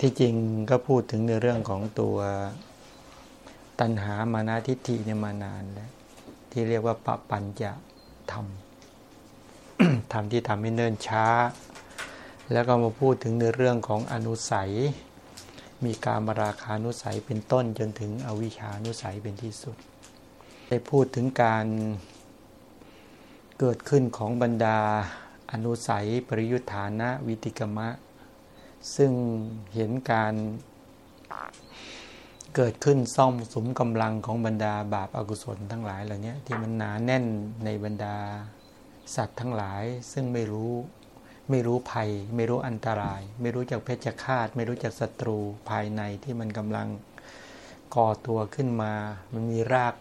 ที่จริงก็พูดถึงในเรื่องของตัวตัณหามานาทิฏฐิเนี่ยมานานแล้วที่เรียกว่าปะปัญจะธรรมธรรมที่ทำให้เนิ่นช้า แล้วก็มาพูดถึงในเรื่องของอนุสัย มีการมาราคานุสัยเป็นต้นจนถึงอวิชานุสัยเป็นที่สุด ได้พูดถึงการเกิดขึ้นของบรรดาอนุสัยปริยุทธานะวิติกมะ ซึ่งเห็นการเกิดขึ้นซ่อมสมกำลังของบรรดาบาปอากุศลทั้งหลายเหล่านี้ที่มันหนาแน่นในบรรดาสัตว์ทั้งหลาย ซึ่งไม่รู้ไม่รู้ภัย ไม่รู้อันตราย ไม่รู้จักเพชฌฆาต ไม่รู้จักศัตรูภายในที่มันกำลังก่อตัวขึ้นมา มันมีราก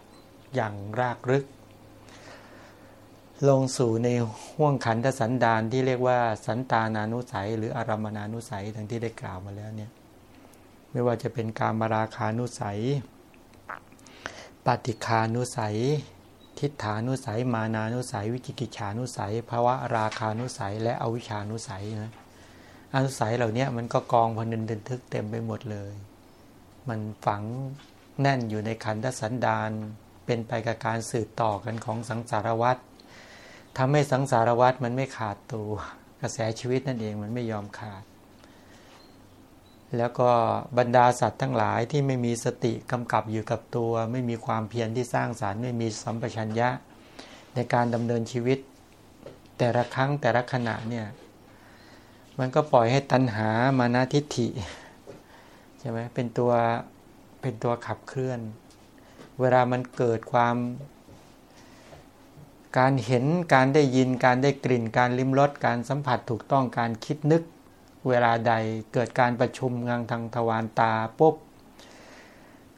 อย่างรากลึก ลงสู่ในห่วงขันธสันดานที่เรียกว่าสันตานานุสัย หรืออารมณานุสัยทั้งที่ได้กล่าวมาแล้วเนี่ยไม่ว่าจะเป็นการมาราคานุสัย ปฏิคานุสัย ทิฏฐานุสัย มานานุสัย วิจิกิจฉานุสัยภาวะราคานุสัย และอวิชานุสัยนะอนุสัยเหล่านี้มันก็กองพันดินทึกเต็มไปหมดเลย มันฝังแน่นอยู่ในขันธสันดานเป็นไปกับการสืบต่อกันของสังสารวัตร ทำให้สังสารวัตรมันไม่ขาดตัว กระแสชีวิตนั่นเองมันไม่ยอมขาด แล้วก็บรรดาสัตว์ทั้งหลายที่ไม่มีสติกำกับอยู่กับตัว ไม่มีความเพียรที่สร้างสารรค์ไม่มีสัมปชัญญะ ในการดำเนินชีวิต แต่ละครั้งแต่ละขณะเนี่ยมันก็ปล่อยให้ตัณหามานาทิฏฐิใช่ไหมเป็นตัวเป็นตัวขับเคลื่อน เวลามันเกิดความ การเห็นการได้ยินการได้กลิ่น การลิ้มรสการสัมผัสถูกต้องการคิดนึก เวลาใดเกิดการประชุมงานทางทวารตาปุ๊บ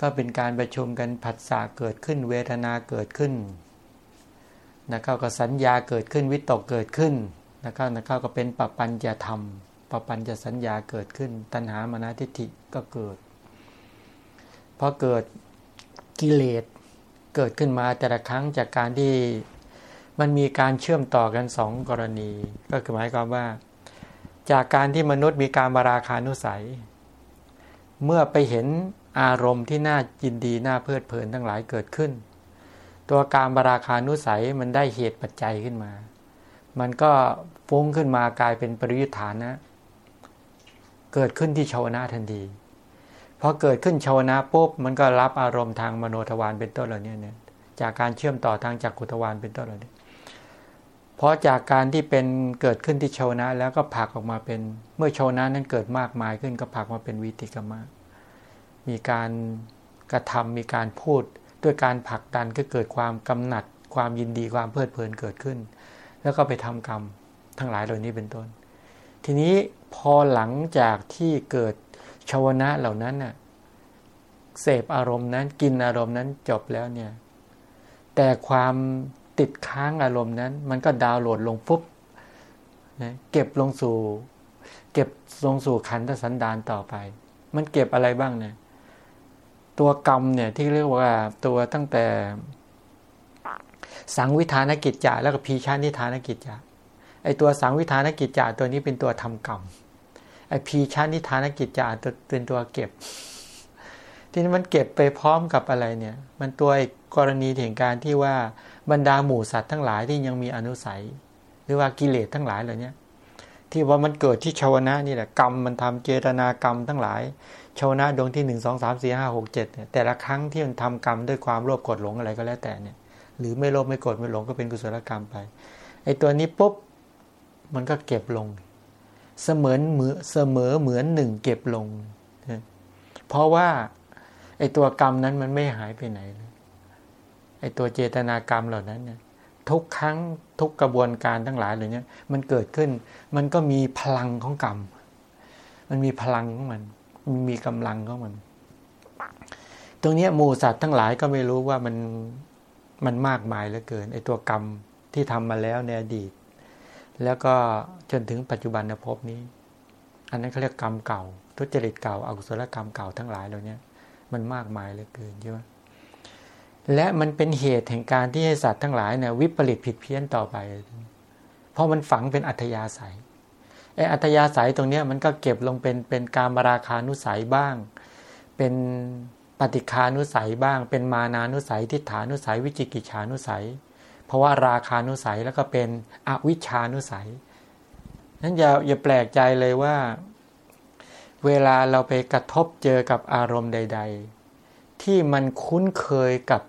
ก็เป็นการประชุมกันผัสสะเกิดขึ้น เวทนาเกิดขึ้นนะครับก็สัญญาเกิดขึ้นวิตกเกิดขึ้นนะครับนะครับก็เป็นปปัญจะธรรมปปัญจะสัญญาเกิดขึ้น ตัณหามานาทิฏฐิก็เกิดพอเกิดกิเลสเกิดขึ้นมาแต่ละครั้งจากการที่ มันมีการเชื่อมต่อกันสองกรณี ก็คือหมายความว่า จากการที่มนุษย์มีการมาราคานุสัย เมื่อไปเห็นอารมณ์ที่น่ายินดีน่าเพลิดเพลินทั้งหลายเกิดขึ้น ตัวการมาราคานุสัยมันได้เหตุปัจจัยขึ้นมา มันก็ฟุ้งขึ้นมากลายเป็นปริยุทธานะ เกิดขึ้นที่ชาวนะทันทีพอเกิดขึ้นชาวนะปุ๊บมันก็รับอารมณ์ทางมโนทวารเป็นต้นเหล่านี้เนี่ยจากการเชื่อมต่อทางจักขุทวารเป็นต้นเหล่านี้ เพราะจากการที่เป็นเกิดขึ้นที่ชนะแล้วก็ผักออกมาเป็น เมื่อชนะนั้นเกิดมากมายขึ้นก็ผักมาเป็นวิติกมะมีการกระทำมีการพูดด้วยการผลักดันก็เกิดความกำหนัด ความยินดีความเพลิดเพลินเกิดขึ้น แล้วก็ไปทำกรรมทั้งหลายเหล่านี้เป็นต้น ทีนี้พอหลังจากที่เกิดชาวนะเหล่านั้นน่ะเสพอารมณ์นั้นกินอารมณ์นั้นจบแล้วเนี่ยแต่ความ ติดค้างอารมณ์นั้น มันก็ดาวน์โหลดลงปุ๊บนะเก็บลงสู่ เก็บลงสู่ขันธสันดานต่อไป มันเก็บอะไรบ้างเนี่ยตัวกรรมเนี่ยที่เรียกว่าตัวตั้งแต่ สังวิธานกิจจาแล้วก็พีชานิธานกิจจาไอตัวสังวิธานกิจจาตัวนี้เป็นตัวทำกรรมไอพีชานิธานกิจจาตัวเป็นตัวเก็บ ทีนี้มันเก็บไปพร้อมกับอะไรเนี่ย มันตัวกรณีถึงการที่ว่า บรรดาหมู่สัตว์ทั้งหลายที่ยังมีอนุสัย หรือว่ากิเลสทั้งหลายเหล่านี้ที่ว่ามันเกิดที่ชาวนะนี่แหละกรรมมันทำเจตนากรรมทั้งหลายชาวนะดวงที่หนึ่งสองสามสี่ห้าหกเจ็ดแต่ละครั้งที่มันทำกรรมด้วยความโลภกดหลงอะไรก็แล้วแต่เนี่ย หรือไม่โลภไม่กดไม่หลงก็เป็นกุศลกรรมไปไอตัวนี้ปุ๊บมันก็เก็บลง เสมือนเหมือเสมอเหมือนหนึ่งเก็บลง เพราะว่าไอตัวกรรมนั้นมันไม่หายไปไหนเลย ไอตัวเจตนากรรมเหล่านั้นเนี่ยทุกครั้งทุกกระบวนการทั้งหลายเหลยเนี่ยมันเกิดขึ้น มันก็มีพลังของกรรม มันมีพลังของมัน มันมีกำลังของมัน ตรงนี้หมูสัตว์ทั้งหลายก็ไม่รู้ว่ามันมันมากมายเหลือเกินไอตัวกรรมที่ทำมาแล้วในอดีต แล้วก็จนถึงปัจจุบันภพนี้ อันนั้นเขาเรียกกรรมเก่า ทุจริตเก่าอากุศลกรรมเก่าทั้งหลายเหล่านี้มันมากมายเหลือเกินใช่ไหม และมันเป็นเหตุแห่งการที่ให้สัตว์ทั้งหลายเนี่ยวิปริตผิดเพี้ยนต่อไป เพราะมันฝังเป็นอัธยาศัยไออัตยาศัยตรงเนี้ยมันก็เก็บลงเป็นเป็นการมราคานุสัยบ้าง เป็นปฏิคานุสัยบ้าง เป็นมานานุสัยทิฏฐานุสัย วิจิกิจฉานุสัย เพราะว่าราคานุสัยแล้วก็เป็นอวิชานุสัยนั้นอย่าอย่าแปลกใจเลยว่า เวลาเราไปกระทบเจอกับอารมณ์ใด ๆ ที่มันคุ้นเคยกับ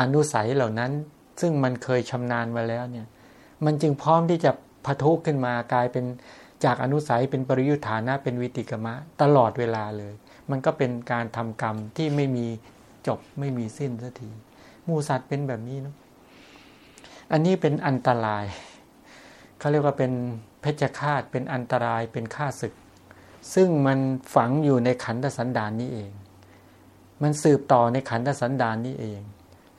อนุสัยเหล่านั้น ซึ่งมันเคยชำนาญมาแล้วเนี่ย มันจึงพร้อมที่จะพทุขึ้นมากลายเป็นจากอนุสัยเป็นปริยุทธานะเป็นวิติกมะ ตลอดเวลาเลย มันก็เป็นการทำกรรมที่ไม่มีจบไม่มีสิ้นสักทีมูสัตว์เป็นแบบนี้เนาะอันนี้เป็นอันตรายเขาเรียกว่าเป็นเพชฌฆาตเป็นอันตรายเป็นฆ่าศึก ซึ่งมันฝังอยู่ในขันธสันดานนี้เอง มันสืบต่อในขันธสันดานนี้เอง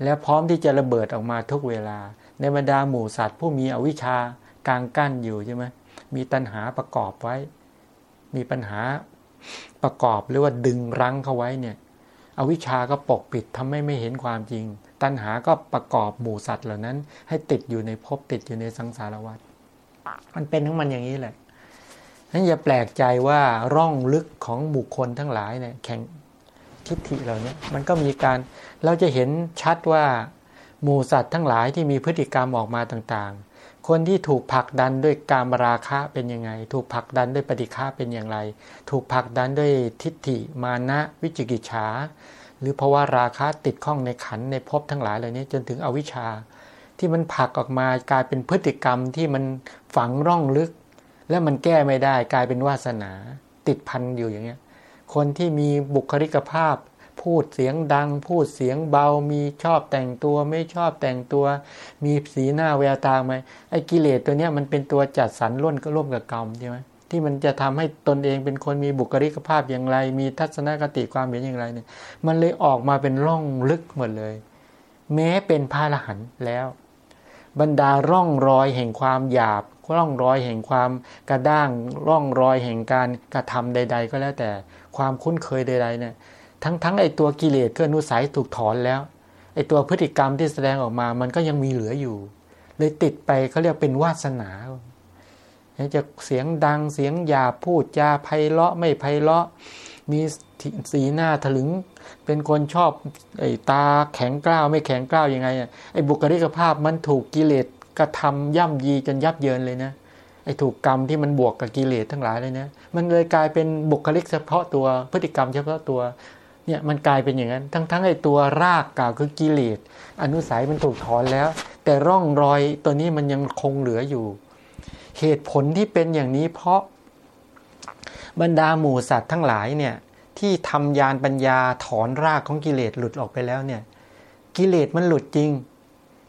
แล้วพร้อมที่จะระเบิดออกมาทุกเวลา ในบรรดาหมู่สัตว์ ผู้มีอวิชชากลางกั้นอยู่ใช่ไหมมีตัณหาประกอบไว้ มีปัญหาประกอบหรือว่าดึงรั้งเข้าไว้เนี่ยอวิชาก็ปกปิดทำให้ไม่เห็นความจริง ตัณหาก็ประกอบหมู่สัตว์เหล่านั้น ให้ติดอยู่ในภพติดอยู่ในสังสารวัฏมันเป็นทั้งมันอย่างนี้แหละนั้นอย่าแปลกใจว่าร่องลึกของบุคคลทั้งหลายเนี่ยแข่ง ทิฏฐิเหล่านี้มันก็มีการเราจะเห็นชัดว่าหมู่สัตว์ทั้งหลายที่มีพฤติกรรมออกมาต่างๆ คนที่ถูกผลักดันด้วยการมราคะเป็นยังไง ถูกผลักดันด้วยปฏิฆาเป็นอย่างไร ถูกผลักดันด้วยทิฏฐิมานะวิจิกิจฉา หรือเพราะว่าราคะติดข้องในขันในภพทั้งหลายเหล่านี้จนถึงอวิชชา ที่มันผลักออกมากลายเป็นพฤติกรรมที่มันฝังร่องลึก และมันแก้ไม่ได้กลายเป็นวาสนา ติดพันอยู่อย่างเงี้ย คนที่มีบุคลิกภาพ พูดเสียงดัง พูดเสียงเบา มีชอบแต่งตัวไม่ชอบแต่งตัว มีสีหน้าแววตาไหมไอ้กิเลสตัวเนี้ยมันเป็นตัวจัดสรรร่วมก็ร่วมกับกรรมใช่ไหมที่มันจะทำให้ตนเองเป็นคนมีบุคลิกภาพอย่างไร มีทัศนคติความเห็นอย่างไรเนี่ย มันเลยออกมาเป็นร่องลึกหมดเลย แม้เป็นพระอรหันต์แล้ว บรรดาร่องรอยแห่งความหยาบร่องรอยแห่งความกระด้างร่องรอยแห่งการกระทำใด ๆ ก็แล้วแต่ ความคุ้นเคยใดๆเนี่ยทั้งทั้งไอตัวกิเลสเครื่อนุสัยถูกถอนแล้วไอตัวพฤติกรรมที่แสดงออกมา มันก็ยังมีเหลืออยู่ เลยติดไปเขาเรียกเป็นวาสนาจะเสียงดังเสียงหยาพูดจาไพเราะไม่ไพเราะ มีสีหน้าถลึง เป็นคนชอบไอ้ตาแข็งกล้าวไม่แข็งกล้าวยังไงไอ้บุคลิกภาพมันถูกกิเลสกระทำย่ำยีจนยับเยินเลยนะ ไอ้ถูกกรรมที่มันบวกกับกิเลสทั้งหลายเลยนะมันเลยกลายเป็นบุคลิกเฉพาะตัวพฤติกรรมเฉพาะตัวเนี่ยมันกลายเป็นอย่างนั้น ทั้งทั้งไอ้ตัวรากกล่าวคือกิเลสอนุสัยมันถูกถอนแล้ว แต่ร่องรอยตัวนี้มันยังคงเหลืออยู่ เหตุผลที่เป็นอย่างนี้เพราะบรรดาหมู่สัตว์ทั้งหลายเนี่ยที่ทำยานปัญญาถอนรากของกิเลสหลุดออกไปแล้วเนี่ยกิเลสมันหลุดจริง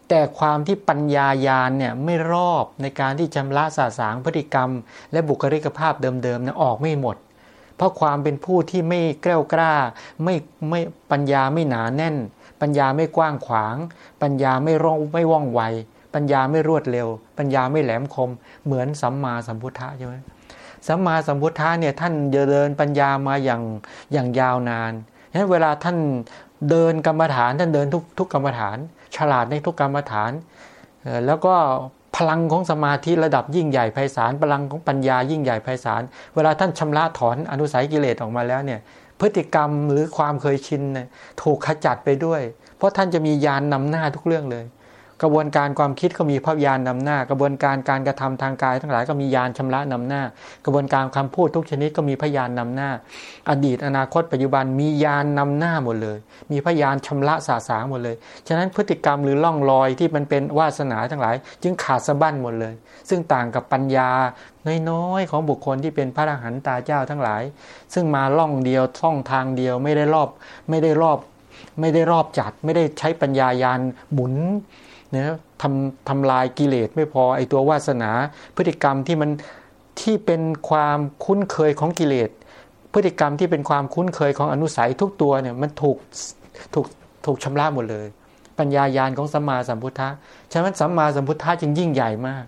แต่ความที่ปัญญายานเนี่ยไม่รอบในการที่ชำระสาสางพฤติกรรม และบุคลิกภาพเดิมๆนะออกไม่หมด เพราะความเป็นผู้ที่ไม่แกล้วกล้า ไม่ไม่ปัญญาไม่หนาแน่น ปัญญาไม่กว้างขวาง ปัญญาไม่ร่องไม่ว่องไว ปัญญาไม่รวดเร็ว ปัญญาไม่แหลมคม เหมือนสัมมาสัมพุทธะใช่ไหมสัมมาสัมพุทธะเนี่ยท่านเดินปัญญามาอย่างอย่างยาวนานฉะนั้นเวลาท่านเดินกรรมฐานท่านเดินทุกทุกกรรมฐาน ฉลาดในทุกกรรมฐาน แล้วก็พลังของสมาธิระดับยิ่งใหญ่ไพศาลพลังของปัญญายิ่งใหญ่ไพศาลเวลาท่านชำระถอนอนุสัยกิเลสออกมาแล้วเนี่ยพฤติกรรมหรือความเคยชินถูกขจัดไปด้วย เพราะท่านจะมียานนำหน้าทุกเรื่องเลย กระบวนการความคิดก็มีพยานนำหน้า กระบวนการการกระทำทางกาย ทั้งหลายก็มียานชำระนำหน้า กระบวนการคำพูดทุกชนิดก็มีพยานนำหน้า อดีตอนาคตปัจจุบันมียานนำหน้าหมดเลย มีพยานชำระสาสางหมดเลย ฉะนั้นพฤติกรรมหรือล่องรอยที่มันเป็นวาสนาทั้งหลาย จึงขาดสะบั้นหมดเลย ซึ่งต่างกับปัญญาน้อยๆของบุคคลที่เป็นพระอรหันตาเจ้าทั้งหลาย ซึ่งมาล่องเดียวท่องทางเดียวไม่ได้รอบไม่ได้รอบ ไม่ได้รอบจัด ไม่ได้ใช้ปัญญายานหมุน นะทำทำลายกิเลสไม่พอไอตัววาสนา พฤติกรรมที่มันที่เป็นความคุ้นเคยของกิเลสพฤติกรรมที่เป็นความคุ้นเคยของอนุสัยทุกตัวเนี่ยมันถูกถูกถูกชำระหมดเลย ปัญญายาณของสัมมาสัมพุทธะฉะนั้นสัมมาสัมพุทธะจึงยิ่งใหญ่มาก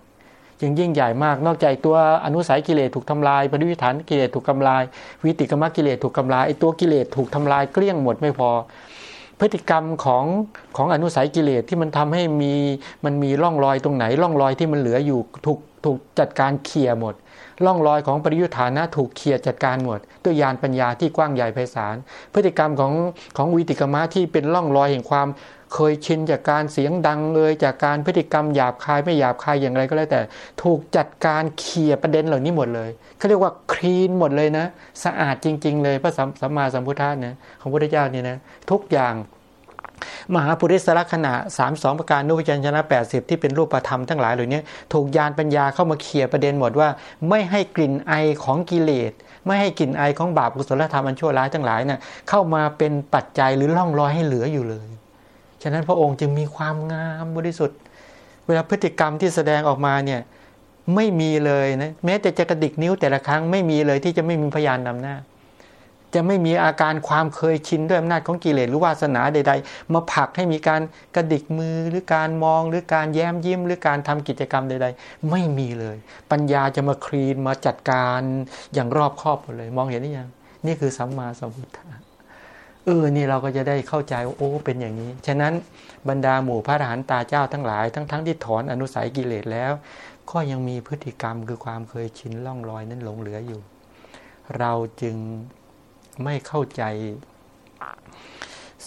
จึงยิ่งใหญ่มาก นอกจากตัวอนุสัยกิเลสถูกทำลายปริวิธานกิเลสถูกทำลาย วิติกรรมกิเลสถูกทำลายไอตัวกิเลสถูกทำลายเกลี้ยงหมดไม่พอ พฤติกรรมของของอนุสัยกิเลสที่มันทำให้มีมันมีร่องรอยตรงไหน ร่องรอยที่มันเหลืออยู่ถูกถูกจัดการเคลียร์หมด ร่องรอยของปริยุทธานะถูกเคลียร์จัดการหมด ด้วยยานปัญญาที่กว้างใหญ่ไพศาลพฤติกรรมของของวิติกรรมะที่เป็นร่องรอยแห่งความ เคยชินจากการเสียงดังเลยจากการพฤติกรรมหยาบคายไม่หยาบคายอย่างไรก็แล้วแต่ ถูกจัดการเคลียประเด็นเหล่านี้หมดเลยเขาเรียกว่าคลีนหมดเลยนะ สะอาดจริง ๆ เลยพระสัมมาสัมพุทธะเนี่ยของพระพุทธเจ้านี่นะทุกอย่างมหาปุริสลักษณะ32 ประการนุพยัญชนะ 80 ที่เป็นรูปธรรมทั้งหลายเหล่านี้ถูกยานปัญญาเข้ามาเคลียร์ประเด็นหมดว่า ไม่ให้กลิ่นไอของกิเลส ไม่ให้กลิ่นไอของบาปกุศลธรรมอันชั่วร้ายทั้งหลายนะ่ะเข้ามาเป็นปัจจัยหรือล่องรอยให้เหลืออยู่เลย ฉะนั้นพระองค์จึงมีความงามบริสุทธิ์ เวลาพฤติกรรมที่แสดงออกมาเนี่ยไม่มีเลยนะแม้แต่จะกระดิกนิ้วแต่ละครั้งไม่มีเลยที่จะไม่มีพยานนำหน้า จะไม่มีอาการความเคยชินด้วยอำนาจของกิเลสหรือวาสนาใด ๆ มาผลักให้มีการกระดิกมือหรือการมองหรือการแย้มยิ้ม หรือการทำกิจกรรมใด ๆ ไม่มีเลย ปัญญาจะมาคลีนมาจัดการอย่างรอบครอบหมดเลย มองเห็นหรือยังนี่คือสัมมาสัมพุทธะ เออนี่เราก็จะได้เข้าใจว่าโอ้เป็นอย่างนี้ ฉะนั้นบรรดาหมู่พระอรหันตาเจ้าทั้งหลาย ทั้งๆทที่ถอนอนุสัยกิเลสแล้ว ก็ยังมีพฤติกรรมคือความเคยชินล่องรอยนั้นหลงเหลืออยู่ เราจึงไม่เข้าใจ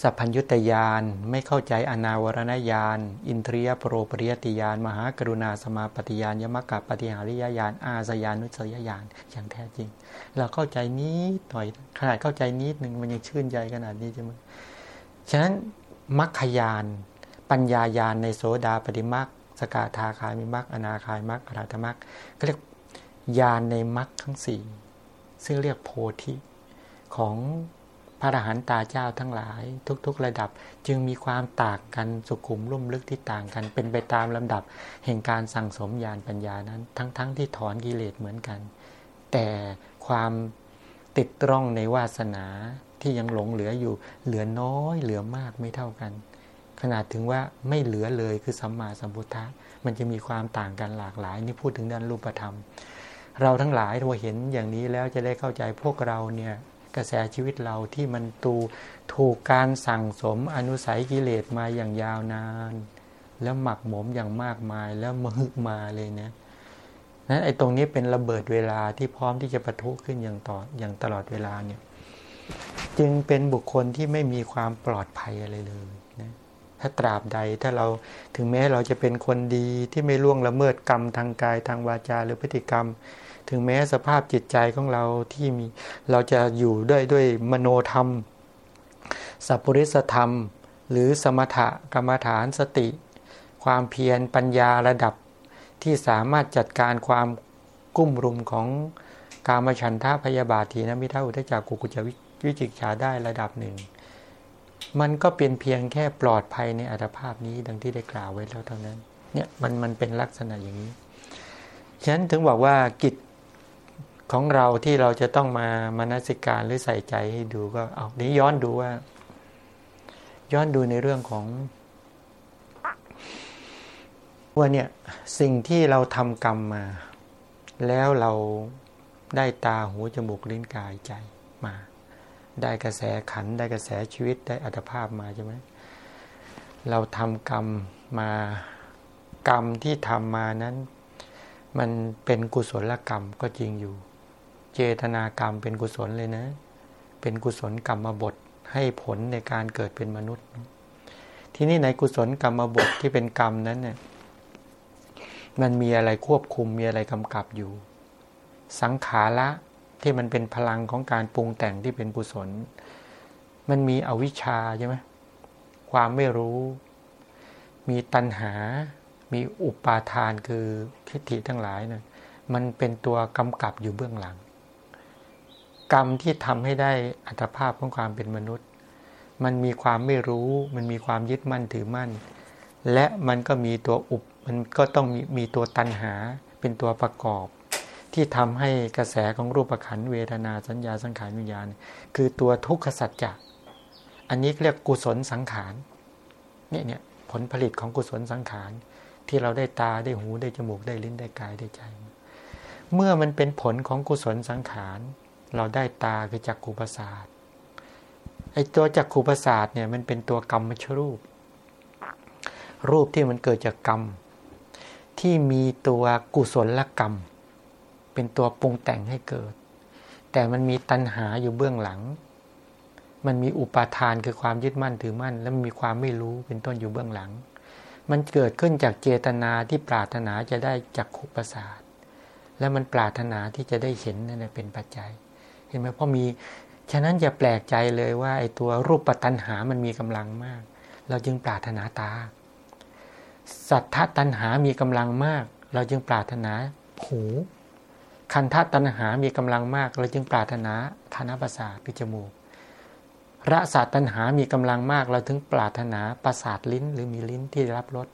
สัพพัญยุตยานไม่เข้าใจอนาวรณญาณอินทรียโปรปริยติยานมหากรุณาสมาปฏิยานยมกะปฏิหาริยญาณอาสยานุสยญาณอย่างแท้จริง เราเข้าใจนิดหน่อยขนาดเข้าใจนิดหนึ่งมันยังชื่นใจขนาดนี้ใช่ไหมฉะนั้นมัคคยาน ปัญญายานในโสดาปฏิมักสกาธาคายมิมักอนาคายมักอรหัตมักก็เรียกยานในมักทั้งสี่ซึ่งเรียกโพธิของพระอรหันตาเจ้าทั้งหลาย ทุก ๆ ระดับจึงมีความต่างกันสุขุมลุ่มลึกที่ต่างกัน เป็นไปตามลำดับ แห่งการสั่งสมญาณปัญญานั้น ทั้งๆทที่ถอนกิเลสเหมือนกัน แต่ ความติดตร่องในวาสนาที่ยังหลงเหลืออยู่ เหลือน้อย เหลือมากไม่เท่ากัน ขนาดถึงว่าไม่เหลือเลยคือสัมมาสัมพุทธะมันจะมีความต่างกันหลากหลาย นี่พูดถึงด้านรูปธรรม เราทั้งหลายเราเห็นอย่างนี้แล้วจะได้เข้าใจพวกเราเนี่ยกระแสชีวิตเราที่มันตูถูกการสั่งสมอนุสัยกิเลสมาอย่างยาวนาน แล้วหมักหมมอย่างมากมายแล้วมึกมาเลยนะ นั้นไอ้ตรงนี้เป็นระเบิดเวลาที่พร้อมที่จะปะทุขึ้นอย่างต่ออย่างตลอดเวลาเนี่ย จึงเป็นบุคคลที่ไม่มีความปลอดภัยอะไรเลยนะถ้าตราบใดถ้าเราถึงแม้เราจะเป็นคนดีที่ไม่ล่วงละเมิดกรรมทางกายทางวาจาหรือพฤติกรรม ถึงแม้สภาพจิตใจของเราที่มีเราจะอยู่ด้วยด้วยมโนธรรม สัพปริสธรรม หรือสมถะกรรมฐานสติ ความเพียรปัญญาระดับ ที่สามารถจัดการความกุ้มรุมของกามฉันทะพยาบาทีนะมิท้าอุทจักกุกุจวิจิกชาได้ระดับหนึ่ง มันก็เป็นเพียงแค่ปลอดภัยในอัตภาพนี้ดังที่ได้กล่าวไว้แล้วเท่านั้น เนี่ยมันมันเป็นลักษณะอย่างนี้ ฉะนั้นถึงบอกว่ากิจของเราที่เราจะต้องมามานัสิการหรือใส่ใจให้ดูก็เอานี้ย้อนดูว่า ย้อนดูในเรื่องของ ว่าเนี่ยสิ่งที่เราทำกรรมมา แล้วเราได้ตาหูจมูกลิ้นกายใจมา ได้กระแสขันได้กระแสชีวิตได้อัตภาพมาใช่ไหมเราทำกรรมมากรรมที่ทำมานั้น มันเป็นกุศลกรรมก็จริงอยู่ เจตนากรรมเป็นกุศลเลยนะ เป็นกุศลกรรมบทให้ผลในการเกิดเป็นมนุษย์ ที่นี่ในกุศลกรรมบทที่เป็นกรรมนั้นเนี่ย มันมีอะไรควบคุมมีอะไรกำกับอยู่ สังขาระที่มันเป็นพลังของการปรุงแต่งที่เป็นกุศล มันมีอวิชชาใช่ไหมความไม่รู้ มีตัณหา มีอุปาทานคือทิฏฐิทั้งหลายเนะ่ยมันเป็นตัวกำกับอยู่เบื้องหลัง กรรมที่ทำให้ได้อัตภาพของความเป็นมนุษย์ มันมีความไม่รู้ มันมีความยึดมั่นถือมั่น และมันก็มีตัวอุป มันก็ต้องมีมีตัวตันหาเป็นตัวประกอบ ที่ทำให้กระแสของรูปขันเวทนาสัญญาสังขารวิญญาณ คือตัวทุกขสัจจะอันนี้เรียกกุศลสังขารเนี่ยเนี่ยผลผลิตของกุศลสังขาร ที่เราได้ตาได้หูได้จมูกได้ลิ้นได้กายได้ใจ เมื่อมันเป็นผลของกุศลสังขาร เราได้ตาคือจักขูประสาทไอ้ตัวจักขูประสาทเนี่ยมันเป็นตัวกรรมมชรูป รูปที่มันเกิดจากกรรม ที่มีตัวกุศลลกรรม เป็นตัวปรุงแต่งให้เกิด แต่มันมีตัณหาอยู่เบื้องหลัง มันมีอุปาทานคือความยึดมั่นถือมั่น และมีความไม่รู้เป็นต้นอยู่เบื้องหลัง มันเกิดขึ้นจากเจตนาที่ปรารถนาจะได้จักขุประสาทและมันปรารถนาที่จะได้เห็นนั่นเป็นปัจจัย เห็นไหมเพราะมีฉะนั้นอย่าแปลกใจเลยว่าไอ้ตัวรูปปัตัญหามันมีกำลังมาก เราจึงปรารถนาตา สัทธตัญหามีกำลังมาก เราจึงปรารถนาหูคันธตัณหามีกำลังมาก เราจึงปรารถนาทานประสาทคือจมูกรสาตัณหามีกำลังมาก เราถึงปรารถนาประสาทลิ้น หรือมีลิ้นที่รับรส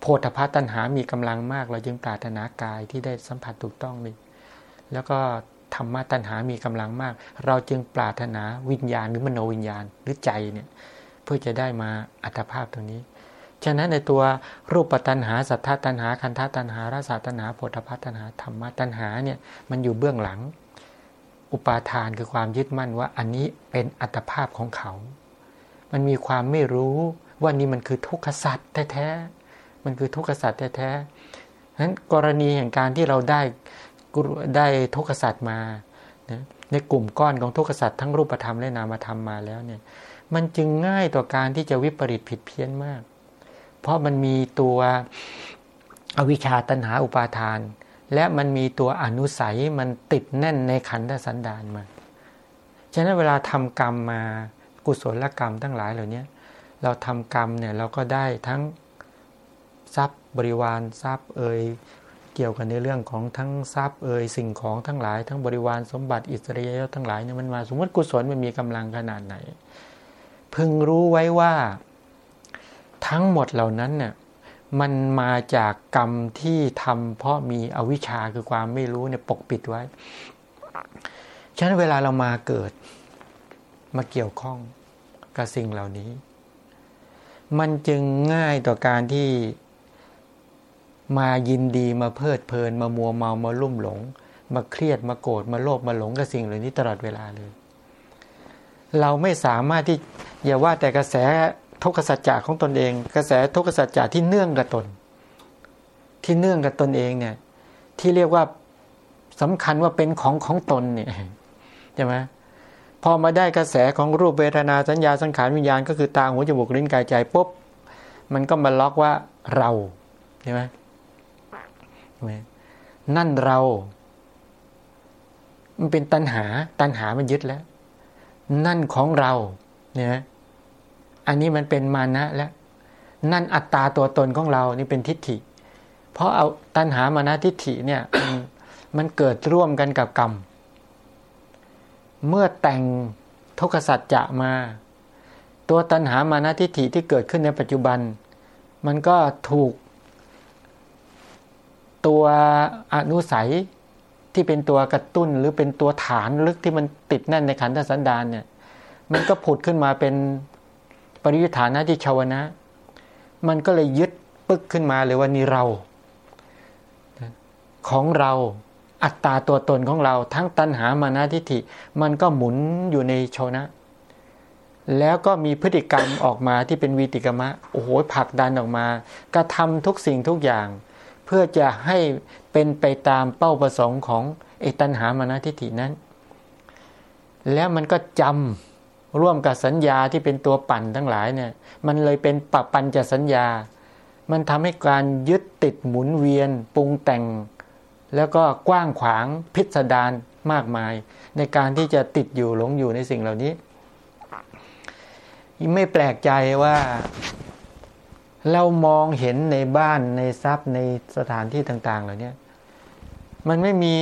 โพธพาตัณหามีกำลังมาก เราจึงปรารถนากายที่ได้สัมผัสถูกต้องนี่แล้วก็ธรรมะตัณหามีกำลังมาก เราจึงปรารถนาวิญญาณหรือมโนวิญญาณหรือใจเนี่ยเพื่อจะได้มาอัตภาพตรงนี้ ฉะนั้นในตัวรูปตัณหาสัทธาตัณหาคันธาตัณหารสาตัณหาโพธพตัณหาธรรมตัณหาเนี่ยมันอยู่เบื้องหลัง อุปาทานคือความยึดมั่นว่าอันนี้เป็นอัตภาพของเขา มันมีความไม่รู้ว่านี่มันคือทุกขสัตว์แท้ๆมันคือทุกขสัตว์แท้ๆนั้นกรณีแห่งการที่เราได้ได้ทุกขสัตว์มาในกลุ่มก้อนของทุกขสัตว์ทั้งรูปธรรมและนามธรรมมาแล้วเนี่ยมันจึงง่ายต่อการที่จะวิปริตผิดเพี้ยนมาก เพราะมันมีตัวอวิชชาตัณหาอุปาทาน และมันมีตัวอนุสัยมันติดแน่นในขันธสันดานมา ฉะนั้นเวลาทำกรรมมากุศลกรรมทั้งหลายเหล่านี้เราทำกรรมเนี่ยเราก็ได้ทั้งทรัพย์บริวารทรัพย์เอ่ยเกี่ยวกันในเรื่องของทั้งทรัพย์เอ่ยสิ่งของทั้งหลายทั้งบริวารสมบัติอิสริยยศทั้งหลายเนี่ยมันมา สมมติกุศลมันมีกำลังขนาดไหน พึงรู้ไว้ว่า ทั้งหมดเหล่านั้นเนี่ยมันมาจากกรรมที่ทำเพราะมีอวิชชาคือความไม่รู้เนี่ยปกปิดไว้ ฉะนั้นเวลาเรามาเกิดมาเกี่ยวข้องกับสิ่งเหล่านี้ มันจึงง่ายต่อการที่มายินดีมาเพลิดเพลิน มามัวเมามาลุ่มหลง มาเครียดมาโกรธมาโลภมาหลงกับสิ่งเหล่านี้ตลอดเวลาเลย เราไม่สามารถที่อย่าว่าแต่กระแส ทุกขสัจจะของตนเอง กระแสทุกขสัจจะที่เนื่องกับตน ที่เนื่องกับตนเองเนี่ย ที่เรียกว่าสำคัญว่าเป็นของของตนเนี่ยใช่ไหมพอมาได้กระแสของรูปเวทนาสัญญาสังขารวิญญาณก็คือตาหูจมูกลิ้นกายใจปุ๊บมันก็มาล็อกว่าเราใช่ไหมนั่นเรา มันเป็นตัณหา ตัณหามันยึดแล้ว นั่นของเราเนี่ย อันนี้มันเป็นมานะแล้วนั่นอัตตาตัวตนของเรานี่เป็นทิฏฐิ เพราะเอาตัณหามานะทิฏฐิเนี่ยมันเกิดร่วมกันกับกรรม เมื่อแต่งทุกขสัจจะมา ตัวตัณหามานะทิฏฐิที่เกิดขึ้นในปัจจุบัน มันก็ถูก ตัวอนุสัยที่เป็นตัวกระตุ้นหรือเป็นตัวฐานลึกที่มันติดแน่นในขันธสันดานเนี่ย มันก็ผุดขึ้นมาเป็น ปริยุทธานะที่ชาวนะ มันก็เลยยึดปึ๊กขึ้นมาเลยว่านี่เรา ของเราอัตตาตัวตนของเรา ทั้งตัณหามานะทิฏฐิ มันก็หมุนอยู่ในชาวนะ แล้วก็มีพฤติกรรมออกมาที่เป็นวีติกรรมะโอ้โหผลักดันออกมากระทำทุกสิ่งทุกอย่าง เพื่อจะให้เป็นไปตามเป้าประสงค์ของไอ้ตัณหามานะทิฏฐินั้น แล้วมันก็จำ ร่วมกับสัญญาที่เป็นตัวปั่นทั้งหลายเนี่ยมันเลยเป็นปะปัญจสัญญา มันทำให้การยึดติดหมุนเวียนปรุงแต่ง แล้วก็กว้างขวางพิสดารมากมาย ในการที่จะติดอยู่หลงอยู่ในสิ่งเหล่านี้ ไม่แปลกใจว่า เรามองเห็นในบ้านในทรัพย์ในสถานที่ต่าง ๆ เหล่านี้มันไม่มี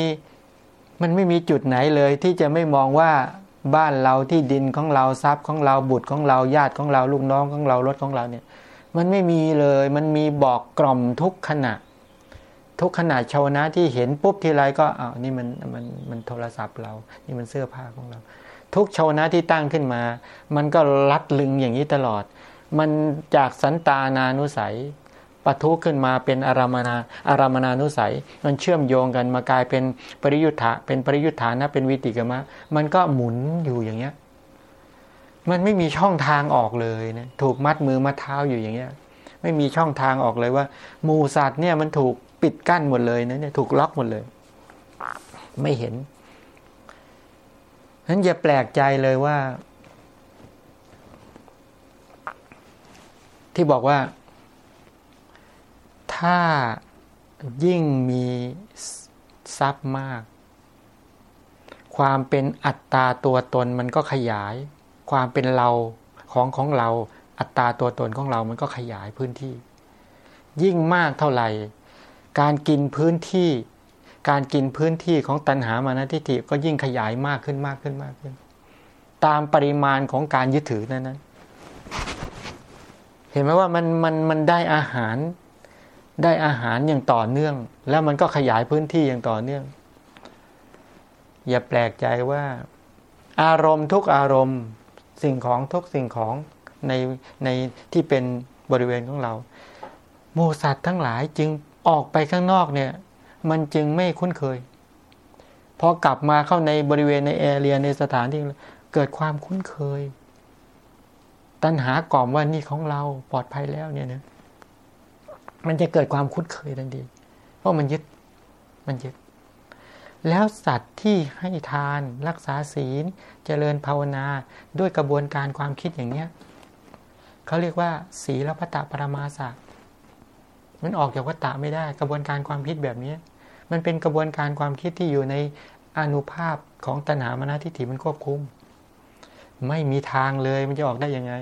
มันไม่มีจุดไหนเลยที่จะไม่มองว่า บ้านเราที่ดินของเราทรัพย์ของเราบุตรของเราญาติของเราลูกน้องของเรารถของเราเนี่ย มันไม่มีเลย มันมีบอกกล่อมทุกขณะ ทุกขณะชาวนะที่เห็นปุ๊บทีไรก็อ้าวนี่มันมันมันโทรศัพท์เรา นี่มันเสื้อผ้าของเรา ทุกชาวนะที่ตั้งขึ้นมา มันก็รัดลึงอย่างนี้ตลอด มันจากสันตานานุสัย ปะทุขึ้นมาเป็นอารามนาอารามนานุสัย มันเชื่อมโยงกันมากลายเป็นปริยุทธะเป็นปริยุทธานะเป็นวิติกมะ มันก็หมุนอยู่อย่างเงี้ย มันไม่มีช่องทางออกเลยนะถูกมัดมือมัดเท้าอยู่อย่างเงี้ย ไม่มีช่องทางออกเลยว่ามูสัตว์เนี่ยมันถูกปิดกั้นหมดเลยนะเนี่ยถูกล็อกหมดเลย ไม่เห็นนั้นอย่าแปลกใจเลยว่า ที่บอกว่า ถ้ายิ่งมีทรัพย์มาก ความเป็นอัตตาตัวตนมันก็ขยาย ความเป็นเราของของเรา อัตตาตัวตนของเรามันก็ขยายพื้นที่ ยิ่งมากเท่าไหร่ การกินพื้นที่ การกินพื้นที่ของตัณหามานะทิฏฐิก็ยิ่งขยายมากขึ้นมากขึ้นมากขึ้น ตามปริมาณของการยึดถือนั้นนั้นเห็นไหมว่ามันมันมันได้อาหาร ได้อาหารอย่างต่อเนื่อง แล้วมันก็ขยายพื้นที่อย่างต่อเนื่อง อย่าแปลกใจว่า อารมณ์ทุกอารมณ์สิ่งของทุกสิ่งของในในที่เป็นบริเวณของเราโมสัตว์ทั้งหลายจึงออกไปข้างนอกเนี่ย มันจึงไม่คุ้นเคย พอกลับมาเข้าในบริเวณในแอเรียในสถานที่เกิดความคุ้นเคย ตัณหากล่อมว่านี่ของเราปลอดภัยแล้วเนี่ยนะ มันจะเกิดความคุ้นเคยทันทีเพราะมันยึดมันยึด แล้วสัตว์ที่ให้ทานรักษาศีล เจริญภาวนาด้วยกระบวนการความคิดอย่างเนี้ยเขาเรียกว่า ศีลพัตตปรมาสะมันออกจากวัตตะไม่ได้ กระบวนการความคิดแบบนี้ มันเป็นกระบวนการความคิดที่อยู่ในอนุภาพของตัณหามนาทิฏฐิมันควบคุม ไม่มีทางเลยมันจะออกได้ยังไง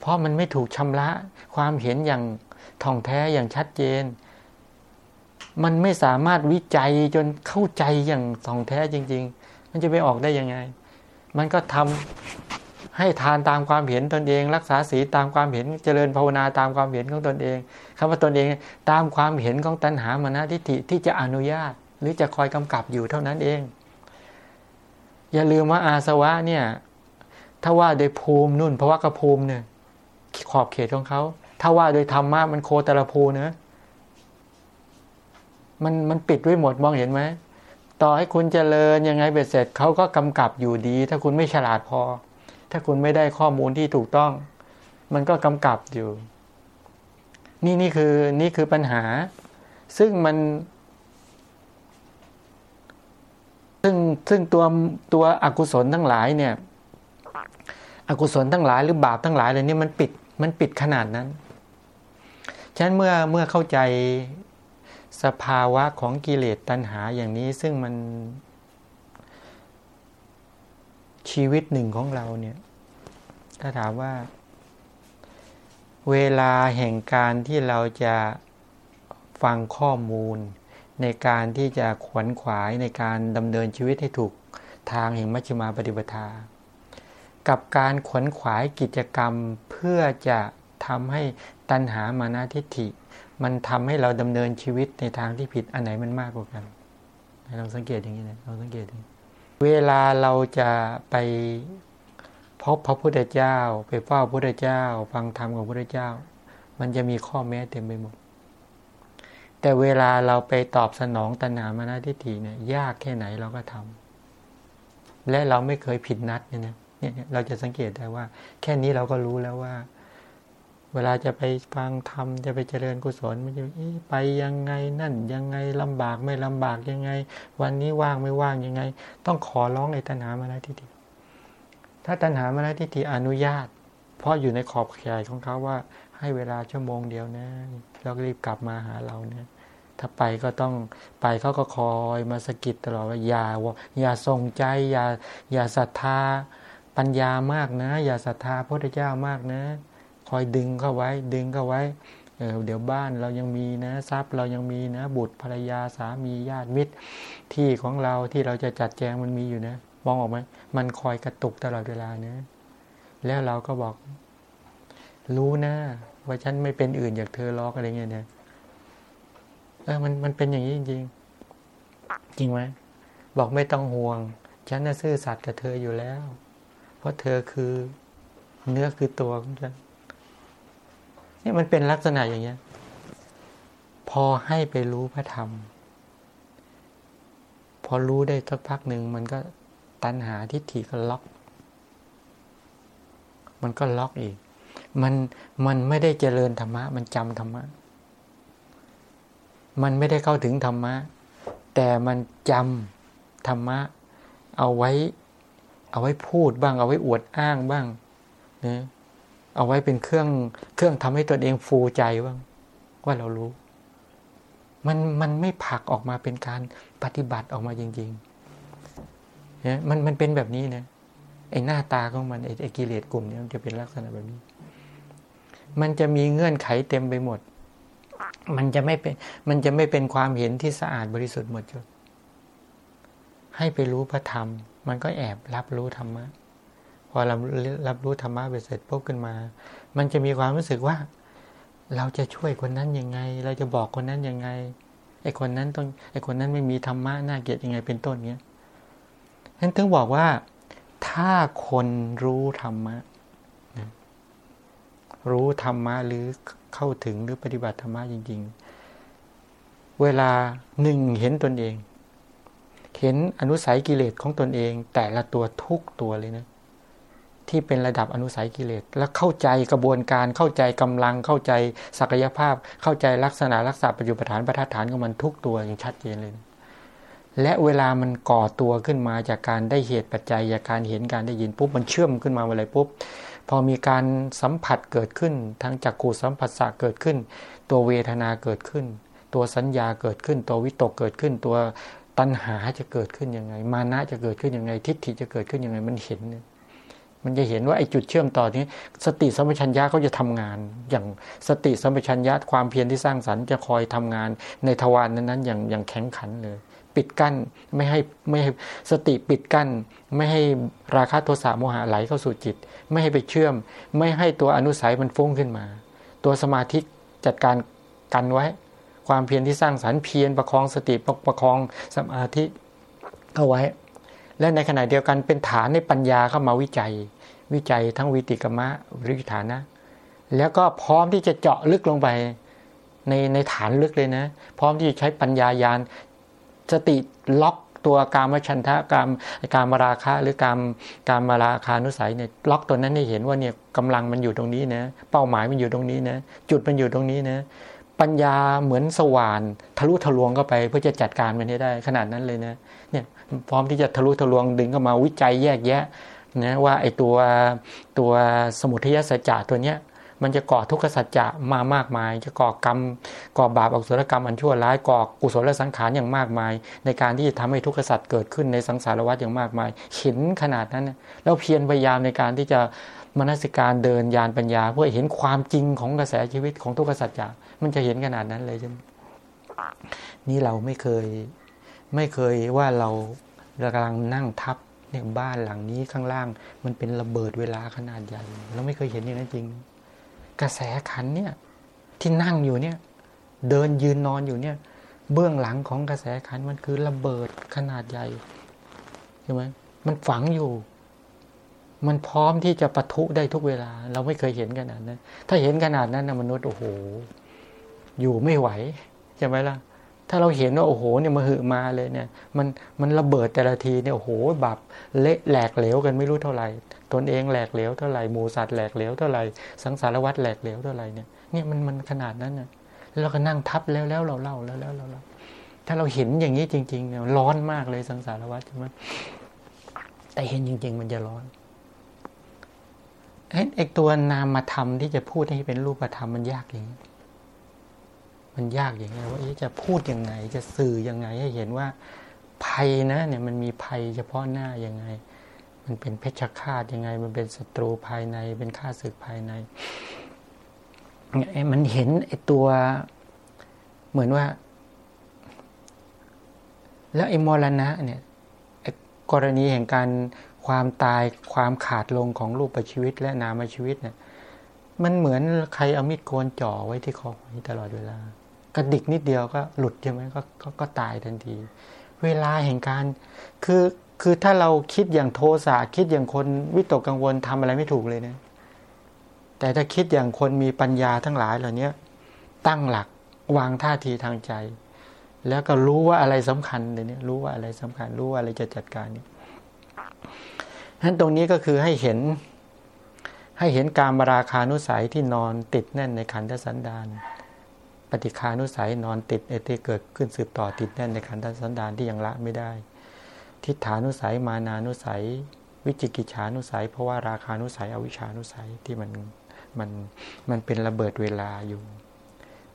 เพราะมันไม่ถูกชำระความเห็นอย่างท่องแท้อย่างชัดเจน มันไม่สามารถวิจัยจนเข้าใจอย่างท่องแท้จริง ๆ มันจะไปออกได้ยังไง มันก็ทำให้ทานตามความเห็นตนเอง รักษาศีลตามความเห็นเจริญภาวนาตามความเห็นของตนเองคำว่าตนเองตามความเห็นของตัณหามานะทิฏฐิที่จะอนุญาต หรือจะคอยกำกับอยู่เท่านั้นเอง อย่าลืมว่าอาสวะเนี่ยถ้าว่าโดยภูมินุ่นเพราะว่ากระภูมิเนี่ย ขอบเขตของเขา ถ้าว่าโดยธรรมะมันโคตรภูนะมันมันปิดไว้หมดมองเห็นไหม ต่อให้คุณเจริญยังไงเบ็ดเสร็จเขาก็กำกับอยู่ดี ถ้าคุณไม่ฉลาดพอ ถ้าคุณไม่ได้ข้อมูลที่ถูกต้อง มันก็กำกับอยู่ นี่นี่คือนี่คือปัญหา ซึ่งมันซึ่งซึ่งตัวตัวอกุศลทั้งหลายเนี่ย อกุศลทั้งหลายหรือบาปทั้งหลายอะไรนี่มันปิด มันปิดขนาดนั้น ฉะนั้นเมื่อเมื่อเข้าใจสภาวะของกิเลสตัณหาอย่างนี้ซึ่งมันชีวิตหนึ่งของเราเนี่ย ถ้าถามว่า เวลาแห่งการที่เราจะฟังข้อมูล ในการที่จะขวนขวายในการดำเนินชีวิตให้ถูกทางแห่งมัชฌิมาปฏิปทา กับการขวนขวายกิจกรรมเพื่อจะทำให้ตัณหามานาทิฏฐิ มันทำให้เราดำเนินชีวิตในทางที่ผิดอันไหนมันมากกว่ากันเราสังเกตอย่างนี้นะเราสังเกตเวลาเราจะไปพบพระพุทธเจ้า ไปเฝ้าพระพุทธเจ้า ฟังธรรมของพระพุทธเจ้า มันจะมีข้อแม้เต็มไปหมด แต่เวลาเราไปตอบสนองตัณหามานาทิฏฐิเนี่ยยากแค่ไหนเราก็ทำและเราไม่เคยผิดนัดเนี่ยนะ เนี่ยเราจะสังเกตได้ว่า แค่นี้เราก็รู้แล้วว่า เวลาจะไปฟังธรรมจะไปเจริญกุศลมันจะไปยังไงนั่น ยังไงลำบากไม่ลำบากยังไง วันนี้ว่างไม่ว่างยังไง ต้องขอร้องไอ้ตัณหามาแล้วทิฏฐิถ้าตัณหามาแล้วทิฏฐิอนุญาต เพราะอยู่ในขอบเขตของเขาว่า ให้เวลาชั่วโมงเดียวนะเราก็รีบกลับมาหาเราเนี่ยถ้าไปก็ต้องไปเขาก็คอยมาสกิดตลอดว่าอย่าอย่าส่งใจ อย่าอย่าศรัทธา ปัญญามากนะ อย่าศรัทธาพระพุทธเจ้ามากนะ คอยดึงเข้าไว้ ดึงเข้าไว้เเดี๋ยวบ้านเรายังมีนะทรัพย์เรายังมีนะ บุตรภรรยาสามีญาติมิตร ที่ของเราที่เราจะจัดแจงมันมีอยู่นะ มองออกไหมมันคอยกระตุกตลอดเวลาเนะ แล้วเราก็บอก รู้นะ ว่าฉันไม่เป็นอื่นจากเธอล็อกอะไรเงี้ยเนี่ยเออมันมันเป็นอย่างนี้จริง ๆ จริงไหมบอกไม่ต้องห่วง ฉันน่ะซื่อสัตย์กับเธออยู่แล้ว ราะเธอคือเนื้อคือตัวของฉันนี่มันเป็นลักษณะอย่างเงี้ย พอให้ไปรู้พระธรรม พอรู้ได้สักพักหนึ่งมันก็ตัณหาทิฏฐิก็ล็อก มันก็ล็อกอีก มันมันไม่ได้เจริญธรรมะ มันจำธรรมะ มันไม่ได้เข้าถึงธรรมะ แต่มันจำธรรมะ เอาไว้ เอาไว้พูดบ้าง เอาไว้อวดอ้างบ้างนะเอาไว้เป็นเครื่องเครื่องทำให้ตนเองฟูใจบ้าง ว่าเรารู้ มันมันไม่ผักออกมาเป็นการปฏิบัติออกมาจริงๆเนี่ยมันมันเป็นแบบนี้นะไอ้หน้าตาของมันไอ้กิเลสกลุ่มนี้มันจะเป็นลักษณะแบบนี้ มันจะมีเงื่อนไขเต็มไปหมด มันจะไม่เป็น มันจะไม่เป็นความเห็นที่สะอาดบริสุทธิ์หมดจดให้ไปรู้พระธรรม มันก็แอบรับรู้ธรรมะ พอเรารับรู้ธรรมะไปเสร็จปุ๊บขึ้นมา มันจะมีความรู้สึกว่า เราจะช่วยคนนั้นยังไง เราจะบอกคนนั้นยังไงไอ้คนนั้นต้องไอ้คนนั้นไม่มีธรรมะน่าเกลียดยังไงเป็นต้นเนี้ยนั้นถึงบอกว่า ถ้าคนรู้ธรรมะรู้ธรรมะหรือเข้าถึงหรือปฏิบัติธรรมะจริง ๆ เวลาหนึ่งเห็นตนเอง เห็นอนุสัยกิเลสของตนเอง แต่ละตัวทุกตัวเลยนะที่เป็นระดับอนุสัยกิเลสแล้วเข้าใจกระบวนการเข้าใจกำลังเข้าใจศักยภาพ เข้าใจลักษณะลักษณะปัจจุบันประทัดฐานของมันทุกตัวอย่างชัดเจนเลยและเวลามันก่อตัวขึ้นมาจากการได้เหตุปัจจัยจากการเห็นการได้ยินปุ๊บมันเชื่อมขึ้นมาอะไรปุ๊บพอมีการสัมผัสเกิดขึ้นทั้งจักขูสัมผัสสะเกิดขึ้น ตัวเวทนาเกิดขึ้น ตัวสัญญาเกิดขึ้น ตัววิตกเกิดขึ้น ตัว ตัณหาจะเกิดขึ้นยังไง มานะจะเกิดขึ้นยังไง ทิฏฐิจะเกิดขึ้นยังไง มันเห็น มันจะเห็นว่าไอ้จุดเชื่อมต่อนี้ สติสัมปชัญญะเขาจะทำงาน อย่างสติสัมปชัญญะความเพียรที่สร้างสรรค์จะคอยทำงาน ในทวารนนั้นๆอย่างอย่างแข็งขันเลย ปิดกั้นไม่ให้ไม่ให้สติปิดกั้น ไม่ให้ราคะโทสะโมหะไหลเข้าสู่จิต ไม่ให้ไปเชื่อม ไม่ให้ตัวอนุสัยมันฟุ้งขึ้นมา ตัวสมาธิจัดการกันไว้ ความเพียรที่สร้างสรรค์เพียรประคองสติประคองสมาธิเอาไว้ และในขณะเดียวกันเป็นฐานในปัญญาเข้ามาวิจัย วิจัยทั้งวิติกรมะวิริฐานะ แล้วก็พร้อมที่จะเจาะลึกลงไปในในฐานลึกเลยนะ พร้อมที่จะใช้ปัญญายานสติล็อกตัวกามชันทะกามการมาราคะหรือการการมาราคานุสัยเนี่ยล็อกตัวนั้นให้เห็นว่าเนี่ยกำลังมันอยู่ตรงนี้นะ เป้าหมายมันอยู่ตรงนี้นะ จุดมันอยู่ตรงนี้นะ ปัญญาเหมือนสว่าน ทะลุทะลวงเข้าไป เพื่อจะจัดการมันให้ได้ ขนาดนั้นเลยนะเนี่ยพร้อมที่จะทะลุทะลวงดึงเข้ามาวิจัยแยกแยะนะว่าไอตัวตัวสมุทัยสัจจะตัวเนี้ยมันจะก่อทุกขสัจจะมามากมาย จะก่อกรรมก่อบาปอกุศลกรรมอันชั่วร้ายก่อกุศลสังขารอย่างมากมาย ในการที่จะทำให้ทุกขสัจเกิดขึ้นในสังสารวัฏอย่างมากมาย เห็นขนาดนั้น แล้วเพียรพยายามในการที่จะมนสิการเดินยานปัญญา เพื่อเห็นความจริงของกระแสชีวิตของทุกขสัจจะ มันจะเห็นขนาดนั้นเลยใช่ไหมนี่เราไม่เคย ไม่เคยว่าเราเรากำลังนั่งทับเนี่ยบ้านหลังนี้ข้างล่าง มันเป็นระเบิดเวลาขนาดใหญ่เราไม่เคยเห็นอย่างนั้นจริง กระแสขันเนี่ย ที่นั่งอยู่เนี่ย เดินยืนนอนอยู่เนี่ย เบื้องหลังของกระแสขันมันคือระเบิดขนาดใหญ่ใช่ไหมมันฝังอยู่ มันพร้อมที่จะปะทุได้ทุกเวลา เราไม่เคยเห็นขนาดนั้นถ้าเห็นขนาดนั้นนะมนุษย์โอ้โห อยู่ไม่ไหวใช่ไหมล่ะ ถ้าเราเห็นว่าโอ้โหเนี่ยมาหือมาเลยเนี่ย มันมันระเบิดแต่ละทีเนี่ยโอ้โหแบบเละแหลกเหลวกันไม่รู้เท่าไหร่ตนเองแหลกเหลวเท่าไหร่หมูสัตว์แหลกเหลวเท่าไหร่สังสารวัตรแหลกเหลวเท่าไหร่เนี่ยเนี่ยมันมันขนาดนั้นเนี่ยเราก็นั่งทับแล้วแล้วเราเล่าแล้วแล้วเราเราถ้าเราเห็นอย่างนี้จริง ๆ เนี่ยร้อนมากเลยสังสารวัตรใช่ไหมแต่เห็นจริง ๆ มันจะร้อนไอ้ตัวนามธรรมที่จะพูดให้เป็นรูปธรรมมันยากอย่างนี้ มันยากอย่างไงว่าจะพูดยังไง จะสื่อยังไงให้เห็นว่าภัยนะเนี่ยมันมีภัยเฉพาะหน้ายังไง มันเป็นเพชฌฆาตยังไง มันเป็นศัตรูภายในเป็นข้าศึกภายในมันเห็นไอ้ตัวเหมือนว่า แล้วไอ้มรณะเนี่ยกรณีแห่งการความตายความขาดลงของรูปชีวิตและนามชีวิตเนี่ยมันเหมือนใครเอามีดโกนจ่อไว้ที่คอตลอดเวลา กระดิกนิดเดียวก็หลุดใช่ไหมก็ก็ก็ตายทันที เวลาแห่งการคือคือถ้าเราคิดอย่างโทสะคิดอย่างคนวิตกกังวลทำอะไรไม่ถูกเลยนะ แต่ถ้าคิดอย่างคนมีปัญญาทั้งหลายเหล่านี้ตั้งหลักวางท่าทีทางใจ แล้วก็รู้ว่าอะไรสำคัญเลยเนี่ยรู้ว่าอะไรสำคัญ รู้ว่าอะไรจะจัดการนี่นั้นตรงนี้ก็คือให้เห็น ให้เห็นการบราคานุสัยที่นอนติดแน่นในขันธสันดาน ปฏิคานุสัยนอนติดเอติเกิดขึ้นสืบต่อติดแน่นในขันธ์สันดานที่ยังละไม่ได้ ทิฏฐานุสัยมานานุสัย วิจิกิจฉานุสัย เพราะว่าราคานุสัยอวิชานุสัยที่มันมันมันเป็นระเบิดเวลาอยู่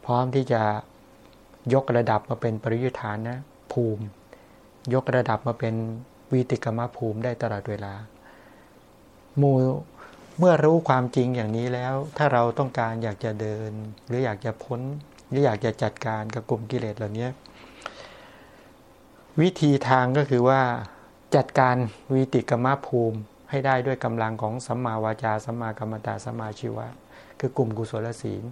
พร้อมที่จะยกระดับมาเป็นปริยุทธานนะภูมิ ยกระดับมาเป็นวีติกรรมภูมิได้ตลอดเวลามูเมื่อรู้ความจริงอย่างนี้แล้ว ถ้าเราต้องการอยากจะเดิน หรืออยากจะพ้น หรือยากจะจัดการกับกลุ่มกิเลสเหล่านี้วิธีทางก็คือว่าจัดการวีติกรรมภูมิให้ได้ด้วยกำลังของสัมมาวาจาสัมมากรรมตาสัมมาชีวะ คือกลุ่มกุศลศีล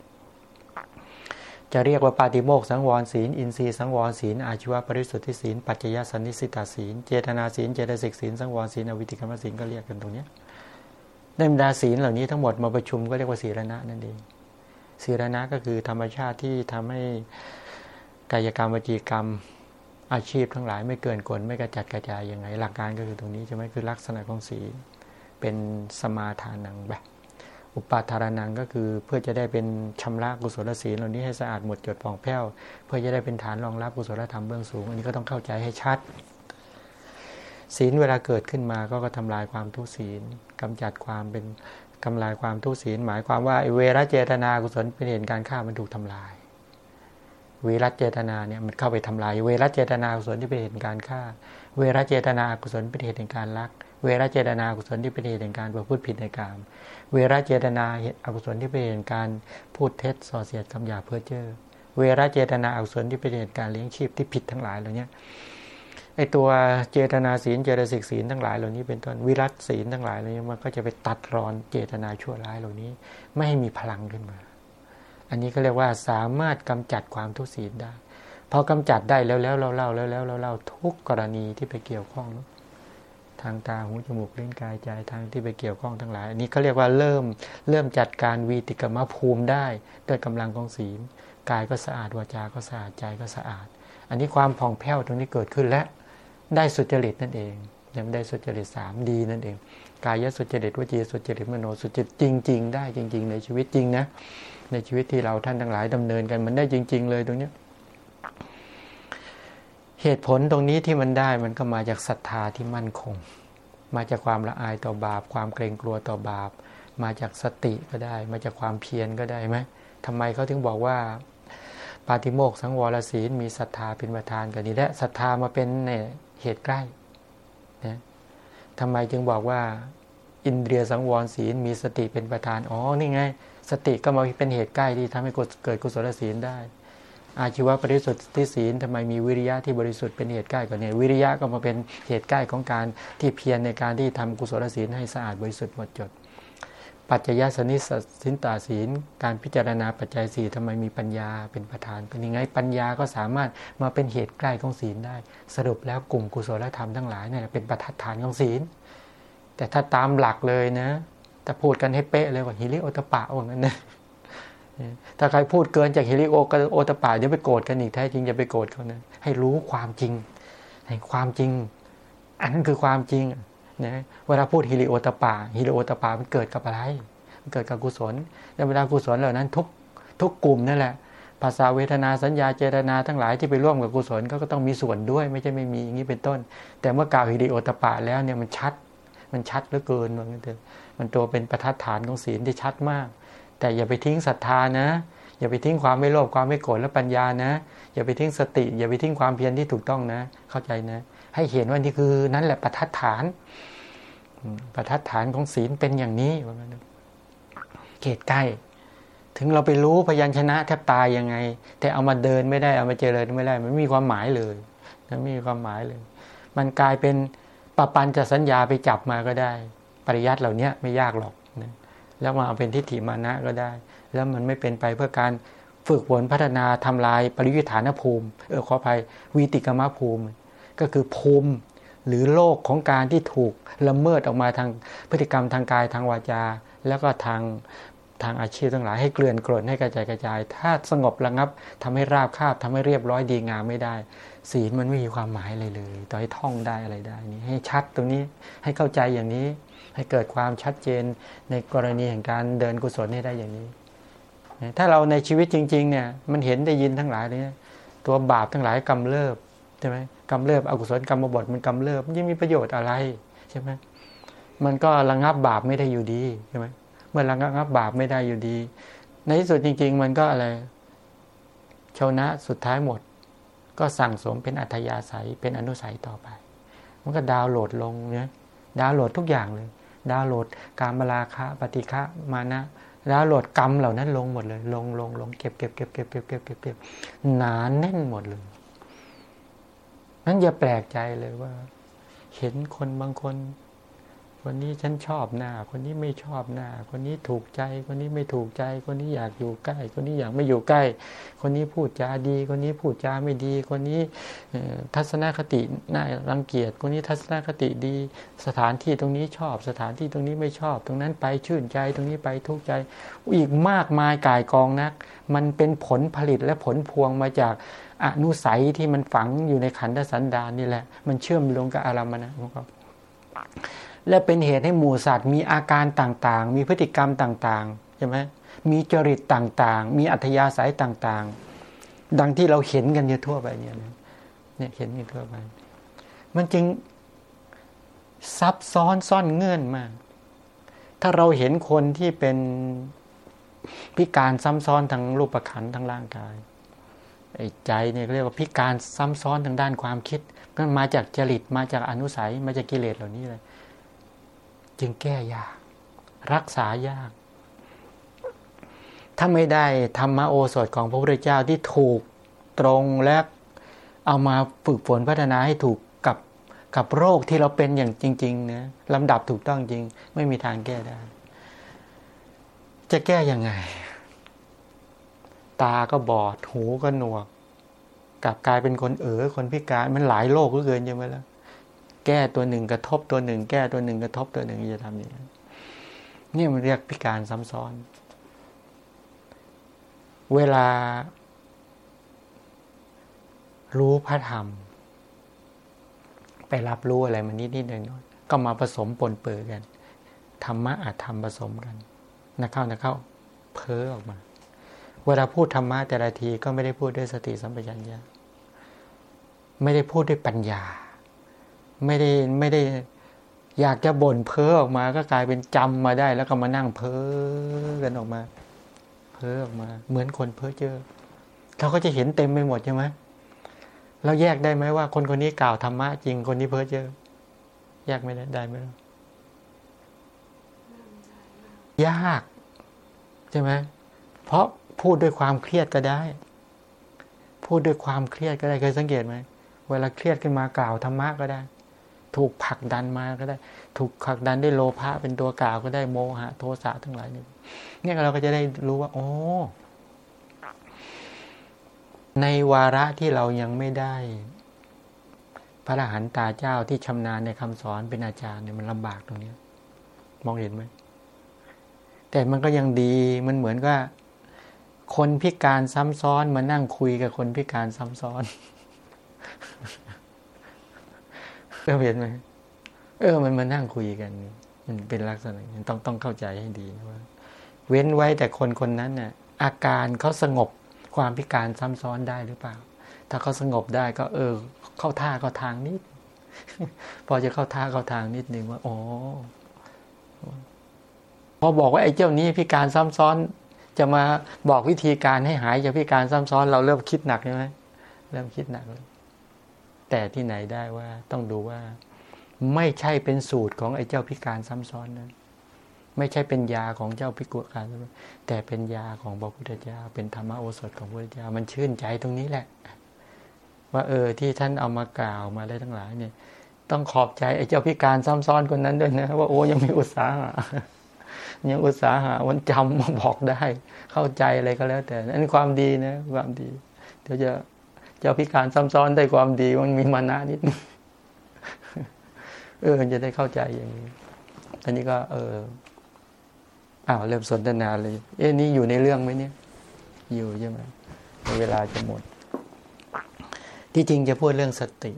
จะเรียกว่าปาติโมกสังวรศีล อินทรีย์สังวรศีล อาชีวะปริสุทธิศีล ปัจจยสันนิสิตาศีล เจตนาศีล เจตสิกศีล สังวรศีล อวิติกรรมศีลก็เรียกกันตรงนี้ในบรรดาศีลเหล่านี้ทั้งหมดมาประชุมก็เรียกว่าศีลนะนั่นเอง ศีลนะก็คือธรรมชาติที่ทำให้กายกรรมวจีกรรมอาชีพทั้งหลายไม่เกินกลไม่กระจัดกระจายยังไง หลักการก็คือตรงนี้ใช่ไหมคือลักษณะของศีลเป็นสมาทานังแบบอุปาทานังก็คือเพื่อจะได้เป็นชำระกุศลศีลเหล่านี้ให้สะอาดหมดจดป่องแผ้ว เพื่อจะได้เป็นฐานรองรับกุศลธรรมเบื้องสูง อันนี้ก็ต้องเข้าใจให้ชัด ศีลเวลาเกิดขึ้นมาก็ก็ทำลายความทุศีลกำจัดความเป็น กำลายความทุศีลหมายความว่าเวรเจตนากุศลเป็นเหตุการฆ่ามันถูกทำลาย เวรเจตนาเนี่ยมันเข้าไปทำลาย เวรเจตนากุศลที่เป็นเหตุการฆ่า เวรเจตนากุศลเป็นเหตุแห่งการรัก เวรเจตนากุศลที่เป็นเหตุแห่งการประพฤติผิดในกามเวรเจตนาอกุศลที่เป็นเหตุการพูดเท็จส่อเสียดคำหยาเพื่อเจ้อเวรเจตนาอกุศลที่เป็นเหตุการเลี้ยงชีพที่ผิดทั้งหลายเหล่านี้ ไอตัวเจตนาศีลเจตสิกศีลทั้งหลายเหล่านี้เป็นต้นวิรัตศีลทั้งหลายเหล่านี้มันก็จะไปตัดรอนเจตนาชั่วร้ายเหล่านี้ ไม่ให้มีพลังขึ้นมา อันนี้ก็เรียกว่าสามารถกำจัดความทุศีลได้พอกำจัดได้แล้วแล้วเราเล่าแล้วแล้วเราเล่าทุกกรณีที่ไปเกี่ยวข้อง ทางตาหูจมูกเล่นกายใจทางที่ไปเกี่ยวข้องทั้งหลาย อันนี้เขาเรียกว่าเริ่มเริ่มจัดการวีติกรรมภูมิได้ด้วยกำลังของศีลกายก็สะอาดวาจาก็สะอาดใจก็สะอาด อันนี้ความผ่องแผ้วตรงนี้เกิดขึ้นและ ได้สุจริตนั่นเองยังได้สุจริตสามดีนั่นเอง กายสุจริตวจีสุจริตมโนสุจริตจริง ๆ ได้จริง ๆ ในชีวิตจริงนะในชีวิตที่เราท่านทั้งหลายดำเนินกันมันได้จริง ๆ เลยตรงนี้เหตุผลตรงนี้ที่มันได้มันก็มาจากศรัทธาที่มั่นคง มาจากความละอายต่อบาป ความเกรงกลัวต่อบาป มาจากสติก็ได้ มาจากความเพียรก็ได้ไหมทำไมเขาถึงบอกว่าปาติโมกสังวรศีลมีศรัทธาเป็นประธานกันนี้และศรัทธามาเป็นเนี่ย เหตุใกล้นะทำไมจึงบอกว่า อินเดียสังวรศีลมีสติเป็นประธานอ๋อนี่ไง สติก็มาเป็นเหตุใกล้ที่ทำให้เกิดกุศลศีลได้ อาชีวะบริสุทธิ์ที่ศีลทำไมมีวิริยะที่บริสุทธิ์เป็นเหตุใกล้ก่อนเนี่ยวิริยะก็มาเป็นเหตุใกล้ของการที่เพียรในการที่ทำกุศลศีลให้สะอาดบริสุทธิ์หมดจด ปัจจยสนิสสินตาศีล การพิจารณาปัจจัยสี่ทำไมมีปัญญาเป็นประธาน เป็นยังไงปัญญาก็สามารถมาเป็นเหตุใกล้ของศีลได้ สรุปแล้วกลุ่มกุศลธรรมทั้งหลายเนี่ยเป็นประทัดฐานของศีล แต่ถ้าตามหลักเลยนะแต่พูดกันให้เป๊ะเลยว่าฮิริโอตปะว่างั้นนะถ้าใครพูดเกินจากฮิริโอกโอตปาเดี๋ยวไปโกรธกันอีกแท้จริงอย่าไปโกรธเขานะให้รู้ความจริงให้ความจริง อันนั้นคือความจริง นะเวลาพูดฮิริโอตปาฮิริโอตปามันเกิดกับอะไร มันเกิดกับกุศลในเวลากุศลเหล่านั้นทุกทุกกลุ่มนั่นแหละ ภาษาเวทนาสัญญาเจตนาทั้งหลายที่ไปร่วมกับกุศลก็ต้องมีส่วนด้วย ไม่ใช่ไม่มีอย่างนี้เป็นต้น แต่เมื่อกล่าวฮิริโอตปาแล้วเนี่ยมันชัด มันชัดเหลือเกินมันมันตัวเป็นประทัดฐานของศีลที่ชัดมาก แต่อย่าไปทิ้งศรัทธานะอย่าไปทิ้งความไม่โลภความไม่โกรธและปัญญานะ อย่าไปทิ้งสติ อย่าไปทิ้งความเพียรที่ถูกต้องนะ เข้าใจนะ ให้เห็นว่านี่คือนั่นแหละประทัดฐาน ประทัดฐานของศีลเป็นอย่างนี้ว่างั้นเกตใกล้ ถึงเราไปรู้พยัญชนะแทบตายยังไง แต่เอามาเดินไม่ได้เอามาเจริญไม่ได้ มันไม่มีความหมายเลยมันไม่มีความหมายเลย มันกลายเป็นปปันจะสัญญาไปจับมาก็ได้ ปริยัติเหล่านี้ไม่ยากหรอกนะแล้วมาเอาเป็นทิฏฐิมานะก็ได้ แล้วมันไม่เป็นไปเพื่อการฝึกฝนพัฒนาทำลายปริยุทธานภูมิ เออขออภัยวีติกรรมภูมิ ก็คือภูมิ หรือโลกของการที่ถูกละเมิดออกมาทางพฤติกรรมทางกายทางวาจา แล้วก็ทางทางอาชีพทั้งหลายให้เกลื่อนกลนให้กระจายกระจาย ถ้าสงบระงับทำให้ราบคาบทำให้เรียบร้อยดีงามไม่ได้ ศีลมันไม่มีความหมายเลยเลยต่อให้ท่องได้อะไรได้นี่ให้ชัดตรงนี้ให้เข้าใจอย่างนี้ ให้เกิดความชัดเจนในกรณีแห่งการเดินกุศลให้ได้อย่างนี้ ถ้าเราในชีวิตจริง ๆ เนี่ยมันเห็นได้ยินทั้งหลายเนี่ยตัวบาปทั้งหลายกำเริบใช่ไหม กำเริบอกุศลกรรมบดมันกำเริบยิ่งมีประโยชน์อะไรใช่ไหมมันก็ระงับบาปไม่ได้อยู่ดีใช่ไหมเมื่อระงับบาปไม่ได้อยู่ดี ในที่สุดจริง ๆ มันก็อะไรชาวนะสุดท้ายหมด ก็สั่งสมเป็นอัธยาศัยเป็นอนุสัยต่อไป มันก็ดาวน์โหลดลงเนี่ยดาวน์โหลดทุกอย่างเลย ดาวน์โหลดการมราคะปฏิฆะมานะดาวน์โหลดกรรมเหล่านั้นลงหมดเลย ลงลงลงเก็บเก็บเก็บเก็บเก็บเก็บเก็บหนาแน่นหมดเลย นั้นอย่าแปลกใจเลยว่า เห็นคนบางคน คนนี้ฉันชอบหน้า คนนี้ไม่ชอบหน้า คนนี้ถูกใจ คนนี้ไม่ถูกใจ คนนี้อยากอยู่ใกล้ คนนี้อยากไม่อยู่ใกล้ คนนี้พูดจาดี คนนี้พูดจาไม่ดี คนนี้ทัศนคติน่ารังเกียจ คนนี้ทัศนคติดี สถานที่ตรงนี้ชอบ สถานที่ตรงนี้ไม่ชอบ ตรงนั้นไปชื่นใจ ตรงนี้ไปทุกข์ใจ อีกมากมายกายกองนัก มันเป็นผลผลิตและผลพวงมาจากอนุสัยที่มันฝังอยู่ในขันธสันดานนี่แหละ มันเชื่อมลงกับอารมณ์นะครับ และเป็นเหตุให้หมูสัตว์ มีอาการต่างๆ มีพฤติกรรมต่างๆใช่ไหมมีจริตต่างๆ มีอัธยาศัยต่างๆ ดังที่เราเห็นกันเยอะทั่วไปเนี่ยเนี่ยเห็นกันทั่วไป มันจึงซับซ้อนซ่อนเงื่อนมาก ถ้าเราเห็นคนที่เป็นพิการซ้ำซ้อนทางรูปขันทางร่างกายไอ้ใจเนี่ยเรียกว่าพิการซ้ำซ้อนทางด้านความคิดก็มาจากจริตมาจากอนุสัยมาจากกิเลสเหล่านี้เลย จึงแก้ยาก รักษายาก ถ้าไม่ได้ธรรมโอสถของพระพุทธเจ้าที่ถูกตรงและเอามาฝึกฝนพัฒนาให้ถูกกับกับโรคที่เราเป็นอย่างจริงๆนะลำดับถูกต้องจริง ไม่มีทางแก้ได้ จะแก้ยังไง ตาก็บอด หูก็หนวกกลับกลายเป็นคนเอ๋อคนพิการมันหลายโรคก็เกินใช่ไหมล่ะ แก้ตัวหนึ่งกระทบตัวหนึ่ง แก้ตัวหนึ่งกระทบตัวหนึ่งจะทำอย่างนี้นี่มันเรียกพิการซ้ำซ้อน เวลา รู้พระธรรม ไปรับรู้อะไรมานิดนิดหน่อยน่อยก็มาผสมปนเปื้อกันธรรมะอาจทำผสมกันนะเข้านะเข้าเพ้อออกมา เวลาพูดธรรมะแต่ละทีก็ไม่ได้พูดด้วยสติสัมปชัญญะไม่ได้พูดด้วยปัญญา ไม่ได้ไม่ได้อยากจะบ่นเพ้อออกมา ก็กลายเป็นจำมาได้ แล้วก็มานั่งเพ้อกันออกมา เพ้อออกมา เหมือนคนเพ้อเจอเราก็จะเห็นเต็มไปหมดใช่ไหมเราแยกได้ไหมว่า คนคนนี้กล่าวธรรมะจริงคนนี้เพ้อเจอแยกไม่ได้ได้ไหมยากใช่ไหมเพราะพูดด้วยความเครียดก็ได้ พูดด้วยความเครียดก็ได้เคยสังเกตไหมเวลาเครียดขึ้นมากล่าวธรรมะก็ได้ ถูกผลักดันมาก็ได้ ถูกผลักดันด้วยโลภะเป็นตัวกล่าวก็ได้โมหะ โทสะทั้งหลายนี่เนี่ยเราก็จะได้รู้ว่า โอ้ในวาระที่เรายังไม่ได้ พระอรหันตาเจ้าที่ชำนาญในคำสอนเป็นอาจารย์เนี่ยมันลำบากตรงนี้มองเห็นไหมแต่มันก็ยังดีมันเหมือนกับคนพิการซ้ำซ้อนมานั่งคุยกับคนพิการซ้ำซ้อน ก็เห็นไหมเออ มันมานั่งคุยกันมันเป็นลักษณะต้องต้องเข้าใจให้ดีนะว่าเว้นไว้แต่คนคนนั้นเนี่ยอาการเขาสงบความพิการซ้ำซ้อนได้หรือเปล่า ถ้าเขาสงบได้ก็ เออ เข้าท่าเข้าทางนิด พอจะเข้าท่าเข้าทางนิดนึงว่าอ๋อพอบอกว่าไอ้เจ้านี้พิการซ้ำซ้อน จะมาบอกวิธีการให้หายจากพิการซ้ำซ้อน เราเริ่มคิดหนักใช่ไหมเริ่มคิดหนักเลย แต่ที่ไหนได้ว่าต้องดูว่า ไม่ใช่เป็นสูตรของไอ้เจ้าพิการซ้ำซ้อนนั้น ไม่ใช่เป็นยาของเจ้าพิกุการแต่เป็นยาของพระพุทธเจ้าเป็นธรรมโอสถของพระพุทธเจ้ามันชื่นใจตรงนี้แหละ ว่าเออที่ท่านเอามากล่าวมาได้ทั้งหลายเนี่ย ต้องขอบใจไอ้เจ้าพิการซ้ำซ้อนคนนั้นด้วยนะว่าโอ้ยังมีอุตสาหะยังอุตสาหะวันจำมาบอกได้ เข้าใจอะไรก็แล้ว แต่นั่นความดีนะความดีเดี๋ยวจะ เจ้าพิการซ้ำซ้อนได้ความดีมันมีมานะนิดเออจะได้เข้าใจอย่างนี้อันนี้ก็ เอออ้าวเริ่มสนทนาเลย เอ๊ะนี่อยู่ในเรื่องไหมเนี่ย อยู่ใช่ไหมเวลาจะหมด ที่จริงจะพูดเรื่องสติ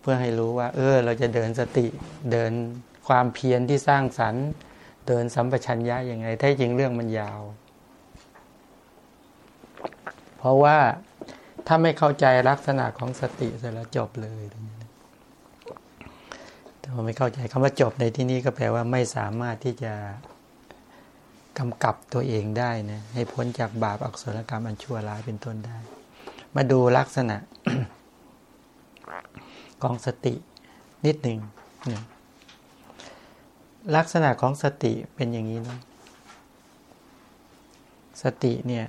เพื่อให้รู้ว่า เออ เราจะเดินสติ เดินความเพียรที่สร้างสรรค์ เดินสัมปชัญญะยังไงแท้จริงเรื่องมันยาว เพราะว่า ถ้าไม่เข้าใจลักษณะของสติเสร็จแล้วจบเลยถ้าไม่เข้าใจคำว่าจบในที่นี้ก็แปลว่าไม่สามารถที่จะกำกับตัวเองได้นะให้พ้นจากบาปอักุศลกรรมอันชั่วร้ายเป็นต้นได้ มาดูลักษณะของสตินิดหนึ่งลักษณะของสติเป็นอย่างนี้นะสติเนี่ย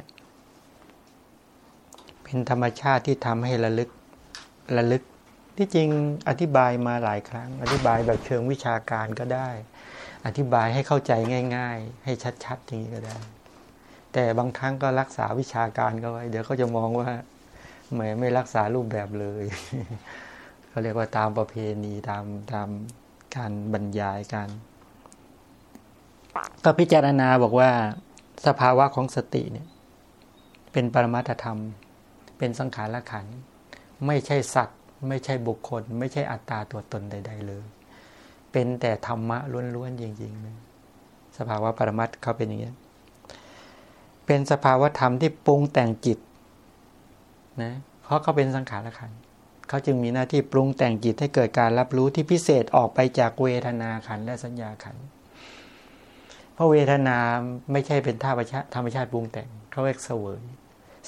เป็นธรรมชาติที่ทำให้ระลึกระลึก ที่จริงอธิบายมาหลายครั้ง อธิบายแบบเชิงวิชาการก็ได้ อธิบายให้เข้าใจง่าย ๆ ให้ชัดๆอย่างนี้ก็ได้ แต่บางครั้งก็รักษาวิชาการก็ไว้ เดี๋ยวเขาจะมองว่าไม่ไม่รักษารูปแบบเลยเขาเรียกว่าตามประเพณีตามตามการบรรยายการก็พิจารณาบอกว่าสภาวะของสติเนี่ย เป็นปรมาตธรรม เป็นสังขารขัน ไม่ใช่สัตว์ ไม่ใช่บุคคล ไม่ใช่อัตตาตัวตนใด ๆ เลย เป็นแต่ธรรมะล้วนๆจริงๆนะสภาวะปรมัตถ์เขาเป็นอย่างนี้ เป็นสภาวะธรรมที่ปรุงแต่งจิตนะ เพราะเขาเป็นสังขารขันเขาจึงมีหน้าที่ปรุงแต่งจิตให้เกิดการรับรู้ที่พิเศษออกไปจากเวทนาขันและสัญญาขัน เพราะเวทนาไม่ใช่เป็นธรรมชาติธรรมชาติปรุงแต่งเขาเรียกเสวย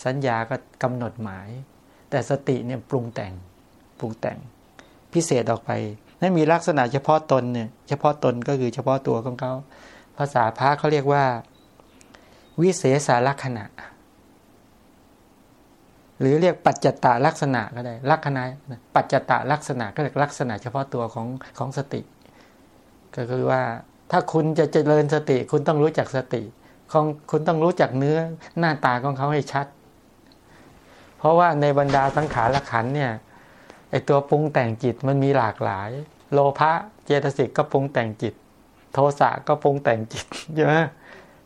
สัญญาก็กำหนดหมาย แต่สติเนี่ยปรุงแต่งปรุงแต่งพิเศษออกไป นั่นมีลักษณะเฉพาะตนเนี่ยเฉพาะตนก็คือเฉพาะตัวของเขาภาษาพระเขาเรียกว่า วิเศษสาลักษณะ หรือเรียกปัจจตาลักษณะก็ได้ลักษณะปัจจตาลักษณะก็เรียกลักษณะ เฉพาะตัวของของสติ ก็คือว่าถ้าคุณจะเจริญสติ คุณต้องรู้จักสติของคุณต้องรู้จักเนื้อหน้าตาของเขาให้ชัด ราะว่าในบรรดาสังขารขันเนี่ยไอตัวปรุงแต่งจิตมันมีหลากหลาย โลภะเจตสิกก็ปรุงแต่งจิต โทสะก็ปรุงแต่งจิตใช่ไหม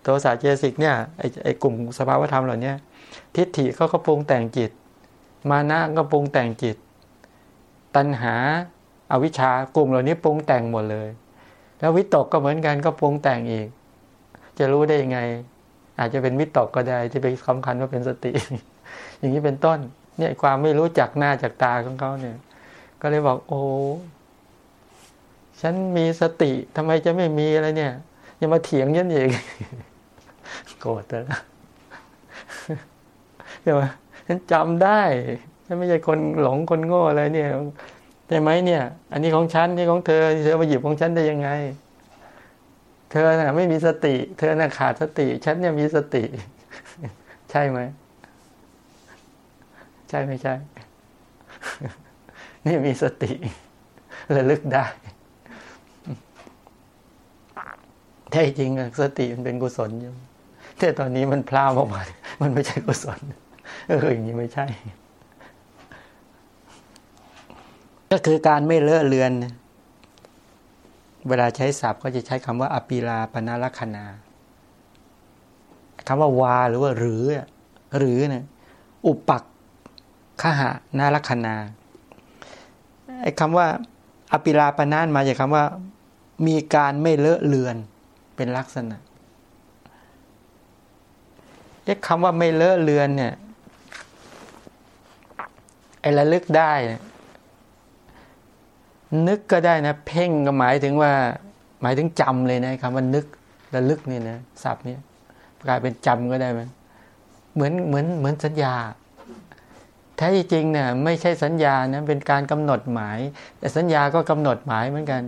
โทสะเจตสิกเนี่ยไอไอกลุ่มสภาวธรรมเหล่านี้ทิฏฐิเขาก็ปรุงแต่งจิต มานะก็ปรุงแต่งจิต ตัณหาอาวิชชากลุ่มเหล่านี้ปรุงแต่งหมดเลย แล้ววิตกก็เหมือนกันก็ปรุงแต่งอีก จะรู้ได้ยังไง อาจจะเป็นวิตกก็ได้ที่ไปสำคัญว่าเป็นสติ อย่างนี้เป็นต้น เนี่ยความไม่รู้จักหน้าจากตาของเขาเนี่ย ก็เลยบอกโอ้ฉันมีสติทำไมจะไม่มีอะไรเนี่ยอย่ามาเถียงยันเองโกรธแล้วใช่ไหมฉันจำได้ฉันไม่ใช่คนหลงคนโง่อะไรเนี่ยใช่ไหมเนี่ย อันนี้ของฉันนี่ของเธอเธอมาหยิบของฉันได้ยังไง เธอน่ะ ไม่มีสติ เธอน่ะขาดสติ ฉันเนี่ยมีสติ ใช่ไหม ใช่ไม่ใช่ นี่มีสติระลึกได้ แท้จริงสติมันเป็นกุศลอยู่แต่ตอนนี้มันพลาดออกมา มันไม่ใช่กุศลเอออย่างนี้ไม่ใช่ ก็คือการไม่เลอะเลือน เวลาใช้ศัพท์ก็จะใช้คำว่าอปิลาปนาลัคนาคำว่าวาหรือว่าหรือหรือเนี่ยอุปัก ขหานาลัคนาไอ้คำว่า อปิลาปนานมาจากคำว่า มีการไม่เลอะเลือนเป็นลักษณะไอ้คำว่าไม่เลอะเลือนเนี่ยไอ้ระลึกได้ นึกก็ได้นะ เพ่งก็หมายถึงว่า หมายถึงจำเลยนะคำว่านึกระลึกนี่นะศัพท์นี้กลายเป็นจำก็ได้ไหมเหมือนเหมือนเหมือนสัญญา แท้จริงเนี่ยไม่ใช่สัญญานะเป็นการกำหนดหมาย แต่สัญญาก็กำหนดหมายเหมือนกัน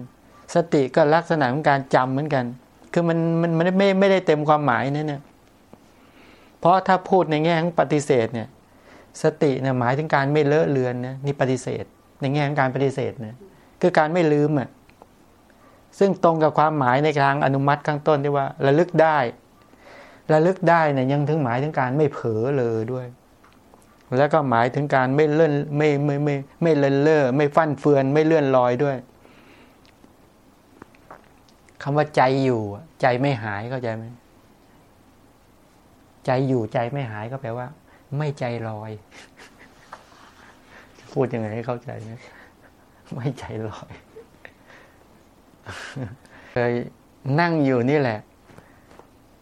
สติก็ลักษณะของการจำเหมือนกัน คือมันมันมันไม่ไม่ได้เต็มความหมายนะเนี่ยเพราะถ้าพูดในแง่ของปฏิเสธเนี่ยสติเนี่ยหมายถึงการไม่เลอะเลือนนะนี่ปฏิเสธ ในแง่ของการปฏิเสธเนี่ยคือการไม่ลืมอะซึ่งตรงกับความหมายในทางอนุมัติข้างต้นที่ว่า ระลึกได้ ระลึกได้เนี่ยยังถึงหมายถึงการไม่เผลอเลยด้วย แล้วก็หมายถึงการไม่เลื่อนไม่ไม่ไม่ไม่เลื่อนเล่อไม่ฟั่นเฟือนไม่เลื่อนลอยด้วยคำว่าใจอยู่ ใจไม่หายเข้าใจไหมใจอยู่ใจไม่หายก็แปลว่า ไม่ใจลอย พูดยังไงให้เข้าใจนะไม่ใจลอยเคยนั่งอยู่นี่แหละ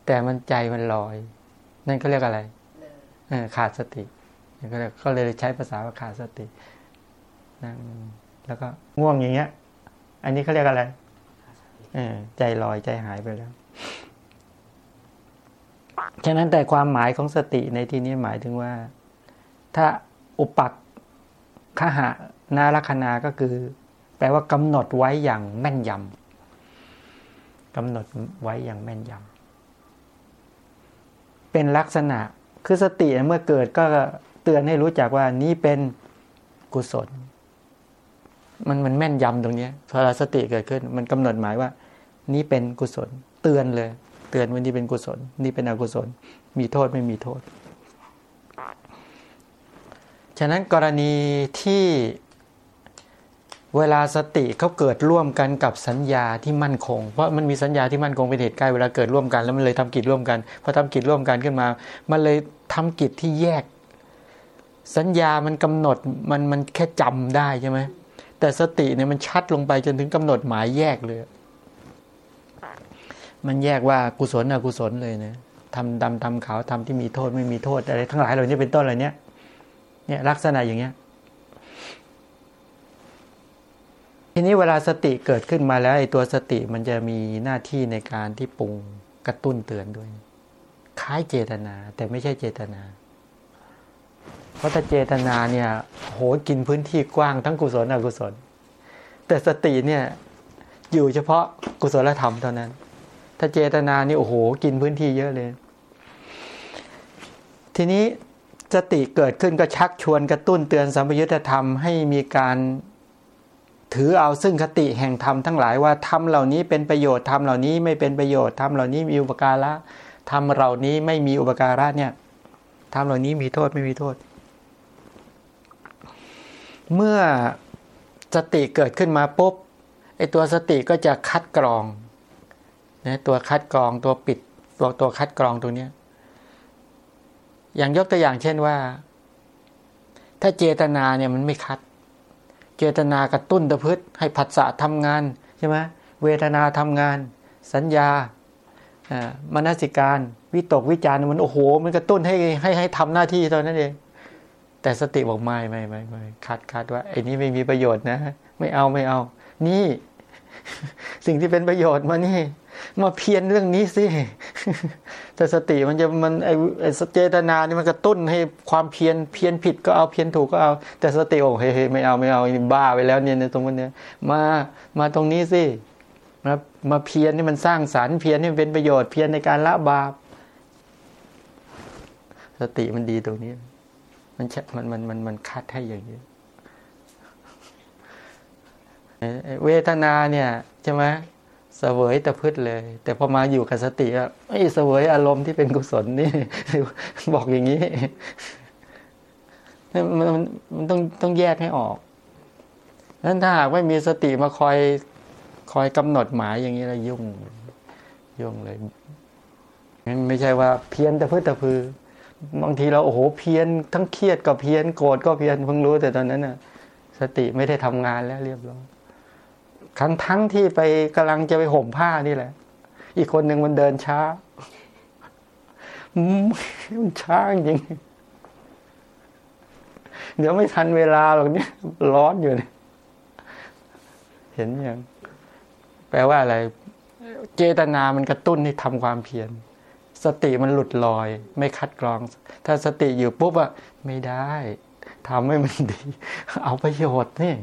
แต่มันใจมันลอย นั่นก็เรียกอะไรขาดสติ ก็เลยใช้ภาษาว่าขาดสตินั่งแล้วก็ง่วงอย่างเงี้ย อันนี้เขาเรียกอะไรใจลอยใจหายไปแล้ว ฉะนั้นแต่ความหมายของสติในที่นี้หมายถึงว่า ถ้าอุปักขหะนาลัคนาก็คือ แปลว่ากำหนดไว้อย่างแม่นยำกำหนดไว้อย่างแม่นยำเป็นลักษณะคือสติเมื่อเกิดก็ เตือนให้รู้จักว่านี้เป็นกุศล มันมันแม่นยำตรงนี้พอสติเกิดขึ้น มันกำหนดหมายว่า นี้เป็นกุศล เตือนเลย เตือนว่านี่เป็นกุศล นี่เป็นอกุศล มีโทษไม่มีโทษ ฉะนั้นกรณีที่เวลาสติเขาเกิดร่วมกันกับสัญญาที่มั่นคง เพราะมันมีสัญญาที่มั่นคงเป็นเหตุใกล้เวลาเกิดร่วมกันแล้วมันเลยทำกิจร่วมกันพอทำกิจร่วมกันขึ้นมา มันเลยทำกิจที่แยก สัญญามันกำหนดมันมันแค่จำได้ใช่ไหมแต่สติเนี่ยมันชัดลงไปจนถึงกำหนดหมายแยกเลย มันแยกว่ากุศลอกุศลเลยนะทำดำทำขาวทำที่มีโทษไม่มีโทษอะไรทั้งหลายเหล่านี้เป็นต้นอะไรเนี้ยเนี่ยลักษณะอย่างเงี้ยทีนี้เวลาสติเกิดขึ้นมาแล้วไอ้ตัวสติมันจะมีหน้าที่ในการที่ปรุงกระตุ้นเตือนด้วย คล้ายเจตนาแต่ไม่ใช่เจตนา เพราะถ้าเจตนาเนี่ยโหกินพื้นที่กว้างทั้งกุศลอกุศล แต่สติเนี่ยอยู่เฉพาะกุศลธรรมเท่านั้น ถ้าเจตนานี่โอ้โหกินพื้นที่เยอะเลย ทีนี้สติเกิดขึ้นก็ชักชวนกระตุ้นเตือนสัมปยุตธรรมให้มีการถือเอาซึ่งคติแห่งธรรมทั้งหลายว่าธรรมเหล่านี้เป็นประโยชน์ธรรมเหล่านี้ไม่เป็นประโยชน์ธรรมเหล่านี้มีอุปการะธรรมเหล่านี้ไม่มีอุปการะเนี่ยธรรมเหล่านี้มีโทษไม่มีโทษ เมื่อสติเกิดขึ้นมาปุ๊บไอตัวสติก็จะคัดกรองนะตัวคัดกรองตัวปิดตัวตัวคัดกรองตัวเนี้ยอย่างยกตัวอย่างเช่นว่า ถ้าเจตนาเนี่ยมันไม่คัด เจตนากระตุ้นตะพืชให้ผัสสะทำงานใช่ไหมเวทนาทำงาน สัญญามนสิการ วิตกวิจารมันโอ้โห มันกระตุ้นให้ให้ให้ทำหน้าที่ตอนนั้นเอง แต่สติบอกไม่ไม่ไม่ไม่คัดคัดว่าไอ้นี้ไม่มีประโยชน์นะ ไม่เอาไม่เอา นี่ สิ่งที่เป็นประโยชน์มานี่ มาเพียนเรื่องนี้สิแต่สติมันจะมันไอ้เจตนานี่มันกระตุ้นให้ความเพียนเพียนผิดก็เอาเพียนถูกก็เอา แต่สติโอ้เฮ้ยไม่เอาไม่เอาบ้าไปแล้วเนี่ยในตรงนี้มามาตรงนี้สิมามาเพียนนี่มันสร้างสารรค์เพียนนี่เป็นประโยชน์เพียนในการละบาป สติมันดีตรงนี้ มันมันมันมันมันคัดให้อย่างนี้เวทนาเนี่ยใช่ไหมเสวยแต่พืชเลย แต่พอมาอยู่กับสติอะไอ้เสวยอารมณ์ที่เป็นกุศลนี่บอกอย่างนี้มันมันต้องต้องแยกให้ออกนั้นถ้าหากไม่มีสติมาคอยคอยกำหนดหมายอย่างนี้แล้วยุ่ง ยุ่งเลยงั้นไม่ใช่ว่าเพี้ยนแต่พืชแต่พือ บางทีเราโอ้โหเพี้ยนทั้งเครียดก็เพี้ยนโกรธก็เพี้ยนเพิ่งรู้แต่ตอนนั้นน่ะ สติไม่ได้ทำงานแล้วเรียบร้อยทั้งทั้งที่ไปกำลังจะไปห่มผ้านี่แหละ อีกคนหนึ่งมันเดินช้ามันช้าจริงเดี๋ยวไม่ทันเวลาหรอกเนี่ยร้อนอยู่เนี่ยเห็นยังแปลว่าอะไร เจตนามันกระตุ้นให้ทำความเพียร สติมันหลุดลอย ไม่คัดกรอง ถ้าสติอยู่ปุ๊บอะไม่ได้ทำให้มันดี เอาประโยชน์นี่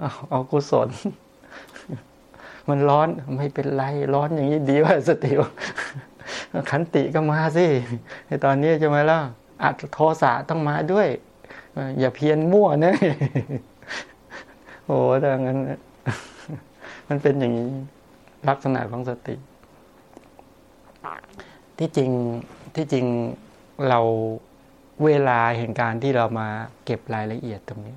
เอาเอากุศล มันร้อนไม่เป็นไร ร้อนอย่างนี้ดีว่าสติขันติก็มาสิในตอนนี้จะมาแล้วอัดโทสะต้องมาด้วย อย่าเพียนมั่วนะโอ้แต่งั้น มันเป็นอย่างนี้ ลักษณะของสติ ที่จริงที่จริงเราเวลาแห่งการที่เรามาเก็บรายละเอียดตรงนี้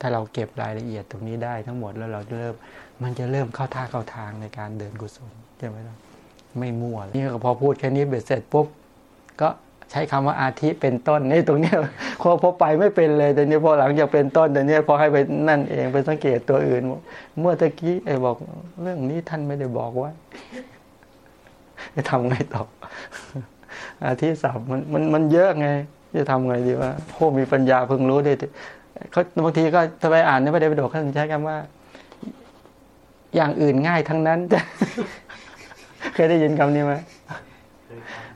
ถ้าเราเก็บรายละเอียดตรงนี้ได้ทั้งหมดแล้วเราจะเริ่มมันจะเริ่มเข้าท่าเข้าทางในการเดินกุศลใช่ไหมล่ะไม่มั่วนี่ก็พอพูดแค่นี้เบ็ดเสร็จปุ๊บก็ใช้คำว่าอาทิเป็นต้นนี่ตรงนี้พอพอไปไม่เป็นเลยแต่นี้พอหลังจากเป็นต้นแต่นี้พอให้ไปนั่นเองไปสังเกตตัวอื่น เมื่อตะกี้ไอ้บอกเรื่องนี้ท่านไม่ได้บอกไว้ จะทำไงต่ออาทิสามมันมันมันเยอะไง จะทำไงดีว่าโอ้มีปัญญาเพิ่งรู้ได้เขาบางทีก็ถ้าไปอ่านในพระเดชพระโดเขาใช้คำว่า อย่างอื่นง่ายทั้งนั้นเคยได้ยินคำนี้ไหม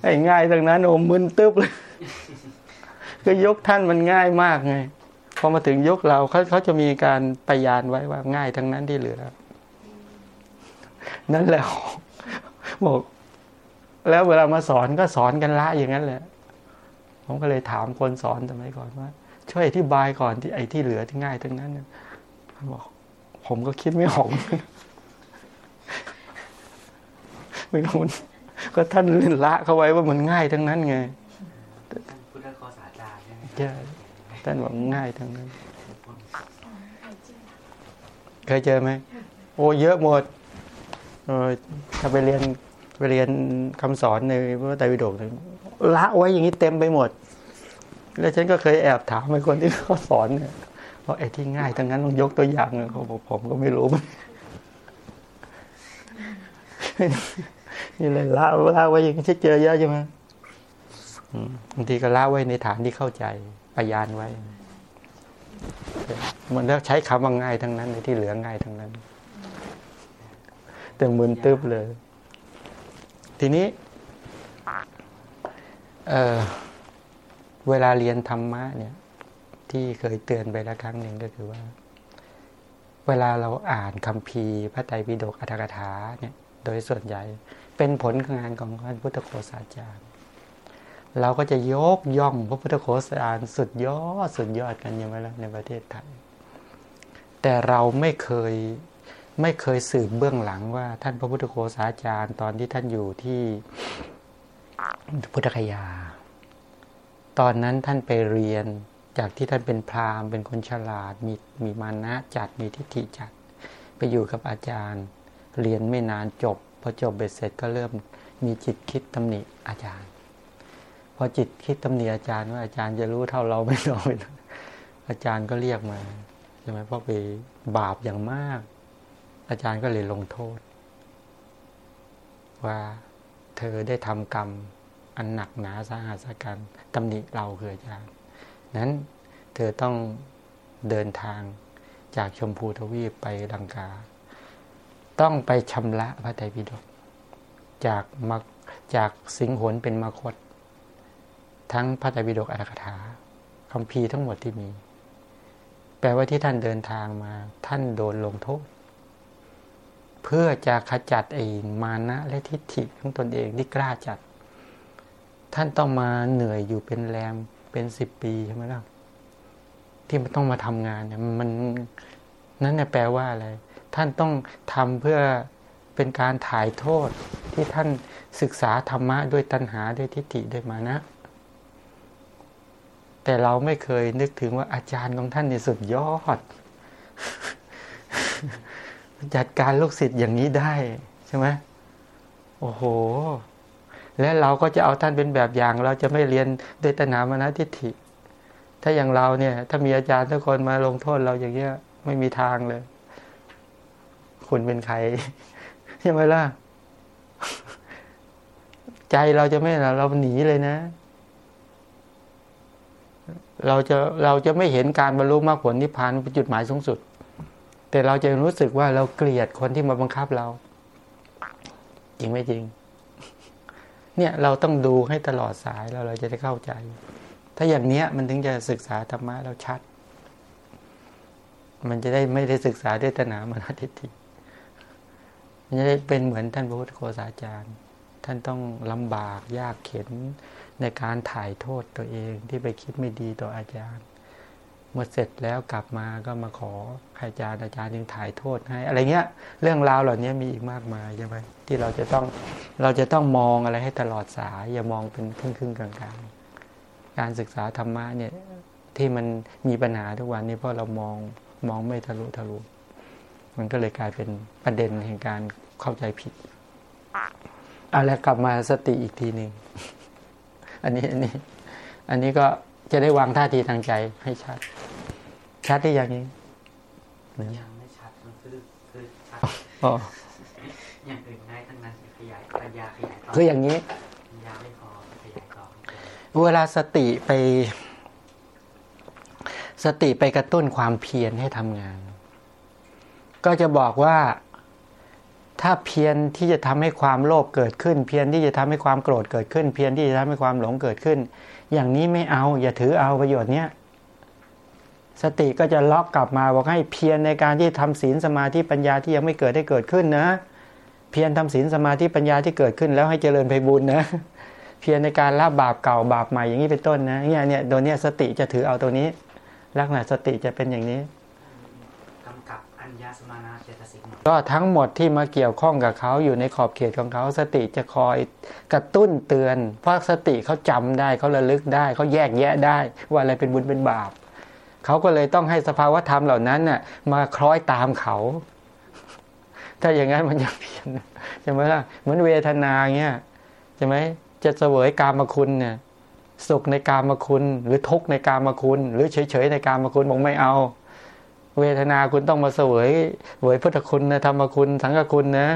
ไอ้ง่ายทั้งนั้นโอ้มึนตึ๊บเลยก็ยกท่านมันง่ายมากไงพอมาถึงยกเราเขาเขาจะมีการปยานไว้ว่าง่ายทั้งนั้นที่เหลือนั่นแหละบอก แล้วเวลามาสอนก็สอนกันละอย่างนั้นแหละ ผมก็เลยถามคนสอนสมัยก่อนว่า ช่วยอธิบายก่อนที่ไอ้ที่เหลือที่ง่ายทั้งนั้นเนี่ยบอก ผมก็คิดไม่ออกไม่รู้ก็ท่านเล่นละเขาไว้ว่ามันง่ายทั้งนั้นไงท่านพุทธโฆษาจารย์ใช่ไหมใช่ท่านบอกง่ายทั้งนั้นเคยเจอไหมโอ้เยอะหมดเออถ้าไปเรียนไป เรียนคำสอนในพระไตรปิฎกเนี่ยละไว้อย่างนี้เต็มไปหมด แล้วฉันก็เคยแอบถามไอ้คนที่เขาสอนเนี่ยว่าไอ้ที่ง่ายทั้งนั้นต้องยกตัวอย่างเลยเขาบอกผมก็ไม่รู้นี่เลยละละไว้อย่างนี้เจอเยอะใช่ไหมบางทีก็ละไว้ในฐานที่เข้าใจปยานไว้มันแล้วใช้คำว่าง่ายทั้งนั้นในที่เหลือง่ายทั้งนั้น แต่มึนตึ๊บเลย ทีนี้เเวลาเรียนธรรมะเนี่ย ที่เคยเตือนไปแล้วครั้งหนึ่งก็คือว่า เวลาเราอ่านคำพีพระไตรปิฎกอัตถกถาเนี่ย โดยส่วนใหญ่ เป็นผลงานของท่านพุทธโฆษาจารย์เราก็จะยกย่องพระพุทธโฆษาจารย์สุดยอดสุดยอดกันยังไงล่ะในประเทศไทย แต่เราไม่เคย ไม่เคยสืบเบื้องหลังว่า ท่านพระพุทธโฆษาจารย์ตอนที่ท่านอยู่ที่พุทธคยา ตอนนั้นท่านไปเรียนจากที่ท่านเป็นพราหมณ์เป็นคนฉลาด มีมีมานะจัดมีทิฏฐิจัด ไปอยู่กับอาจารย์ เรียนไม่นานจบพอจบเบ็ดเสร็จก็เริ่มมีจิตคิดตำหนิอาจารย์ พอจิตคิดตำหนิอาจารย์ว่าอาจารย์จะรู้เท่าเราไม่น้อยอาจารย์ก็เรียกมาใช่ไหมเพราะไปบาปอย่างมาก อาจารย์ก็เลยลงโทษ ว่าเธอได้ทำกรรม อันหนักหนาสาหัสกันตำหนิเราคืออาจารย์ นั้นเธอต้องเดินทางจากชมพูทวีปไปลังกา ต้องไปชำระพระไตรปิฎกจากมจากสิงหนเป็นมคต ทั้งพระไตรปิฎกอัตถกถาคำพีร์ทั้งหมดที่มี แปลว่าที่ท่านเดินทางมา ท่านโดนลงโทษ พื่อจะขจัดไอ้มานะและทิฏฐิของตนเองที่กล้าจัด ท่านต้องมาเหนื่อยอยู่เป็นแรมเป็นสิบปีใช่ไหมล่ะที่มันต้องมาทำงานเนี่ยมันนั่นเนี่ยแปลว่าอะไร ท่านต้องทำเพื่อเป็นการถ่ายโทษที่ท่านศึกษาธรรมะด้วยตัณหาด้วยทิฏฐิด้วยมานะ แต่เราไม่เคยนึกถึงว่าอาจารย์ของท่านในสุดยอด จัดการลูกศิษย์อย่างนี้ได้ใช่ไหมโอ้โห และเราก็จะเอาท่านเป็นแบบอย่าง เราจะไม่เรียนด้วยตัณหามนะทิฏฐิ ถ้าอย่างเราเนี่ย ถ้ามีอาจารย์ทุกคนมาลงโทษเราอย่างเงี้ย ไม่มีทางเลย คุณเป็นใครใช่ไหมล่ะ ใจเราจะไม่เราหนีเลยนะเราจะเราจะไม่เห็นการบรรลุมรรคผลนิพพานเป็นจุดหมายสูงสุด แต่เราจะรู้สึกว่าเราเกลียดคนที่มาบังคับเรา จริงไม่จริง เนี่ยเราต้องดูให้ตลอดสายแล้วเราจะได้เข้าใจ ถ้าอย่างเนี้ยมันถึงจะศึกษาธรรมะเราชัด มันจะได้ไม่ได้ศึกษาด้วยตนามานาทิฏฐิมันจะได้เป็นเหมือนท่านพระพุทธโฆษาจารย์ ท่านต้องลำบากยากเข็นในการถ่ายโทษตัวเองที่ไปคิดไม่ดีต่ออาจารย์ เมื่อเสร็จแล้วกลับมาก็มาขออาจารย์อาจารย์จึงถ่ายโทษให้ อะไรเงี้ย เรื่องราวเหล่านี้มีอีกมากมายใช่ไหมที่เราจะต้องเราจะต้องมองอะไรให้ตลอดสายอย่ามองเป็นครึ่งครึ่งกลางกลางการศึกษาธรรมะเนี่ยที่มันมีปัญหาทุกวันนี้เพราะเรามองมองไม่ทะลุทะลุมันก็เลยกลายเป็นประเด็นแห่งการเข้าใจผิดเอาแล้วกลับมาสติอีกทีหนึ่งอันนี้อันนี้ อันนี้ก็ จะได้วางท่าทีทางใจให้ชัด ชัดที่อย่างนี้ยังไม่ชัดมันคือคือชัดอ๋ออย่างอื่นง่ายทั้งนั้นขยายปัญญาขยายต่อคืออย่างนี้ปัญญาไม่พอขยายต่อเวลาสติไป สติไปกระตุ้นความเพียรให้ทำงาน ก็จะบอกว่าถ้าเพียรที่จะทำให้ความโลภเกิดขึ้น เพียรที่จะทำให้ความโกรธเกิดขึ้น เพียรที่จะทำให้ความหลงเกิดขึ้น อย่างนี้ไม่เอา อย่าถือเอาประโยชน์เนี้ยสติก็จะล็อกกลับมาบอกให้เพียรในการที่ทำศีลสมาธิปัญญาที่ยังไม่เกิดให้เกิดขึ้นนะ เพียรทำศีลสมาธิปัญญาที่เกิดขึ้นแล้วให้เจริญไปบุญนะ เพียรในการละบาปเก่าบาปใหม่อย่างนี้เป็นต้นนะเนี่ยเนี่ยตัวเนี้ยสติจะถือเอาตัวนี้ ลักษณะสติจะเป็นอย่างนี้กำกับอัญญาสมานาเจต ก็ทั้งหมดที่มาเกี่ยวข้องกับเขาอยู่ในขอบเขตของเขาสติจะคอยกระตุ้นเตือน เพราะสติเขาจำได้เขาระลึกได้เขาแยกแยะได้ว่าอะไรเป็นบุญเป็นบาปเขาก็เลยต้องให้สภาวธรรมเหล่านั้นน่ะมาคล้อยตามเขา ถ้าอย่างนั้นมันจะเพี้ยนใช่ไหมล่ะเหมือนเวทนาเงี้ยใช่ไหมจะเสวยกามคุณเนี่ยสุขในกามคุณ หรือทุกข์ในกามคุณ หรือเฉยๆในกามคุณบอกไม่เอา เวทนาคุณต้องมาเสวยเสวยพุทธคุณนะธรรมคุณ สังฆคุณนะ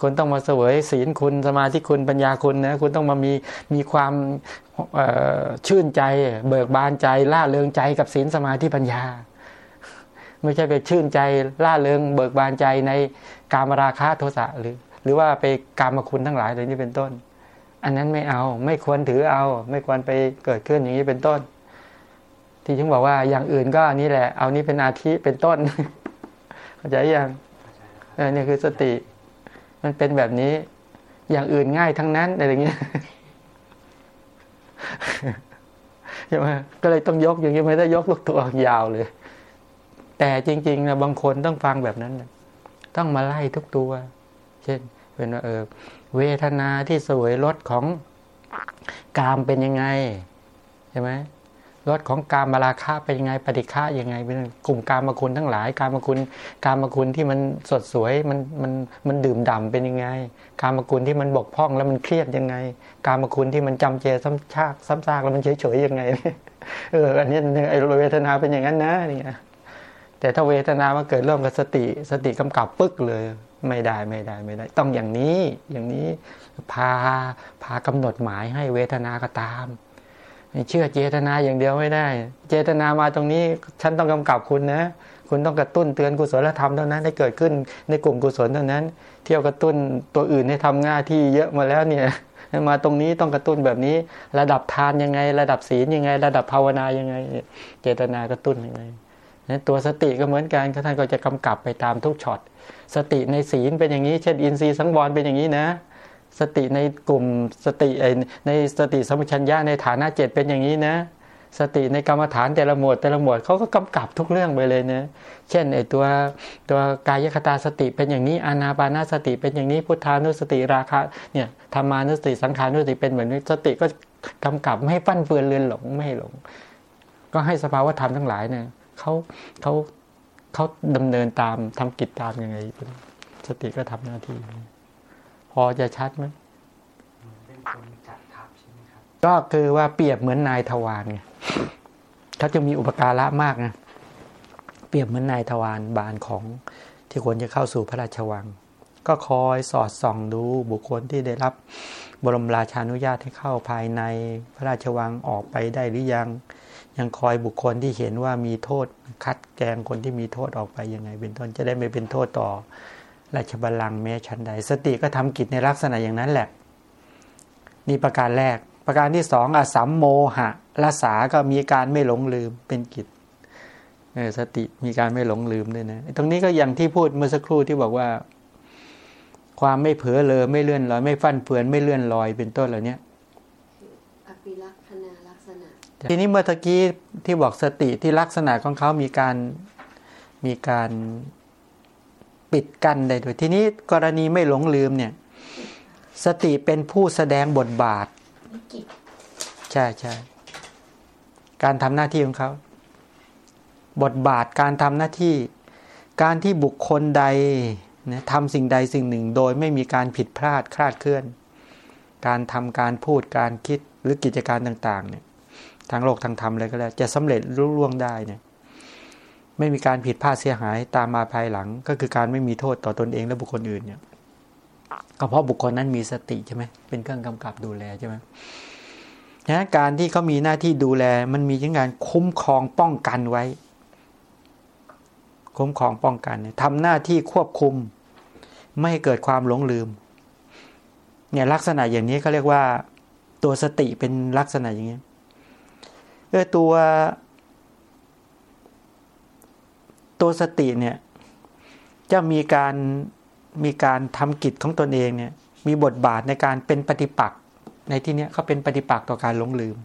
คุณต้องมาเสวยศีลคุณสมาธิคุณปัญญาคุณนะคุณต้องมามีมีความชื่นใจ เบิกบานใจล่าเริงใจกับศีลสมาธิปัญญา ไม่ใช่ไปชื่นใจล่าเริงเบิกบานใจในกามราคะโทสะหรือ หรือว่าไปกามคุณทั้งหลายเหล่านี้เป็นต้น อันนั้นไม่เอาไม่ควรถือเอา ไม่ควรไปเกิดขึ้นอย่างนี้เป็นต้น ที่ฉันบอกว่าอย่างอื่นก็นี่แหละ เอานี้เป็นอาทิเป็นต้นเข้าใจยังเข้าใจแล้วครับเออเนี่ยคือสติ มันเป็นแบบนี้ อย่างอื่นง่ายทั้งนั้นอะไรอย่างเงี้ยใช่ไหมก็เลยต้องยกอย่างนี้ไม่ได้ยกลูกตัวยาวเลย แต่จริงๆนะบางคนต้องฟังแบบนั้นนะต้องมาไล่ทุกตัว เช่น เป็นว่าเออเวทนาที่สวยรสของกามเป็นยังไงใช่ไหม รสของกามมาราคะเป็นยังไงปฏิฆะยังไงเป็นกลุ่มการมาคุณทั้งหลาย การมาคุณการมาคุณที่มันสดสวยมันมันมันดื่มด่ำเป็นยังไง การมาคุณที่มันบกพร่องแล้วมันเครียดยังไง การมาคุณที่มันจำเจซ้ำชากซ้ำซากแล้วมันเฉยเฉยยังไงเอออันนี้ไอ้เวทนาเป็นอย่างนั้นนะเนี่ยแต่ถ้าเวทนามาเกิดร่วมกับสติสติกำกับปึ๊กเลยไม่ได้ไม่ได้ไม่ได้ ต้องอย่างนี้อย่างนี้พาพากำหนดหมายให้เวทนาก็ตาม เชื่อเจตนาอย่างเดียวไม่ได้ เจตนามาตรงนี้ฉันต้องกำกับคุณนะ คุณต้องกระตุ้นเตือนกุศลธรรมเท่านั้นให้เกิดขึ้นในกลุ่มกุศลเท่านั้น เที่ยวกระตุ้นตัวอื่นให้ทำง่าที่เยอะมาแล้วเนี่ยมาตรงนี้ต้องกระตุ้นแบบนี้ ระดับทานยังไง ระดับศีลยังไง ระดับภาวนายังไง เจตนากระตุ้นยังไงนั้นตัวสติก็เหมือนกันท่านก็จะกำกับไปตามทุกช็อตสติในศีลเป็นอย่างนี้ เช่นอินทรีย์สังวรเป็นอย่างนี้นะ สติในกลุ่มสติในสติสมัชัญญาในฐานะเจ็ดเป็นอย่างนี้นะ สติในกรรมฐานแต่ละหมวดแต่ละหมวดเขาก็กำกับทุกเรื่องไปเลยนะเช่นไอ้ตัวตัวกายคตาสติเป็นอย่างนี้อานาปานาสติเป็นอย่างนี้พุทธานุสติราคะเนี่ยธรรมานุสติสังขานุสติเป็นเหมือนนี้สติก็กำกับไม่ให้ฟั่นเฟือนเลือนหลงไม่ให้หลง ก็ให้สภาวธรรมทั้งหลายเนี่ยเขาเขาเขาดำเนินตามทำกิจตามยังไง สติก็ทำหน้าที่ พอจะชัดไหมเหมือนเป็นคนจัดทัพใช่ไหมครับ ก็คือว่าเปรียบเหมือนนายทวารไงเขาจะมีอุปการะมากนะเปรียบเหมือนนายทวารบานของที่ควรจะเข้าสู่พระราชวัง ก็คอยสอดส่องดูบุคคลที่ได้รับบรมราชานุญาตให้เข้าภายในพระราชวังออกไปได้หรือยัง ยังคอยบุคคลที่เห็นว่ามีโทษคัดแกงคนที่มีโทษออกไปยังไง เป็นต้นจะได้ไม่เป็นโทษต่อ ราชบัลลังก์แม้ชั้นใด สติก็ทำกิจในลักษณะอย่างนั้นแหละ นี่ประการแรก ประการที่สองอสัมโมหะละสาก็มีการไม่หลงลืมเป็นกิจเออสติมีการไม่หลงลืมด้วยนะตรงนี้ก็อย่างที่พูดเมื่อสักครู่ที่บอกว่า ความไม่เผลอเลอไม่เลื่อนลอย ไม่ฟั่นเฟือนไม่เลื่อนลอยเป็นต้นเหล่านี้อภิลักษณะลักษณะทีนี้เมื่อตะกี้ที่บอกสติที่ลักษณะของเขามีการมีการ ปิดกั้นได้ด้วยทีนี้กรณีไม่หลงลืมเนี่ย สติเป็นผู้แสดงบทบาท ใช่ใช่การทำหน้าที่ของเขา บทบาทการทำหน้าที่ การที่บุคคลใดนะทำสิ่งใดสิ่งหนึ่ง โดยไม่มีการผิดพลาดคลาดเคลื่อน การทำการพูดการคิดหรือกิจการต่าง ๆ เนี่ยทางโลกทางธรรมอะไรก็แล้ว จะสำเร็จรุ่ล่วงได้เนี่ย ไม่มีการผิดพลาดเสียหายตามมาภายหลัง ก็คือการไม่มีโทษต่อตนเองและบุคคลอื่นเนี่ยก็เพราะบุคคลนั้นมีสติใช่ไหมเป็นเครื่องกำกับดูแลใช่ไหมนะการที่เขามีหน้าที่ดูแล มันมีทั้งการคุ้มครองป้องกันไว้ คุ้มครองป้องกันเนี่ยทำหน้าที่ควบคุม ไม่ให้เกิดความหลงลืม เนี่ยลักษณะอย่างนี้เขาเรียกว่า ตัวสติเป็นลักษณะอย่างนี้เออตัว ตัวสติเนี่ยจะมีการมีการทำกิจของตนเองเนี่ยมีบทบาทในการเป็นปฏิปักษ์ในที่นี้เขาเป็นปฏิปักษ์ต่อการหลงลืม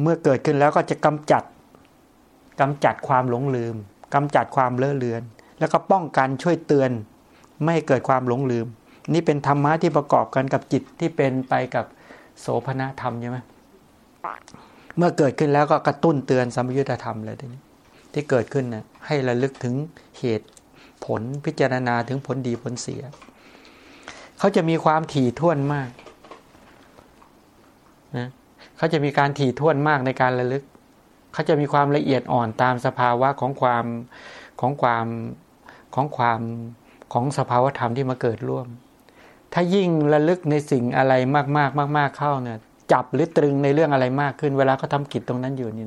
เมื่อเกิดขึ้นแล้วก็จะกำจัดกำจัดความหลงลืมกำจัดความเลอะเลือน แล้วก็ป้องกันช่วยเตือน ไม่ให้เกิดความหลงลืม นี่เป็นธรรมะที่ประกอบกันกับจิตที่เป็นไปกับโสภณธรรมใช่ไหมเมื่อเกิดขึ้นแล้วก็กระตุ้นเตือนสัมยุญธรรมเลยทีนี้ ที่เกิดขึ้นนะให้ระลึกถึงเหตุผลพิจารณาถึงผลดีผลเสีย เขาจะมีความถี่ท่วนมากนะเขาจะมีการถี่ท่วนมากในการระลึก เขาจะมีความละเอียดอ่อนตามสภาวะของความของความของความของสภาวธรรมที่มาเกิดร่วม ถ้ายิ่งระลึกในสิ่งอะไรมากๆมาก ๆเข้าเนี่ยจับหรือตรึงในเรื่องอะไรมากขึ้น เวลาเขาทากิจตรงนั้นอยู่นี่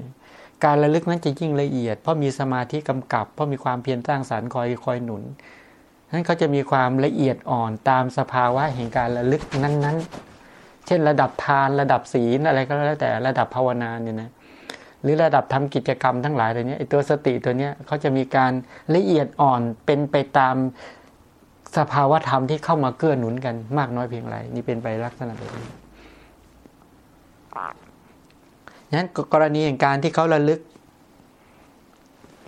การระลึกนั้นจะยิ่งละเอียด เพราะมีสมาธิกำกับ เพราะมีความเพียรสร้างสารรค์คอยคอยหนุนนั้นเขาจะมีความละเอียดอ่อนตามสภาวะแห่งการระลึกนั้นๆ เช่นระดับทานระดับศีลอะไรก็แล้วแต่ระดับภาวนาเนี่ยนะหรือระดับทำกิจกรรมทั้งหลายตัวนี้ไอตัวสติตัวนี้เขาจะมีการละเอียดอ่อนเป็นไปตามสภาวะธรรมที่เข้ามาเกื้อหนุนกันมากน้อยเพียงไรนี่เป็นไปลักษณะแบบนี้ นั้นกรณีอย่างการที่เขาระลึก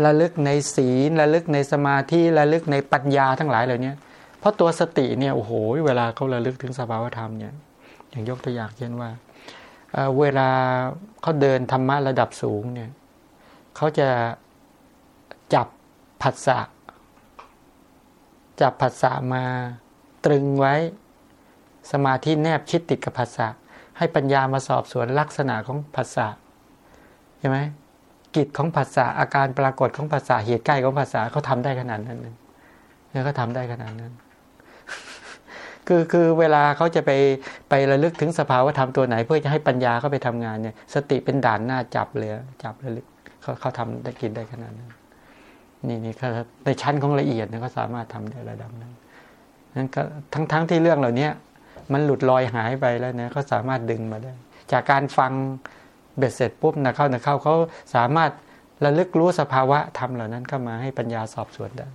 ระลึกในศีลระลึกในสมาธิระลึกในปัญญาทั้งหลายเหล่านี้เพราะตัวสติเนี่ยโอ้โหเวลาเขาระลึกถึงสภาวธรรมเนี่ยอย่างยกตัวอย่างเช่นว่าเเวลาเขาเดินธรรมะระดับสูงเนี่ยเขาจะจับผัสสะจับผัสสะมาตรึงไว้ สมาธิแนบชิดติดกับผัสสะ ให้ปัญญามาสอบสวนลักษณะของภาษาใช่ไหมกิจของภาษาอาการปรากฏของภาษาเหตุใกล้ของภาษาเขาทำได้ขนาดนั้นเนี่ยเขาทาได้ขนาดนั้น คือคือเวลาเขาจะไปไประลึกถึงสภาวะธรรมตัวไหน เพื่อจะให้ปัญญาเขาไปทำงานเนี่ย สติเป็นด่านหน้าจับเลยจับระลึกเขาเขาทำได้กินได้ขนาดนั้น นี่นี่เขาในชั้นของละเอียดเนี่ยเขาสามารถทำได้ระดับนั้นนั้นก็ทั้งทั้งที่เรื่องเหล่านี้ มันหลุดลอยหายไปแล้วนะเขาสามารถดึงมาได้ จากการฟังเบ็ดเสร็จปุ๊บนะเข้านะเข้าเขาสามารถระลึกรู้สภาวะธรรมเหล่านั้นเข้ามาให้ปัญญาสอบสวนได้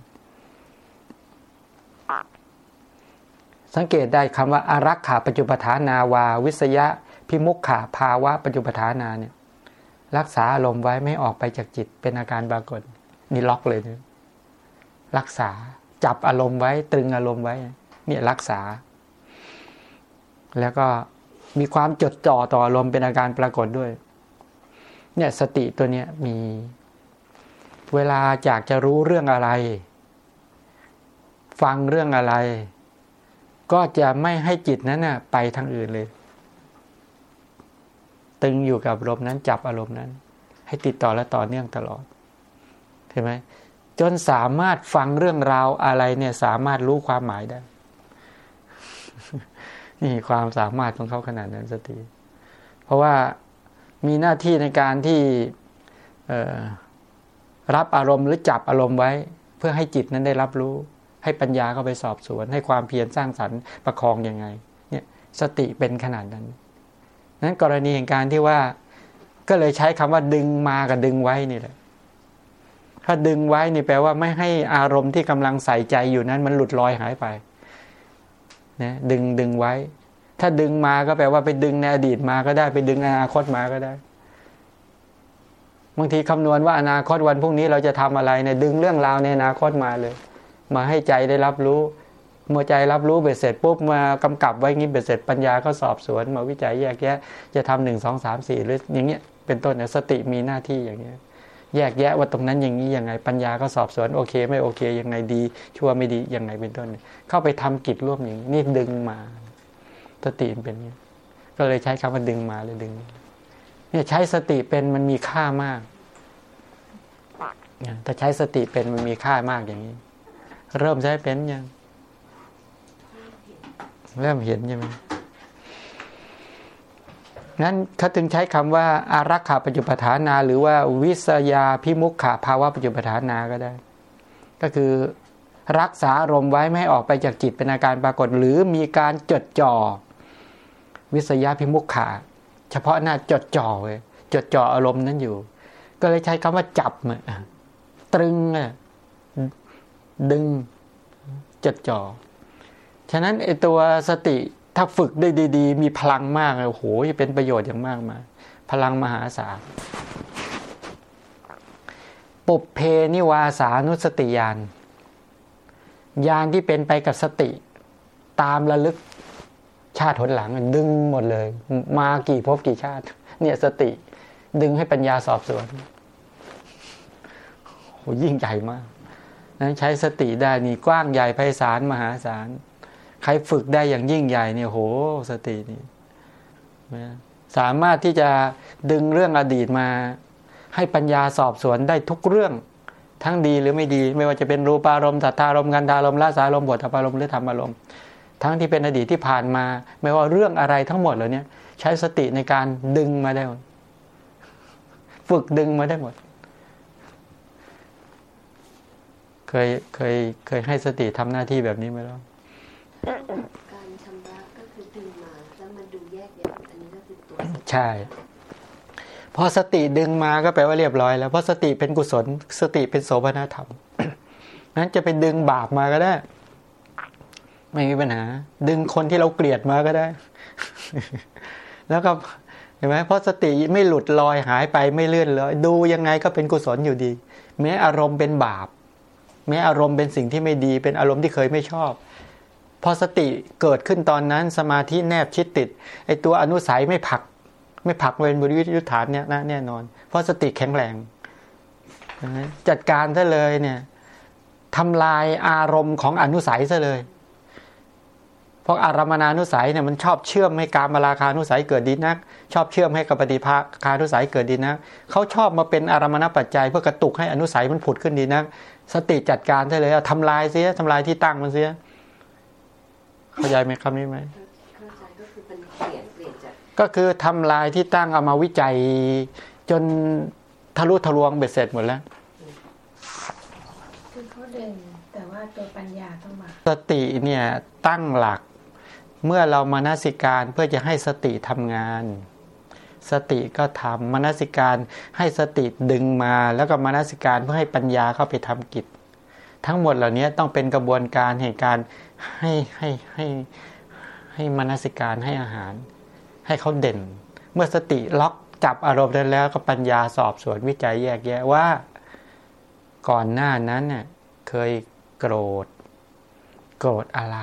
สังเกตได้คำว่าอารักขาปัจจุปทานาวา วิสยะพิมุขขาภาวะปัจจุปทานาเนี่ยรักษาอารมณ์ไว้ไม่ออกไปจากจิตเป็นอาการปรากฏนี่ล็อกเลยนี่รักษาจับอารมณ์ไว้ตรึงอารมณ์ไว้ เนี่ยรักษา แล้วก็มีความจดจ่อต่ออารมณ์เป็นอาการปรากฏด้วย เนี่ยสติตัวเนี้ยมี เวลาอยากจะรู้เรื่องอะไร ฟังเรื่องอะไร ก็จะไม่ให้จิตนั้นน่ะไปทางอื่นเลย ตึงอยู่กับอารมณ์นั้นจับอารมณ์นั้น ให้ติดต่อและต่อเนื่องตลอดเห็นไหมจนสามารถฟังเรื่องราวอะไรเนี่ยสามารถรู้ความหมายได้ นี่ความสามารถของเขาขนาดนั้นสติ เพราะว่ามีหน้าที่ในการที่รับอารมณ์หรือจับอารมณ์ไว้ เพื่อให้จิตนั้นได้รับรู้ ให้ปัญญาเข้าไปสอบสวน ให้ความเพียรสร้างสรรค์ประคองอยังไง เนี่ยสติเป็นขนาดนั้นนั้นกรณีแห่งการที่ว่าก็เลยใช้คำว่าดึงมากับดึงไว้นี่แหละ ถ้าดึงไว้นี่แปลว่าไม่ให้อารมณ์ที่กำลังใส่ใจอยู่นั้น มันหลุดลอยหายไป นะดึงดึงไว้ ถ้าดึงมาก็แปลว่าไปดึงในอดีตมาก็ได้ไปดึงอนาคตมาก็ได้บางทีคำนวณว่าอนาคตวันพรุ่งนี้เราจะทำอะไรเนี่ยดึงเรื่องราวในอนาคตมาเลย มาให้ใจได้รับรู้ เมื่อใจรับรู้เบ็ดเสร็จปุ๊บมากำกับไว้งี้เบ็ดเสร็จปัญญาก็สอบสวน มาวิจัยแยกแยะ จะทำหนึ่งสองสามสี่หรืออย่างเงี้ยเป็นต้นเนี่ยสติมีหน้าที่อย่างเงี้ย แยกแยะว่าตรงนั้นอย่างนี้ยังไงปัญญาก็สอบสวนโอเค ไม่โอเคยังไงดี ชั่วไม่ดียังไงเป็นต้น เข้าไปทำกิจร่วมอย่างนี้นี่ดึงมาสติเป็นนี้ก็เลยใช้คำว่าดึงมาเลยดึง เนี่ยใช้สติเป็นมันมีค่ามากถ้าใช้สติเป็นมันมีค่ามากอย่างนี้ เริ่มใช้เป็นยัง เริ่มเห็นใช่ไหม งั้นเขาถึงใช้คำว่าอารักขาปัจจุปทานา หรือว่าวิสยาพิมุขขาภาวะปัจจุปทานาก็ได้ ก็คือรักษาอารมณ์ไว้ไม่ให้ออกไปจากจิตเป็นอาการปรากฏ หรือมีการจดจ่อ วิสยาพิมุขขาเฉพาะหน้าจดจ่อเลยจดจ่ออารมณ์นั้นอยู่ ก็เลยใช้คำว่าจับตรึงดึงจดจ่อฉะนั้นไอตัวสติ ถ้าฝึกได้ดี ๆ มีพลังมากโอ้โหจะเป็นประโยชน์อย่างมากมายพลังมหาศาลปุเพนิวาสานุสติยานยานที่เป็นไปกับสติ ตามระลึกชาติหนหลังดึงหมดเลย มากี่ภพกี่ชาติ เนี่ยสติ ดึงให้ปัญญาสอบสวนโหยิ่งใหญ่มากใช้สติได้นี่กว้างใหญ่ไพศาลมหาศาล ใครฝึกได้อย่างยิ่งใหญ่เนี่ยโหสตินี่สามารถที่จะดึงเรื่องอดีตมา ให้ปัญญาสอบสวนได้ทุกเรื่อง ทั้งดีหรือไม่ดี ไม่ว่าจะเป็นรูปารมณ์สัทธารมณ์กันดารมณ์ละสารมณ์บทอารมณ์หรือธรรมารมณ์ทั้งที่เป็นอดีตที่ผ่านมา ไม่ว่าเรื่องอะไรทั้งหมดเหล่านี้ใช้สติในการดึงมาได้หมดฝึกดึงมาได้หมด เคยเคยเคยให้สติทำหน้าที่แบบนี้ไหมล่ะ การชำระก็คือดึงมาแล้วมันดูแยกแยะอันนี้ก็คือตัวใช่พอสติดึงมาก็แปลว่าเรียบร้อยแล้วเพราะสติเป็นกุศลสติเป็นโสภณธรรมนั้นจะไปดึงบาปมาก็ได้ ไม่มีปัญหา ดึงคนที่เราเกลียดมาก็ได้ แล้วก็เห็นไหมเพราะสติไม่หลุดลอยหายไปไม่เลื่อนเลยดูยังไงก็เป็นกุศลอยู่ดี แม้อารมณ์เป็นบาป แม้อารมณ์เป็นสิ่งที่ไม่ดี เป็นอารมณ์ที่เคยไม่ชอบ พอสติเกิดขึ้นตอนนั้นสมาธิแนบชิดติดไอตัวอนุสัยไม่ผัก ไม่ผักเวรบริวิทยุทธานเนี่ยนะแน่นอน เพราะสติแข็งแรงจัดการซะเลยเนี่ยทำลายอารมณ์ของอนุสัยซะเลยเพราะอารมณานุสัยเนี่ยมันชอบเชื่อมให้การมาราคานุสัยเกิดดีนัก ชอบเชื่อมให้กับปฏิภาคานุสัยเกิดดีนักเขาชอบมาเป็นอารมณปัจจัย เพื่อกระตุกให้อนุสัยมันผุดขึ้นดีนัก สติจัดการได้เลยทำลายเสียทำลายที่ตั้งมันเสีย เข้าใจไหมคำนี้ไหมเข้าใจก็คือเป็นเปลี่ยนก็คือทำลายที่ตั้งเอามาวิจัย จนทะลุทะลวงเบ็ดเสร็จหมดแล้วคือเขาเด่นแต่ว่าตัวปัญญาต้องมาสติเนี่ยตั้งหลัก เมื่อเรามานาสิการเพื่อจะให้สติทำงาน สติก็ทำมานาสิการให้สติดึงมา แล้วก็มานาสิการเพื่อให้ปัญญาเข้าไปทำกิจทั้งหมดเหล่านี้ต้องเป็นกระบวนการเหตุการ ให้ให้ให้ให้มานสิการให้อาหาร ให้เขาเด่น เมื่อสติล็อกจับอารมณ์ได้แล้วก็ปัญญาสอบสวนวิจัยแยกแยะว่า ก่อนหน้านั้นเน่ยเคยโกรธ โกรธอะไร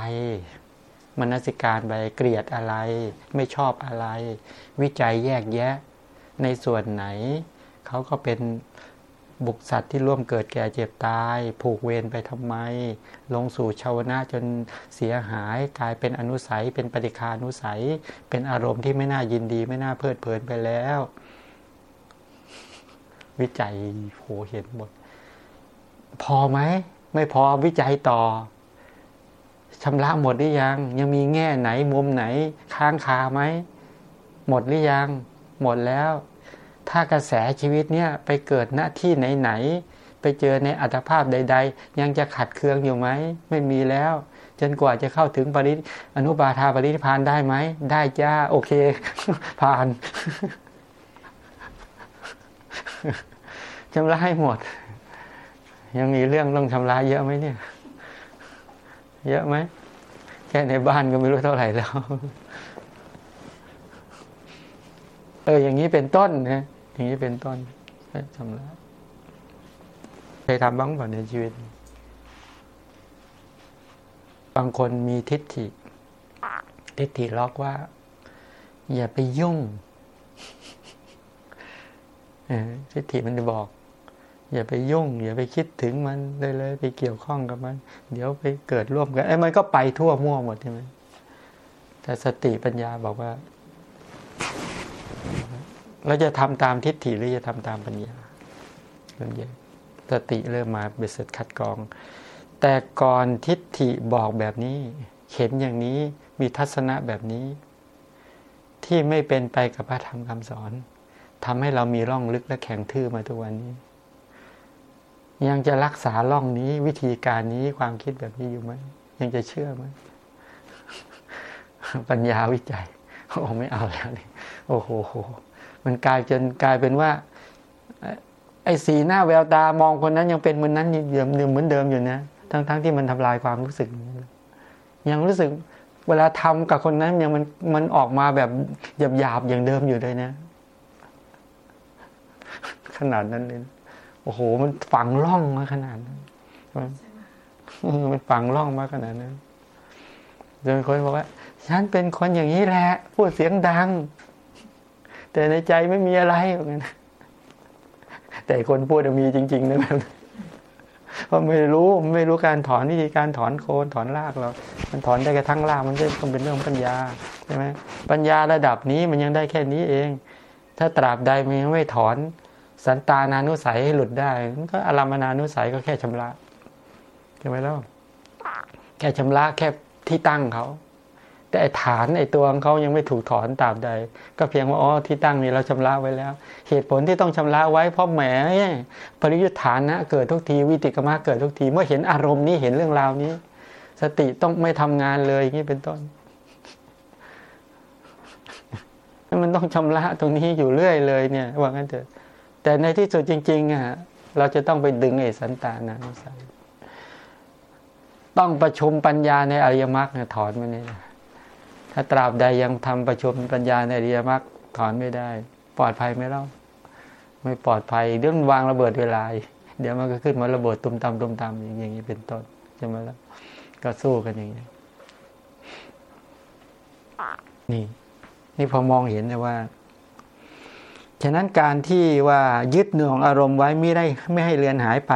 มนสิการไปเกลียดอะไร ไม่ชอบอะไร วิจัยแยกแยะ ในส่วนไหนเขาก็เป็น บุกสัตว์ที่ร่วมเกิดแก่เจ็บตาย ผูกเวรไปทำไม ลงสู่ชาวนะจนเสียหายกลายเป็นอนุสัย เป็นปฏิคานุสัย เป็นอารมณ์ที่ไม่น่ายินดี ไม่น่าเพลิดเพลินไปแล้ว วิจัยโหเห็นหมด พอไหม ไม่พอวิจัยต่อชำระหมดหรือยัง ยังมีแง่ไหนมุมไหน ค้างคาไหม หมดหรือยัง หมดแล้ว ถ้ากระแสชีวิตเนี่ยไปเกิดหน้าที่ไหนๆไปเจอในอัตภาพใด ๆ ยังจะขัดเคืองอยู่ไหมไม่มีแล้ว จนกว่าจะเข้าถึงปริอนุบาทาปรินิพานได้ไหมได้จ้าโอเค ผ่านชำระให้หมด ยังมีเรื่องต้องชำระเยอะไหมเนี่ย เยอะไหมแค่ในบ้านก็ไม่รู้เท่าไหร่แล้ว เอออย่างนี้เป็นต้นนะ อย่างนี้เป็นต้นชำระเคยทำบ้างเปล่าในชีวิต บางคนมีทิฏฐิ ทิฏฐิล็อกว่า อย่าไปยุ่งทิฏฐิมันจะบอก อย่าไปยุ่ง อย่าไปคิดถึงมันเลยเลย ไปเกี่ยวข้องกับมัน เดี๋ยวไปเกิดร่วมกันไอ้มันก็ไปทั่วมั่วหมดใช่ไหมแต่สติปัญญาบอกว่า เราจะทำตามทิฏฐิหรือจะทำตามปัญญาเริ่มแยกสติเริ่มมาเบ็ดเสร็จคัดกรอง แต่ก่อนทิฏฐิบอกแบบนี้เห็นอย่างนี้มีทัศนะแบบนี้ ที่ไม่เป็นไปกับพระธรรมคำสอนทำให้เรามีร่องลึกและแข็งทื่อมาทุกวันนี้ ยังจะรักษาร่องนี้วิธีการนี้ความคิดแบบนี้อยู่ไหมยังจะเชื่อไหมปัญญาวิจัยโอ้ไม่เอาแล้วนี่โอ้โห มันกลายจนกลายเป็นว่า ไอ้สีหน้าแววตามองคนนั้นยังเป็นเหมือนนั้นยังเหมือนเดิมอยู่นะทั้งๆทที่มันทำลายความรู้สึก ยังรู้สึกเวลาทำกับคนนั้นยังมันมันออกมาแบบหยาบๆอย่างเดิมอยู่เลยนะ ขนาดนั้นเลยโอ้โห มันฝังร่องมาขนาดนั้นมันฝังร่องมาขนาดนั้นจนคนบอกว่า ฉันเป็นคนอย่างนี้แหละพูดเสียงดัง แต่ในใจไม่มีอะไรเหมือนกันแต่คนพูดมีจริงๆนะแบบเพราะไม่รู้ไม่รู้การถอนวิธีการถอนโคนถอนรากเรา มันถอนได้แค่ทั้งรากมันจะต้องเป็นเรื่องปัญญาใช่ไหมปัญญาระดับนี้มันยังได้แค่นี้เอง ถ้าตราบใดมันยังไม่ถอนสันตานานุสัยให้หลุดได้ก็อารามนานุสัยก็แค่ชำระใช่ไหมล่ะแค่ชำระแค่ที่ตั้งเขา แต่ฐานไอ้ตัวของเขายังไม่ถูกถอนตามใด ก็เพียงว่าอ๋อที่ตั้งนี้เราชำระไว้แล้ว เหตุผลที่ต้องชำระไว้เพราะแหมปริยุทธานนะเกิดทุกทีวิติกมาเกิดทุกทีเมื่อเห็นอารมณ์นี้เห็นเรื่องราวนี้ สติต้องไม่ทำงานเลยอย่างนี้เป็นต้นมันต้องชำระตรงนี้อยู่เรื่อยเลยเนี่ยว่างั้นเถอะแต่ในที่สุดจริงๆอะเราจะต้องไปดึงไอ้สันตานานุสัยต้องประชุมปัญญาในอริยมรรคเนี่ยถอนไม่ได้ ถ้าตราบใดยังทำประชุมปัญญาในอริยมรรคถอนไม่ได้ ปลอดภัยไหมเล่าไม่ปลอดภัยเรื่องวางระเบิดเวลาเดี๋ยวมันก็ขึ้นมาระเบิดตุมตามตุมตามอย่างนี้เป็นต้นใช่ไหมล่ะก็สู้กันอย่างนี้นี่ นี่พอมองเห็นเลยว่าฉะนั้นการที่ว่ายึดหน่วงอารมณ์ไว้ไม่ได้ไม่ให้เลือนหายไป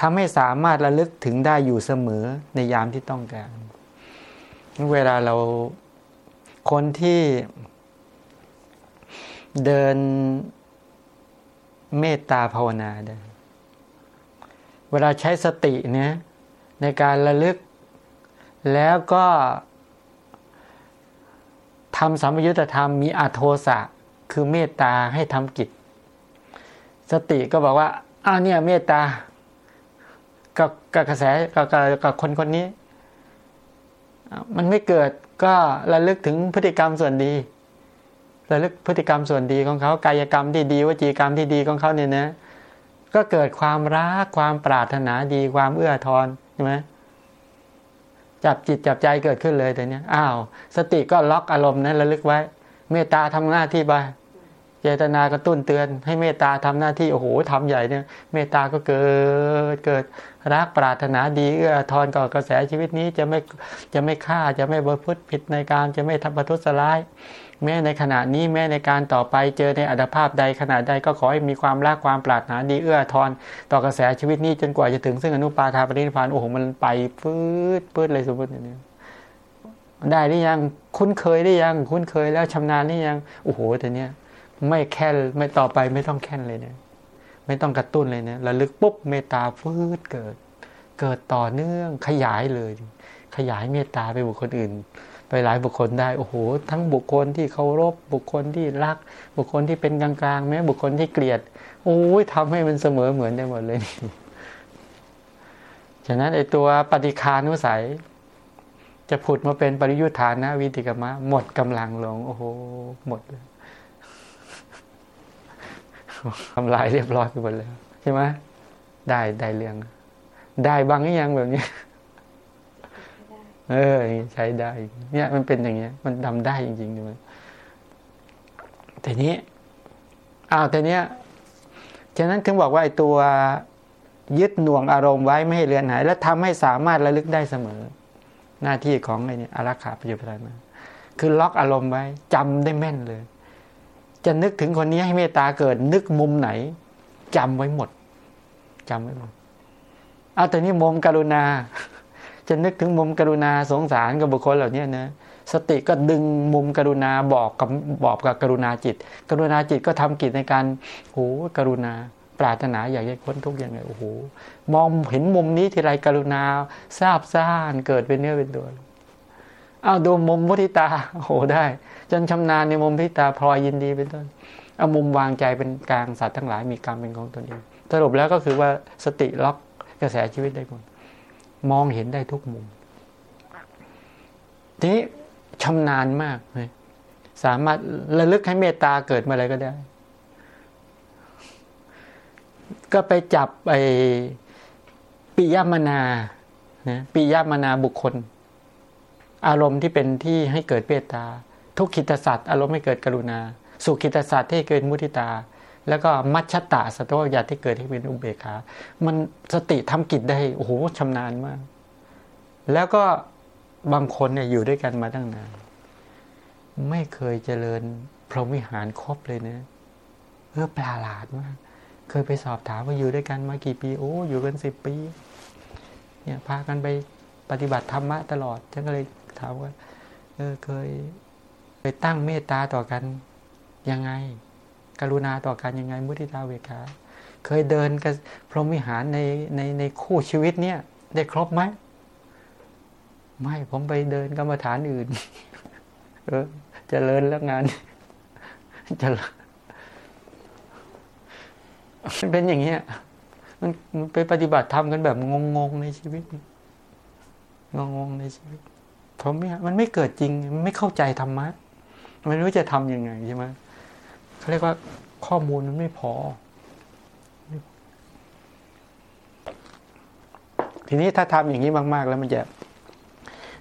ทำให้สามารถระลึกถึงได้อยู่เสมอในยามที่ต้องการ เวลาเรา คนที่เดินเมตตาภาวนาได้เวลาใช้สติเนี่ยในการระลึก แล้วก็ทำสัมยุตธรรมมีอโทสะคือเมตตาให้ทำกิจ สติก็บอกว่าอ้าวเนี่ยเมตตากับกับกระแสกับกับคนคนนี้ มันไม่เกิด ก็ระลึกถึงพฤติกรรมส่วนดีระลึกพฤติกรรมส่วนดีของเขากายกรรมที่ดีวจีกรรมที่ดีของเขาเนี่ยนะก็เกิดความรักความปรารถนาดีความเอื้อทอนใช่ไหมจับจิตจับใจเกิดขึ้นเลยแต่เนี้ยอ้าว สติก็ล็อกอารมณ์นั้นระลึกไว้ เมตตาทำหน้าที่ไป เจตนากระตุ้นเตือนให้เมตตาทำหน้าที่โอ้โหทำใหญ่เนี่ยเมตตาก็เกิดเกิดรักปรารถนาดีเอื้อทอนก่อกระแสชีวิตนี้จะไม่จะไม่ฆ่าจะไม่บรพุทธผิดในการจะไม่ทำประทุษร้าย แม้ในขณะนี้แม้ในการต่อไปเจอในอัตภาพใดขนาดใดก็ขอให้มีความรักความปรารถนาดีเอื้อทอนต่อกระแสชีวิตนี้จนกว่าจะถึงซึ่งอนุปาทาปรินิพานโอ้โหมันไปฟืดฟืดเลยสมมติอย่างนี้ได้หรือยังคุ้นเคยได้ยังคุ้นเคยแล้วชำนาญหรือยังโอ้โหแต่เนี้ย ไม่แค่ไม่ต่อไปไม่ต้องแค่นเลยเนี่ยไม่ต้องกระตุ้นเลยเนี่ยระลึกปุ๊บเมตตาฟืดเกิด เกิดต่อเนื่องขยายเลย ขยายเมตตาไปบุคคลอื่น ไปหลายบุคคลได้โอ้โห ทั้งบุคคลที่เคารพบุคคลที่รัก บุคคลที่เป็นกลางๆแม้บุคคลที่เกลียดโอ้ยทำให้มันเสมอเหมือนได้หมดเลยฉะนั้นไอตัวปฏิคานุสัย จะผุดมาเป็นปริยุทธานะวิติกมะ หมดกำลังลง โอ้โห หมดเลย ทำลายเรียบร้อยไปหมดแล้วใช่ไหมได้ได้เรื่อง ได้บางอย่างแบบนี้เออใช้ได้ เนี่ยมันเป็นอย่างเงี้ย มันทาได้จริงๆด้วยแต่นี้อ้าวแต่เนี้ยฉะนั้นถึงบอกว่าไอ้ตัวยึดหน่วงอารมณ์ไว้ไม่ให้เลือนหาย และทำให้สามารถระลึกได้เสมอ หน้าที่ของไอ้นี่อารักขาปัจจุบันมาคือล็อกอารมณ์ไว้จำได้แม่นเลย จะนึกถึงคนนี้ให้เมตตาเกิด นึกมุมไหนจำไว้หมดจำไว้หมดเอาแต่นี้มุมกรุณา จะนึกถึงมุมกรุณาสงสารกับบุคคลเหล่านี้นะสติก็ดึงมุมกรุณาบอกกับบอกกับกรุณาจิต กรุณาจิตก็ทำกิจในการโอ้กรุณา ปรารถนาอยากจะพ้นทุกอย่างไงโอ้โหมองเห็นมุมนี้ทีไรกรุณาทราบซ่านเกิดเป็นเนื้อเป็นตัว อาดูมุมมุทิตาโอ้โหได้ จนชำนาญในมุมมุทิตาพลอยยินดีเป็นต้นเอามุมวางใจเป็นกลางสัตว์ทั้งหลายมีกรรมเป็นของตนเองสรุปแล้วก็คือว่าสติล็อกกระแสชีวิตได้คนมองเห็นได้ทุกมุมทีนี้ชำนาญมากเลยสามารถระลึกให้เมตตาเกิดมาอะไรก็ได้ ก็ไปจับไอ้ปิยมนานะปิยมนาบุคคล อารมณ์ที่เป็นที่ให้เกิดเมตตา ทุกขิตสัตว์อารมณ์ให้เกิดกรุณา สุขิตสัตว์ที่เกิดมุทิตา แล้วก็มัชชตาสตวญาที่เกิดให้เป็นอุเบกขา มันสติทำกิจได้โอ้โหชำนาญมาก แล้วก็บางคนเนี่ยอยู่ด้วยกันมาตั้งนานไม่เคยเจริญพรหมวิหารครบเลยนะเออประหลาดมาก เคยไปสอบถามว่าอยู่ด้วยกันมากี่ปีโอ้อยู่กันสิบปี เนี่ยพากันไปปฏิบัติธรรมะตลอดฉันก็เลย ถามว่าเออเคยไปตั้งเมตตาต่อกันยังไง กรุณาต่อกันยังไง มุทิตาเวขาเคยเดินกับพรหมวิหารในในในคู่ชีวิตเนี่ย ได้ครบไหมไม่ผมไปเดินกรรมฐานอื่น เออจเจริญแล้วงานจเจริญมันเป็นอย่างเงี้ยมันมันไปปฏิบัติธรรมกันแบบงงๆในชีวิต งงๆในชีวิต ผมไม่มันไม่เกิดจริง มันไม่เข้าใจธรรมะ มันไม่รู้จะทำยังไงใช่ไหมเขาเรียกว่าข้อมูลมันไม่พอ ทีนี้ถ้าทำอย่างนี้มาก ๆ แล้วมันจะ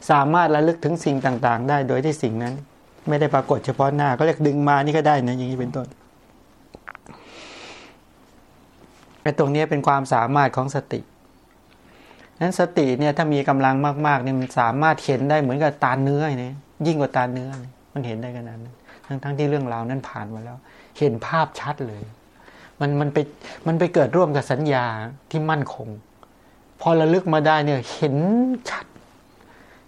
สามารถระลึกถึงสิ่งต่าง ๆ ได้โดยที่สิ่งนั้น ไม่ได้ปรากฏเฉพาะหน้าก็เรียกดึงมานี่ก็ได้นะอย่างนี้เป็นต้นไอ้ตรงนี้เป็นความสามารถของสติ นั้นสติเนี่ยถ้ามีกำลังมากๆเนี่ยมันสามารถเห็นได้เหมือนกับตาเนื้อเนี่ยยิ่งกว่าตาเนื้อ มันเห็นได้ขนาดนั้นทั้งทั้งที่เรื่องราวนั้นผ่านมาแล้ว เห็นภาพชัดเลย มันมันไปมันไปเกิดร่วมกับสัญญาที่มั่นคง พอระลึกมาได้เนี่ยเห็นชัด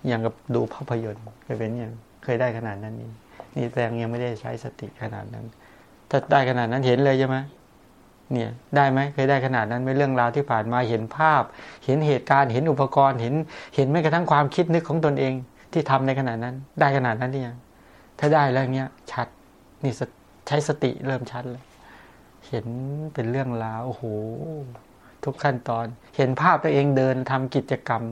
อย่างกับดูภาพยนตร์เคยเป็นอย่างเคยได้ขนาดนั้นนี่นี่แต่ยังไม่ได้ใช้สติขนาดนั้น ถ้าได้ขนาดนั้นเห็นเลยใช่ไหม เนี่ยได้ไหมเคยได้ขนาดนั้นไม่เรื่องราวที่ผ่านมาเห็นภาพ เห็นเหตุการณ์เห็นอุปกรณ์เห็นเห็นไม่กระทั่งความคิดนึกของตนเองที่ทำในขนาดนั้น ได้ขนาดนั้นหรือยังถ้าได้แล้วเนี้ยชัดนี่ใช้สติเริ่มชัดเลย เห็นเป็นเรื่องราวโอ้โหทุกขั้นตอน เห็นภาพตัวเองเดินทำกิจกรรม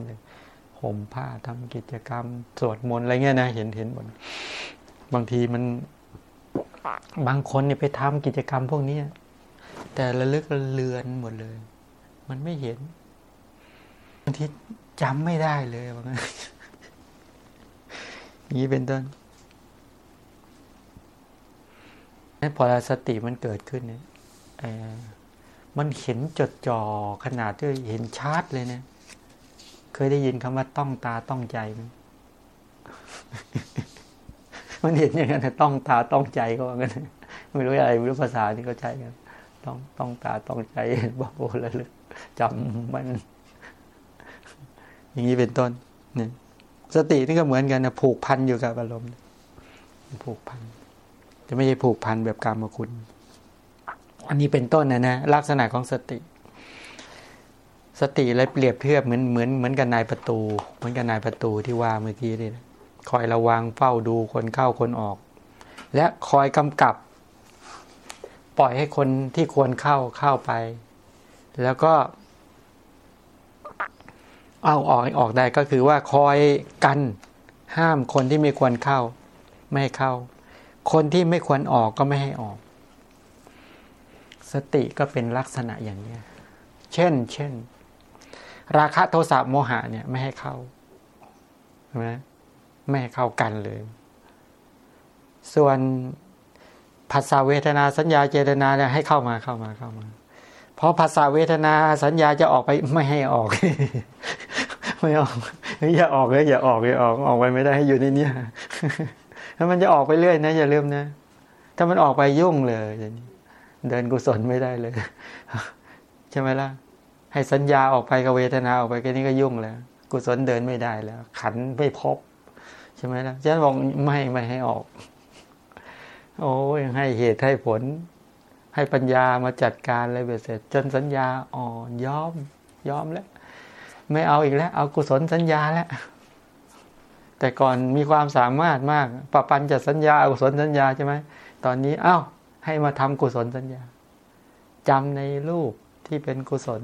ห่มผ้าทำกิจกรรม สวดมนต์อะไรเงี้ยนะเห็นเห็นหมดบางทีมัน บางคนเนี่ยไปทำกิจกรรมพวกนี้ แต่ระลึกเลือนหมดเลย มันไม่เห็นบางทีจำไม่ได้เลยว่างั้นนี้เป็นต้นพอสติมันเกิดขึ้นเนี่ยมันเห็นจดจ่อขนาดที่เห็นชัดเลยเนะเคยได้ยินคำว่าต้องตาต้องใจไหมมันเห็นอย่างนั้นต้องตาต้องใจก็ว่างั้นไม่รู้อะไรไม่รู้ภาษาที่เขาใช้กัน ต้องต้องตาต้องใจบอกโอ้ระลึกจำมันอย่างนี้เป็นต้นเนี่ยสตินี่ก็เหมือนกันนะผูกพันอยู่กับอารมณ์ ผูกพันจะไม่ใช่ผูกพันแบบกรรมคุณ อันนี้เป็นต้นนะนะลักษณะของสติ สติเลยเปรียบเทียบเหมือนเหมือนเหมือนกับนายประตู เหมือนกับนายประตูที่ว่าเมื่อกี้นี่คอยระวังเฝ้าดูคนเข้าคนออก และคอยกำกับ ปล่อยให้คนที่ควรเข้าเข้าไป แล้วก็ เอาออกออกได้ก็คือว่าคอยกันห้ามคนที่ไม่ควรเข้า ไม่ให้เข้า คนที่ไม่ควรออกก็ไม่ให้ออก สติก็เป็นลักษณะอย่างนี้เช่น เช่น ราคะโทสะโมหะเนี่ยไม่ให้เข้าใช่ไหมไม่ให้เข้ากันเลย ส่วน ภาษาเวทนาสัญญาเจตนาเนี่ยให้เข้ามาเข้ามาเข้ามา เพราะภาษาเวทนาสัญญาจะออกไปไม่ให้ออก ไม่ออกอย่าออกเลยอย่าออกอย่าออกออกไปไม่ได้ให้อยู่ในนี้ถ้ามันจะออกไปเรื่อยนะอย่าลืมนะ ถ้ามันออกไปยุ่งเลยเดินกุศลไม่ได้เลย ใช่ไหมล่ะ ให้สัญญาออกไปกับเวทนาออกไปแค่นี้ก็ยุ่งแล้ว กุศลเดินไม่ได้แล้ว ขันไม่พบ ใช่ไหมล่ะฉันบอกไม่ไม่ให้ออก โอ้ยให้เหตุให้ผล ให้ปัญญามาจัดการอะไรเสร็จ จนสัญญาอ่อนยอมยอมแล้ว ไม่เอาอีกแล้ว เอากุศลสัญญาแล้ว แต่ก่อนมีความสามารถมากปปัญจะสัญญาอากุศลสัญญาใช่ไหมตอนนี้อ้าวให้มาทำกุศลสัญญาจำในรูปที่เป็นกุศล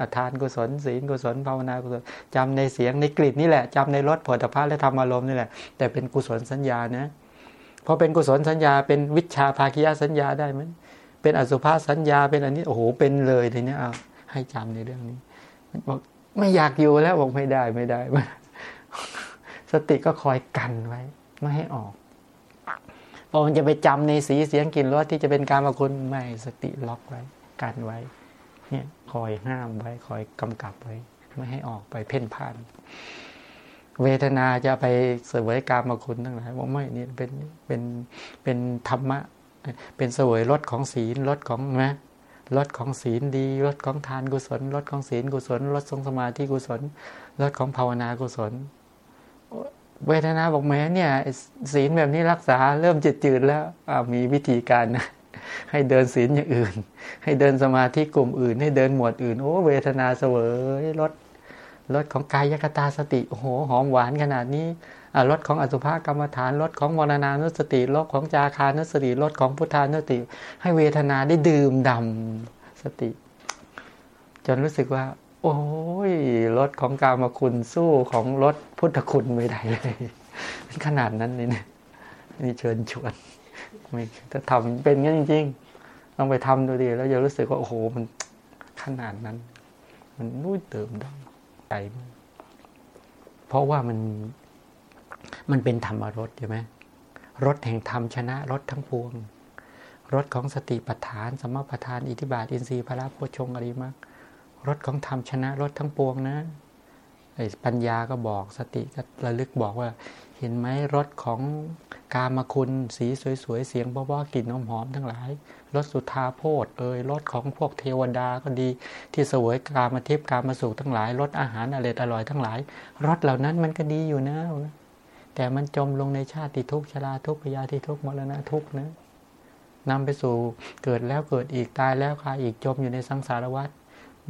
อทานกุศลศีลกุศลภาวนากุศลจำในเสียงในกลิ่นนี่แหละจำในรสผลิตภัณฑ์และธรรมอารมณ์นี่แหละแต่เป็นกุศลสัญญานะ พอเป็นกุศลสัญญาเป็นวิชาภาคียสัญญาได้ไหมเป็นอสุภาษสัญญาเป็นอันนี้โอ้โหเป็นเลยทีนี้เอาให้จำในเรื่องนี้บอกไม่อยากอยู่แล้วบอกไม่ได้ไม่ได้ สติก็คอยกันไว้ ไม่ให้ออกพอมันจะไปจำในสีเสียงกลิ่นรสที่จะเป็นการมาคุณไม่สติล็อกไว้กันไว้ เนี่ยคอยห้ามไว้ คอยกำกับไว้ ไม่ให้ออกไปเพ่นพ่าน เวทนาจะไปเสวยกรรมคุณทั้งหลายบอกไม่นี่เป็นเป็นเป็นธรรมะ เป็นเสวยรสของศีลรสของนะรสของศีลดีรสของทานกุศลรสของศีลกุศลรสทรงสมาธิกุศลรสของภาวนากุศล เวทนาบอกแม้เนี่ยศีลแบบนี้รักษาเริ่มจืดจืดแล้วมีวิธีการนะให้เดินศีลอย่างอื่น ให้เดินสมาธิกลุ่มอื่น ให้เดินหมวดอื่น โอ้เวทนาเสวยรส รสของกายกตาสติโอ้โหหอมหวานขนาดนี้รสของอสุภกรรมฐานรสของมรณานุสติรสของจาคานุสติรสของพุทธานุสติ ให้เวทนาได้ดื่มดำสติ จนรู้สึกว่า โอ้ยรสของกามคุณสู้ของรสพุทธคุณไม่ได้เลยขนาดนั้นเลยนี่ยนี่เชิญชวนไม่ถ้าทำเป็นงั้นจริงๆต้องไปทำดูดีแล้วจะรู้สึกว่าโอ้โหมันขนาดนั้น มันนุ่ยเติมได้ ใจ เพราะว่ามันมันเป็นธรรมรสใช่ไหมรสแห่งธรรมชนะรสทั้งปวงรสของสติปัฏฐานสมปัฏฐานอิทิบาทอินทรีย์พระโพชงอริมักรสของธรรมชนะรสทั้งปวงนะไอ้ปัญญาก็บอกสติก็ระลึกบอกว่า เห็นไหมรสของกามคุณสีสวยๆ เสียงเพราๆกลิ่นหอมๆทั้งหลายรสสุธาโพธเอ่ยรสของพวกเทวดาก็ดี ที่สวยกามาทิพย์กามาสุขทั้งหลายรสอาหารอร่อยอร่อยทั้งหลายรสเหล่านั้นมันก็ดีอยู่นะแต่มันจมลงในชาติทุกชราทุกพยาธิทุกมรณะทุกนะนำไปสู่เกิดแล้วเกิดอีกตายแล้วคาอีกจมอยู่ในสังสารวัฏ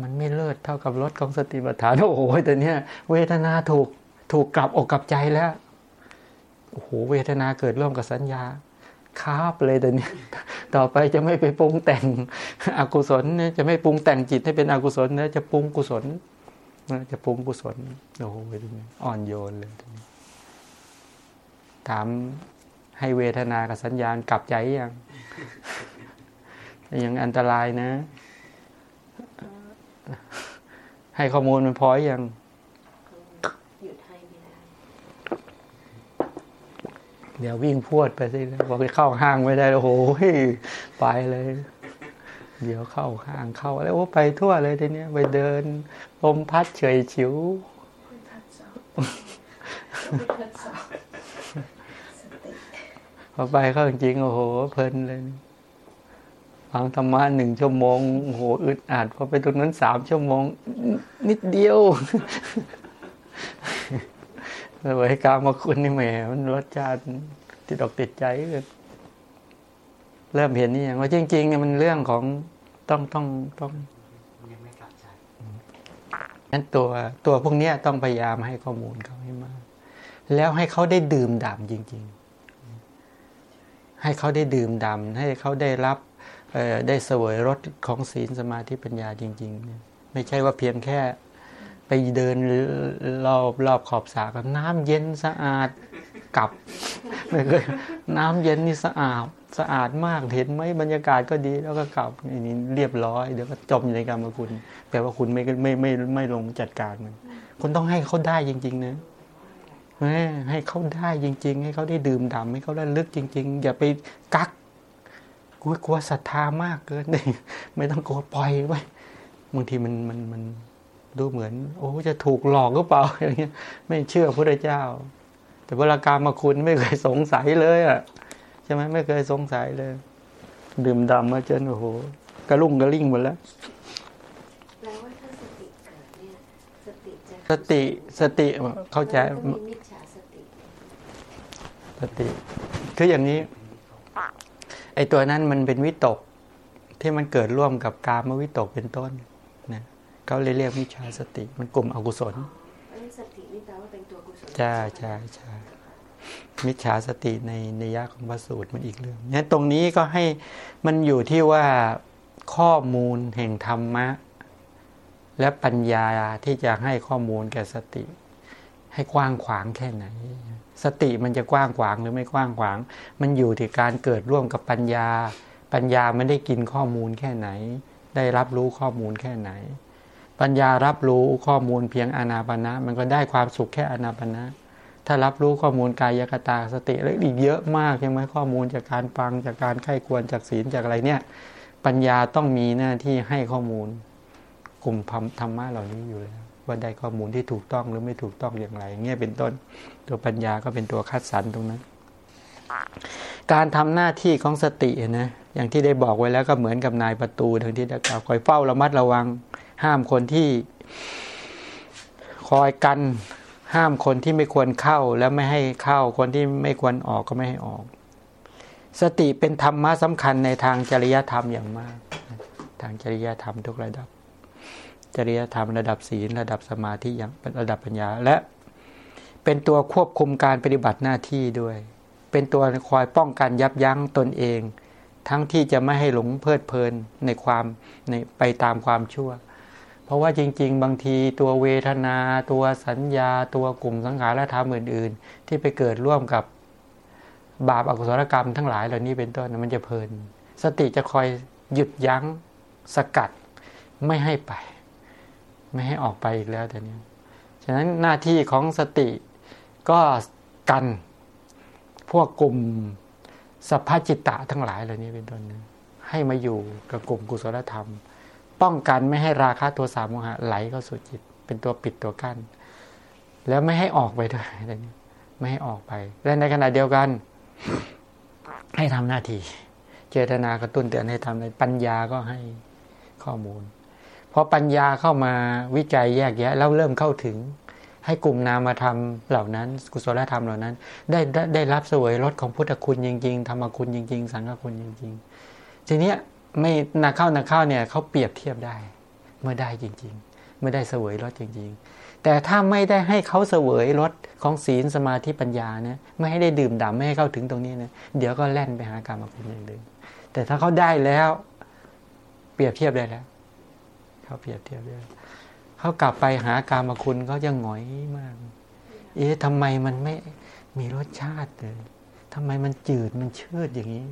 มันไม่เลิศเท่ากับรถของสติปัฏฐานโอ้โหแต่เนี้ยเวทนาถูกถูกกลับอกกลับใจแล้ว โอ้โหเวทนาเกิดร่วมกับสัญญาคาบเลยแต่เนี้ต่อไปจะไม่ไปปรุงแต่งอกุศลเนี่ยจะไม่ปรุงแต่งจิตให้เป็นอกุศลนะจะปรุงกุศลจะปรุงกุศลโอ้โหอ่อนโยนเลยถามให้เวทนากับสัญญาณกลับใจยังยังอันตรายนะ ให้ข้อมูลมันพอยังหยุดให้ไม่ได้ เดี๋ยววิ่งพวดไปสิพอไปเข้าห้างไม่ได้โอ้โหไปเลย เดี๋ยวเข้าห้างเข้าแล้วโอ้ไปทั่วเลยทีเนี้ยไปเดินลมพัดเฉยฉิวพอไปเข้าจริงโอ้โห เพลินเลยฟังธรรมะหนึ่งชั่วโมงโอ้โหอึดอัดพอไปตรงนั้นสามชั่วโมง นิดเดียว เลยให้การมาคุณนี่แหมมันรสชาติติดอกติดใจเริ่มเห็นนี่อย่างว่าจริงๆเนี่ยมันเรื่องของต้องต้องต้องยังไม่กลับใจนั้นตัวตัวพวกนี้ต้องพยายามให้ข้อมูลเขาให้มาก แล้วให้เขาได้ดื่มด่ำจริง ๆ ให้เขาได้ดื่มด่ำให้เขาได้รับได้เสวยรสของศีลสมาธิปัญญาจริง ๆ ไม่ใช่ว่าเพียงแค่ ไปเดินรอบรอบขอบสากับน้ำเย็นสะอาดกลับไม่เคยน้ำเย็นนี่สะอาดสะอาดมากเห็นไหมบรรยากาศก็ดีแล้วก็กลับนี่เรียบร้อย เดี๋ยวก็จมในกรรมคุณแปลว่าคุณไม่ไม่ไม่ไม่ลงจัดการมันคุณต้องให้เขาได้จริง ๆ นะให้เขาได้จริง ๆ ให้เขาได้ดื่มด่ำให้เขาได้ลึกจริง ๆ อย่าไปกักกลัวกลัวศรัทธามากเกินเลยไม่ต้องกลัวปล่อยไว้บางทีมันมันมัน ดูเหมือน โอ้จะถูกหลอกก็เปล่าอย่างเงี้ย ไม่เชื่อพระเจ้า แต่เวลาการมาคุณไม่เคยสงสัยเลยอะใช่ไหมไม่เคยสงสัยเลย ดื่มดำมาจนโอ้โหกระลุ่งกระลิ่งหมดแล้วสติสติเข้าใจสติ คืออย่างนี้ ไอ้ตัวนั้นมันเป็นวิตกที่มันเกิดร่วมกับกามวิตกเป็นต้นนะ เขาเลยเรียกวิชาสติ มันกลุ่มอกุศลสตินี่แปลว่าเป็นตัวกุศลใช่ใช่ใช่มิจฉาสติในในยะของพระสูตรมันอีกเรื่องเนี่ยตรงนี้ก็ให้มันอยู่ที่ว่าข้อมูลแห่งธรรมะ และปัญญาที่จะให้ข้อมูลแก่สติ ให้กว้างขวางแค่ไหน สติมันจะกว้างขวางหรือไม่กว้างขวาง มันอยู่ที่การเกิดร่วมกับปัญญา ปัญญามันได้กินข้อมูลแค่ไหน ได้รับรู้ข้อมูลแค่ไหน ปัญญารับรู้ข้อมูลเพียงอนาปณะมันก็ได้ความสุขแค่อนาปณะถ้ารับรู้ข้อมูลกายกตาสติแล้วอีกเยอะมากใช่ไหมข้อมูลจากการฟังจากการไข้ควรจากศีลจากอะไรเนี่ย ปัญญาต้องมีหน้าที่ให้ข้อมูล กลุ่มธรรมะเหล่านี้อยู่แล้วว่าได้ข้อมูลที่ถูกต้องหรือไม่ถูกต้องอย่างไรเงี้ยเป็นต้น ตัวปัญญาก็เป็นตัวคัดสรรตรงนั้น การทำหน้าที่ของสตินะอย่างที่ได้บอกไว้แล้วก็เหมือนกับนายประตูทางที่ได้กล่าวคอยเฝ้าระมัดระวัง ห้ามคนที่คอยกัน ห้ามคนที่ไม่ควรเข้าแล้วไม่ให้เข้า คนที่ไม่ควรออกก็ไม่ให้ออก สติเป็นธรรมะสำคัญในทางจริยธรรมอย่างมาก ทางจริยธรรมทุกระดับ จริยธรรมระดับศีลระดับสมาธิอย่างระดับปัญญา และเป็นตัวควบคุมการปฏิบัติหน้าที่ด้วย เป็นตัวคอยป้องกันยับยั้งตนเอง ทั้งที่จะไม่ให้หลงเพลิดเพลินในความในไปตามความชั่ว ราะว่าจริง ๆ บางทีตัวเวทนา ตัวสัญญา ตัวกลุ่มสังขารธรรมอื่น ๆ ที่ไปเกิดร่วมกับบาปอกุศลกรรมทั้งหลายเหล่านี้เป็นต้นมันจะเพลิน สติจะคอยหยุดยั้งสกัดไม่ให้ไป ไม่ให้ออกไปอีกแล้วแต่นี้ฉะนั้นหน้าที่ของสติก็กันพวกกลุ่มสัพพจิตตะทั้งหลายเหล่านี้เป็นต้นให้มาอยู่กับกลุ่มกุศลธรรม ป้องกันไม่ให้ราคะตัวสามโมหะไหลเข้าสู่จิต เป็นตัวปิดตัวกั้นแล้วไม่ให้ออกไปด้วยไม่ให้ออกไป และในขณะเดียวกัน ให้ทำหน้าที่เจตนากระตุ้นเตือนให้ทำในปัญญาก็ให้ข้อมูลพอปัญญาเข้ามาวิจัยแยกแยะ แล้วเริ่มเข้าถึง ให้กลุ่มนามธรรมเหล่านั้น กุศลธรรมเหล่านั้น ได้ได้ได้รับสวยรสของพุทธคุณจริง ๆ ธรรมคุณจริง ๆ สังฆคุณจริง ๆ ทีเนี้ย ไม่นาเข้านาเข้าเนี่ยเขาเปรียบเทียบได้ เมื่อได้จริง ๆ เมื่อได้เสวยรสจริง ๆ แต่ถ้าไม่ได้ให้เขาเสวยรสของศีลสมาธิปัญญาเนี่ยไม่ให้ได้ดื่มด่ำไม่ให้เข้าถึงตรงนี้นะเดี๋ยวก็แล่นไปหากรรมคุณอย่างเดิมแต่ถ้าเขาได้แล้ว เปรียบเทียบได้แล้วเขาเปรียบเทียบได้เขากลับไปหากามคุณเขาจะหงอยมาก เอ๊ะทำไมมันไม่มีรสชาติเลยทำไมมันจืดมันเชือดอย่างนี้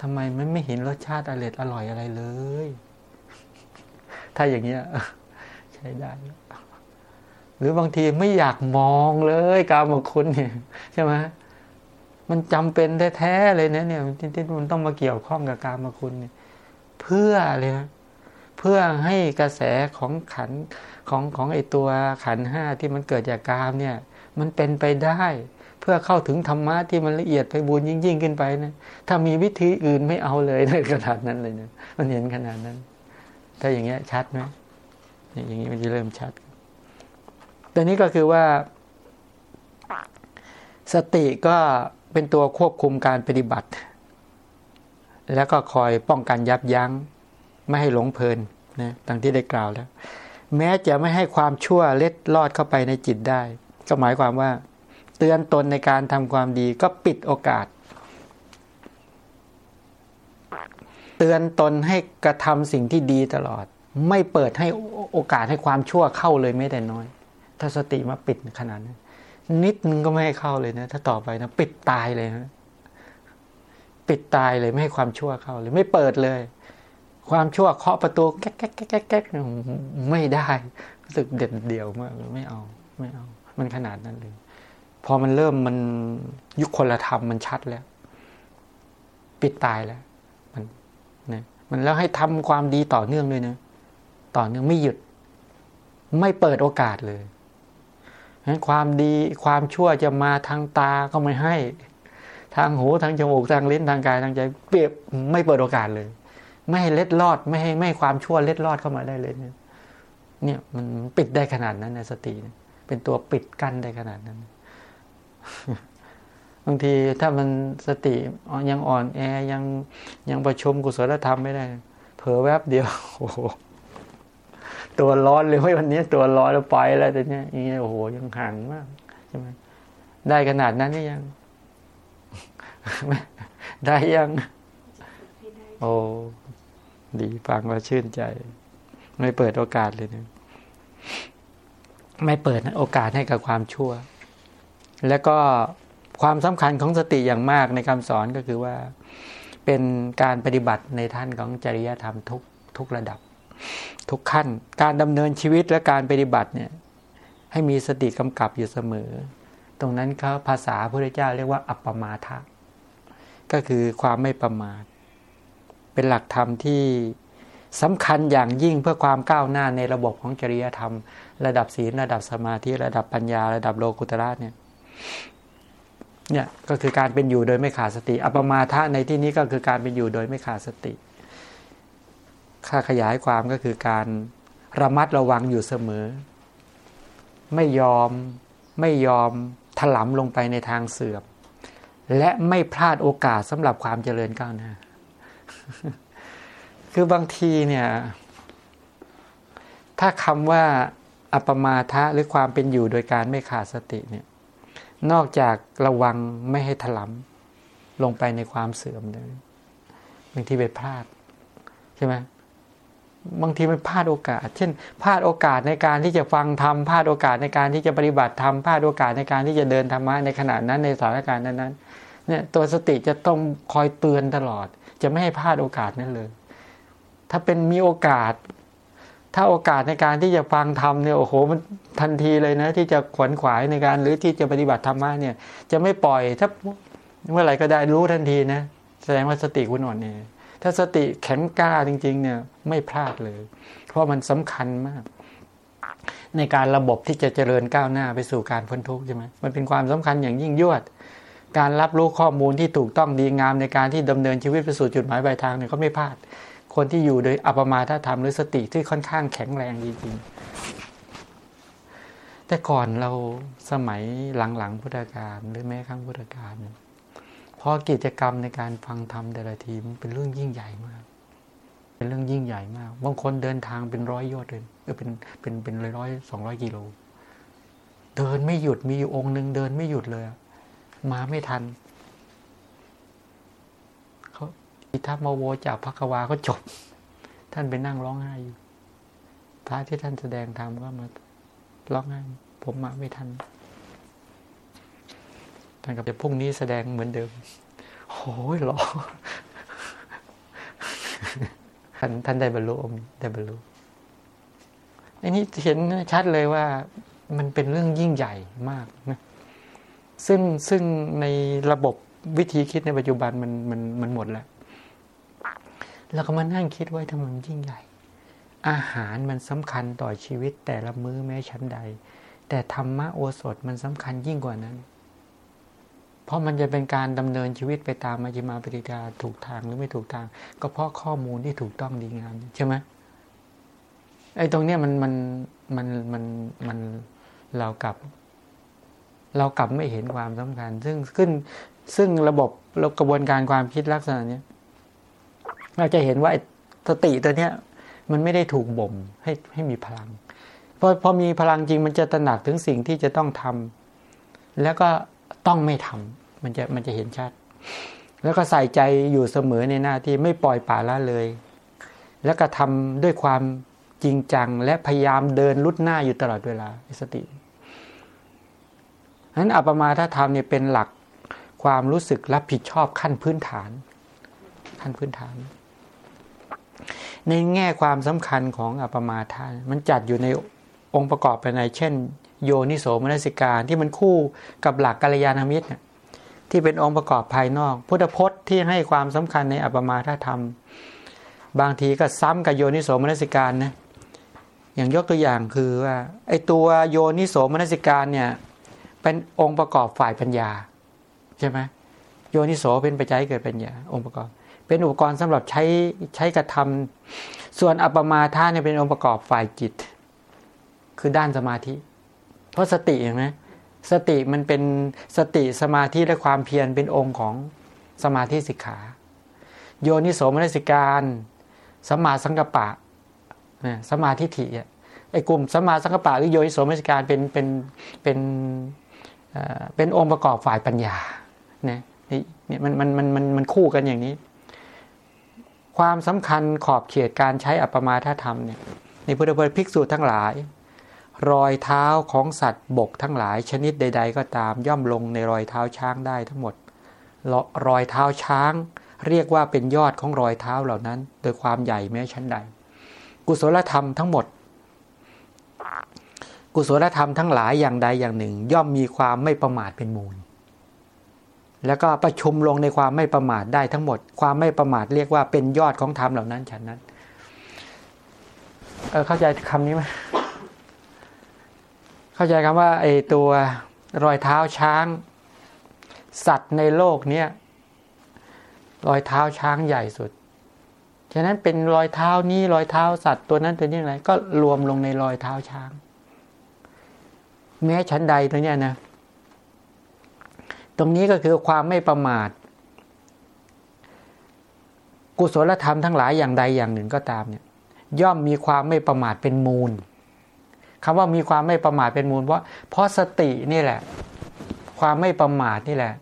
ทำไมมันไม่เห็นรสชาติอร่อยอร่อยอะไรเลย ถ้าอย่างเงี้ยใช้ได้ หรือบางทีไม่อยากมองเลยกามคุณเนี่ยใช่ไหมมันจำเป็นแท้ๆเลยนะเนี่ยที่มันต้องมาเกี่ยวข้องกับกามคุณเนี่ย เพื่อเลยนะเพื่อให้กระแสของขันของของไอตัวขันห้าที่มันเกิดจากกามเนี่ย มันเป็นไปได้ เพื่อเข้าถึงธรรมะที่มันละเอียดไปบูญยิ่งยิ่งขึ้นไปนะถ้ามีวิธีอื่นไม่เอาเลยในขนาดนั้นเลยนะมันเห็นขนาดนั้น ถ้าอย่างเงี้ยชัดไหมอย่างนี้มันจะเริ่มชัดแต่นี้ก็คือว่า สติก็เป็นตัวควบคุมการปฏิบัติ แล้วก็คอยป้องกันยับยั้ง ไม่ให้หลงเพลินนะดังที่ได้กล่าวแล้ว แม้จะไม่ให้ความชั่วเล็ดลอดเข้าไปในจิตได้ ก็หมายความว่า เตือนตนในการทำความดี ก็ปิดโอกาส เตือนตนให้กระทำสิ่งที่ดีตลอด ไม่เปิดให้โอกาสให้ความชั่วเข้าเลยไม่แต่น้อย ถ้าสติมาปิดขนาดนั้นนิดนึงก็ไม่ให้เข้าเลยนะ ถ้าต่อไปนะ ปิดตายเลยนะปิดตายเลยไม่ให้ความชั่วเข้าเลย ไม่เปิดเลย ความชั่วเคาะประตูแก๊กแก๊กแก๊กแก๊กแก๊กไม่ได้รู้สึกเด็ดเดี่ยวมากไม่เอา ไม่เอา มันขนาดนั้นเลย พอมันเริ่มมันยุคคนละธรรมมันชัดแล้ว ปิดตายแล้ว มันนะมันแล้วให้ทำความดีต่อเนื่องด้วยนะต่อเนื่องไม่หยุด ไม่เปิดโอกาสเลยนั้นความดีความชั่วจะมาทางตาก็ไม่ให้ ทางหูทางจมูกทางลิ้นทางกายทางใจเปรียบไม่เปิดโอกาสเลย ไม่ให้เล็ดลอดไม่ให้ไม่ความชั่วเล็ดลอดเข้ามาได้เลยเนี่ยเนี่ยมันปิดได้ขนาดนั้นในสติเป็นตัวปิดกั้นได้ขนาดนั้น บางทีถ้ามันสติยังอ่อนแอยังยังประชุมกุศลธรรมไม่ได้ เผลอแวบเดียวโอ้โหตัวร้อนเลยเฮ้ยวันนี้ตัวร้อนแล้วไปแล้วแต่เนี้ยอย่างเงี้ยโอ้โหยังห่างมากใช่ไหมได้ขนาดนั้นหรือยัง ได้ยังให้ได้โอ้ดีฟังแล้วชื่นใจ ไม่เปิดโอกาสเลยนะไม่เปิดโอกาสให้กับความชั่ว แล้วก็ความสำคัญของสติอย่างมากในคำสอนก็คือว่า เป็นการปฏิบัติในท่านของจริยธรรมทุกทุกระดับ ทุกขั้น การดำเนินชีวิตและการปฏิบัติเนี่ยให้มีสติกำกับอยู่เสมอ ตรงนั้นเขาภาษาพระพุทธเจ้าเรียกว่า อัปปมาทะก็คือความไม่ประมาท เป็นหลักธรรมที่สำคัญอย่างยิ่งเพื่อความก้าวหน้าในระบบของจริยธรรม ระดับศีลระดับสมาธิระดับปัญญา ระดับโลกุตระเนี่ย เนี่ยก็คือการเป็นอยู่โดยไม่ขาดสติ อัปมาทะในที่นี้ก็คือการเป็นอยู่โดยไม่ขาดสติ ค่าขยายความก็คือการระมัดระวังอยู่เสมอ ไม่ยอมไม่ยอมถลำลงไปในทางเสื่อมและไม่พลาดโอกาสสำหรับความเจริญก้าวหน้า คือบางทีเนี่ย ถ้าคำว่าอัปมาทะหรือความเป็นอยู่โดยการไม่ขาดสติเนี่ย นอกจากระวังไม่ให้ถลำลงไปในความเสื่อมเลยบางทีไปพลาดใช่ไหมบางทีมันพลาดโอกาส เช่นพลาดโอกาสในการที่จะฟังธรรมพลาดโอกาสในการที่จะปฏิบัติธรรมพลาดโอกาสในการที่จะเดินธรรมะในขณะนั้นในสถานการณ์นั้นๆเนี่ยตัวสติจะต้องคอยเตือนตลอด จะไม่ให้พลาดโอกาสนั้นเลย ถ้าเป็นมีโอกาส ถ้าโอกาสในการที่จะฟังธรรมเนี่ยโอ้โหมันทันทีเลยนะ ที่จะขวนขวายในการหรือที่จะปฏิบัติธรรมะเนี่ย จะไม่ปล่อยถ้าเมื่อไหร่ก็ได้รู้ทันทีนะ แสดงว่าสติคุณอ่อนเนี่ยถ้าสติแข็งกล้าจริง ๆ เนี่ยไม่พลาดเลย เพราะมันสำคัญมาก ในการระบบที่จะเจริญก้าวหน้าไปสู่การพ้นทุกข์ใช่ไหมมันเป็นความสำคัญอย่างยิ่งยวด การรับรู้ข้อมูลที่ถูกต้องดีงามในการที่ดำเนินชีวิตไปสู่จุดหมายปลายทางเนี่ยก็ไม่พลาด คนที่อยู่โดยอัปมาทธรรมหรือสติที่ค่อนข้างแข็งแรงจริงๆ แต่ก่อนเราสมัยหลังๆพุทธกาลหรือแม้ครั้งพุทธกาลพอกิจกรรมในการฟังธรรมแต่ละทีมันเป็นเรื่องยิ่งใหญ่มาก เป็นเรื่องยิ่งใหญ่มากบางคนเดินทางเป็นร้อยยอดเลยเออเป็นเป็นเป็นร้อยร้อยสองร้อยกิโลเดินไม่หยุดมีอยู่องค์หนึ่งเดินไม่หยุดเลย มาไม่ทัน เขา อิทัพมาโวจากพักวาก็จบ ท่านไปนั่งร้องไห้อยู่พระที่ท่านแสดงธรรมก็มาร้องไห้ผมมาไม่ทันท่านก็จะพรุ่งนี้แสดงเหมือนเดิมโอ้ยรอท่านท่านได้บรรลุองค์ได้บรรลุอันนี้เห็นชัดเลยว่ามันเป็นเรื่องยิ่งใหญ่มากนะซึ่งซึ่งในระบบวิธีคิดในปัจจุบันมันมันมันหมดแล้ว แล้วก็มานั่งคิดไว้ทำไมมันยิ่งใหญ่ อาหารมันสำคัญต่อชีวิตแต่ละมื้อแม้ชั้นใด แต่ธรรมะโอสถมันสำคัญยิ่งกว่านั้น เพราะมันจะเป็นการดำเนินชีวิตไปตามมัจจิมาปฏิกาถูกทางหรือไม่ถูกทาง ก็เพราะข้อมูลที่ถูกต้องดีงามใช่ไหมไอ้ตรงเนี้ยมันมันมันมันมันเรากลับ เรากลับไม่เห็นความสำคัญ ซึ่งขึ้นซึ่งระบบกระบวนการความคิดลักษณะนี้ เราจะเห็นว่าสติตัวเนี้ยมันไม่ได้ถูกบ่มให้ให้มีพลังพอพอมีพลังจริงมันจะตระหนักถึงสิ่งที่จะต้องทำแล้วก็ต้องไม่ทำมันจะมันจะเห็นชัด แล้วก็ใส่ใจอยู่เสมอในหน้าที่ไม่ปล่อยป่าละเลย แล้วก็ทำด้วยความจริงจัง และพยายามเดินลุดหน้าอยู่ตลอดเวลาสตินั้นอัปมาทธรรมเนี่ยเป็นหลักความรู้สึกรับผิดชอบขั้นพื้นฐาน ขั้นพื้นฐาน ในแง่ความสำคัญของอัปมาทาน มันจัดอยู่ในองค์ประกอบภายในเช่น โยนิโสมนสิการที่มันคู่กับหลักกัลยาณมิตรที่เป็นองค์ประกอบภายนอก พุทธพจน์ที่ให้ความสำคัญในอัปมาทธรรม บางทีก็ซ้ำกับโยนิโสมนสิการนะอย่างยกตัวอย่างคือว่าไอตัวโยนิโสมนสิการเนี่ยเป็นองค์ประกอบฝ่ายปัญญาใช่ไหมโยนิโสเป็นปัจจัยเกิดปัญญาองค์ประกอบ เป็นอุปกรณ์สำหรับใช้ใช้กระทำส่วนอัปมาทาเนี่ยเป็นองค์ประกอบฝ่ายจิต คือด้านสมาธิ เพราะสติเห็นไหมสติมันเป็นสติสมาธิและความเพียรเป็นองค์ของสมาธิสิกขา โยนิโสมนสิการสมาสังกปะสมาธิฐิไอ้กลุ่มสมมาสังกปะหรือโยนิโสมนสิการเป็นเป็นเป็นเอ่อเป็นองค์ประกอบฝ่ายปัญญาเนี่ยนี่มันมันมันมันมันคู่กันอย่างนี้ ความสำคัญขอบเขตการใช้อัปปมาทธรรมเนี่ยในพุทธบริภิกษุทั้งหลาย รอยเท้าของสัตว์บกทั้งหลายชนิดใด ๆ ก็ตามย่อมลงในรอยเท้าช้างได้ทั้งหมดรอยเท้าช้าง เรียกว่าเป็นยอดของรอยเท้าเหล่านั้น โดยความใหญ่แม้ชั้นใด กุศลธรรมทั้งหมด กุศลธรรมทั้งหลายอย่างใดอย่างหนึ่ง ย่อมมีความไม่ประมาทเป็นมูล แล้วก็ประชุมลงในความไม่ประมาทได้ทั้งหมด ความไม่ประมาทเรียกว่าเป็นยอดของธรรมเหล่านั้นฉันนั้นเออเข้าใจคำนี้ไหมเข้าใจคำว่าไอ้ตัวรอยเท้าช้าง สัตว์ในโลกเนี้ยรอยเท้าช้างใหญ่สุด ฉะนั้นเป็นรอยเท้านี้รอยเท้าสัตว์ตัวนั้นตัวนี้อะไรก็รวมลงในรอยเท้าช้าง แม้ชั้นใดตัวเนี้ยนะ ตรงนี้ก็คือความไม่ประมาท กุศลธรรมทั้งหลายอย่างใดอย่างหนึ่งก็ตามเนี่ย ย่อมมีความไม่ประมาทเป็นมูลคำว่ามีความไม่ประมาทเป็นมูลเพราะเพราะสตินี่แหละ ความไม่ประมาทนี่แหละ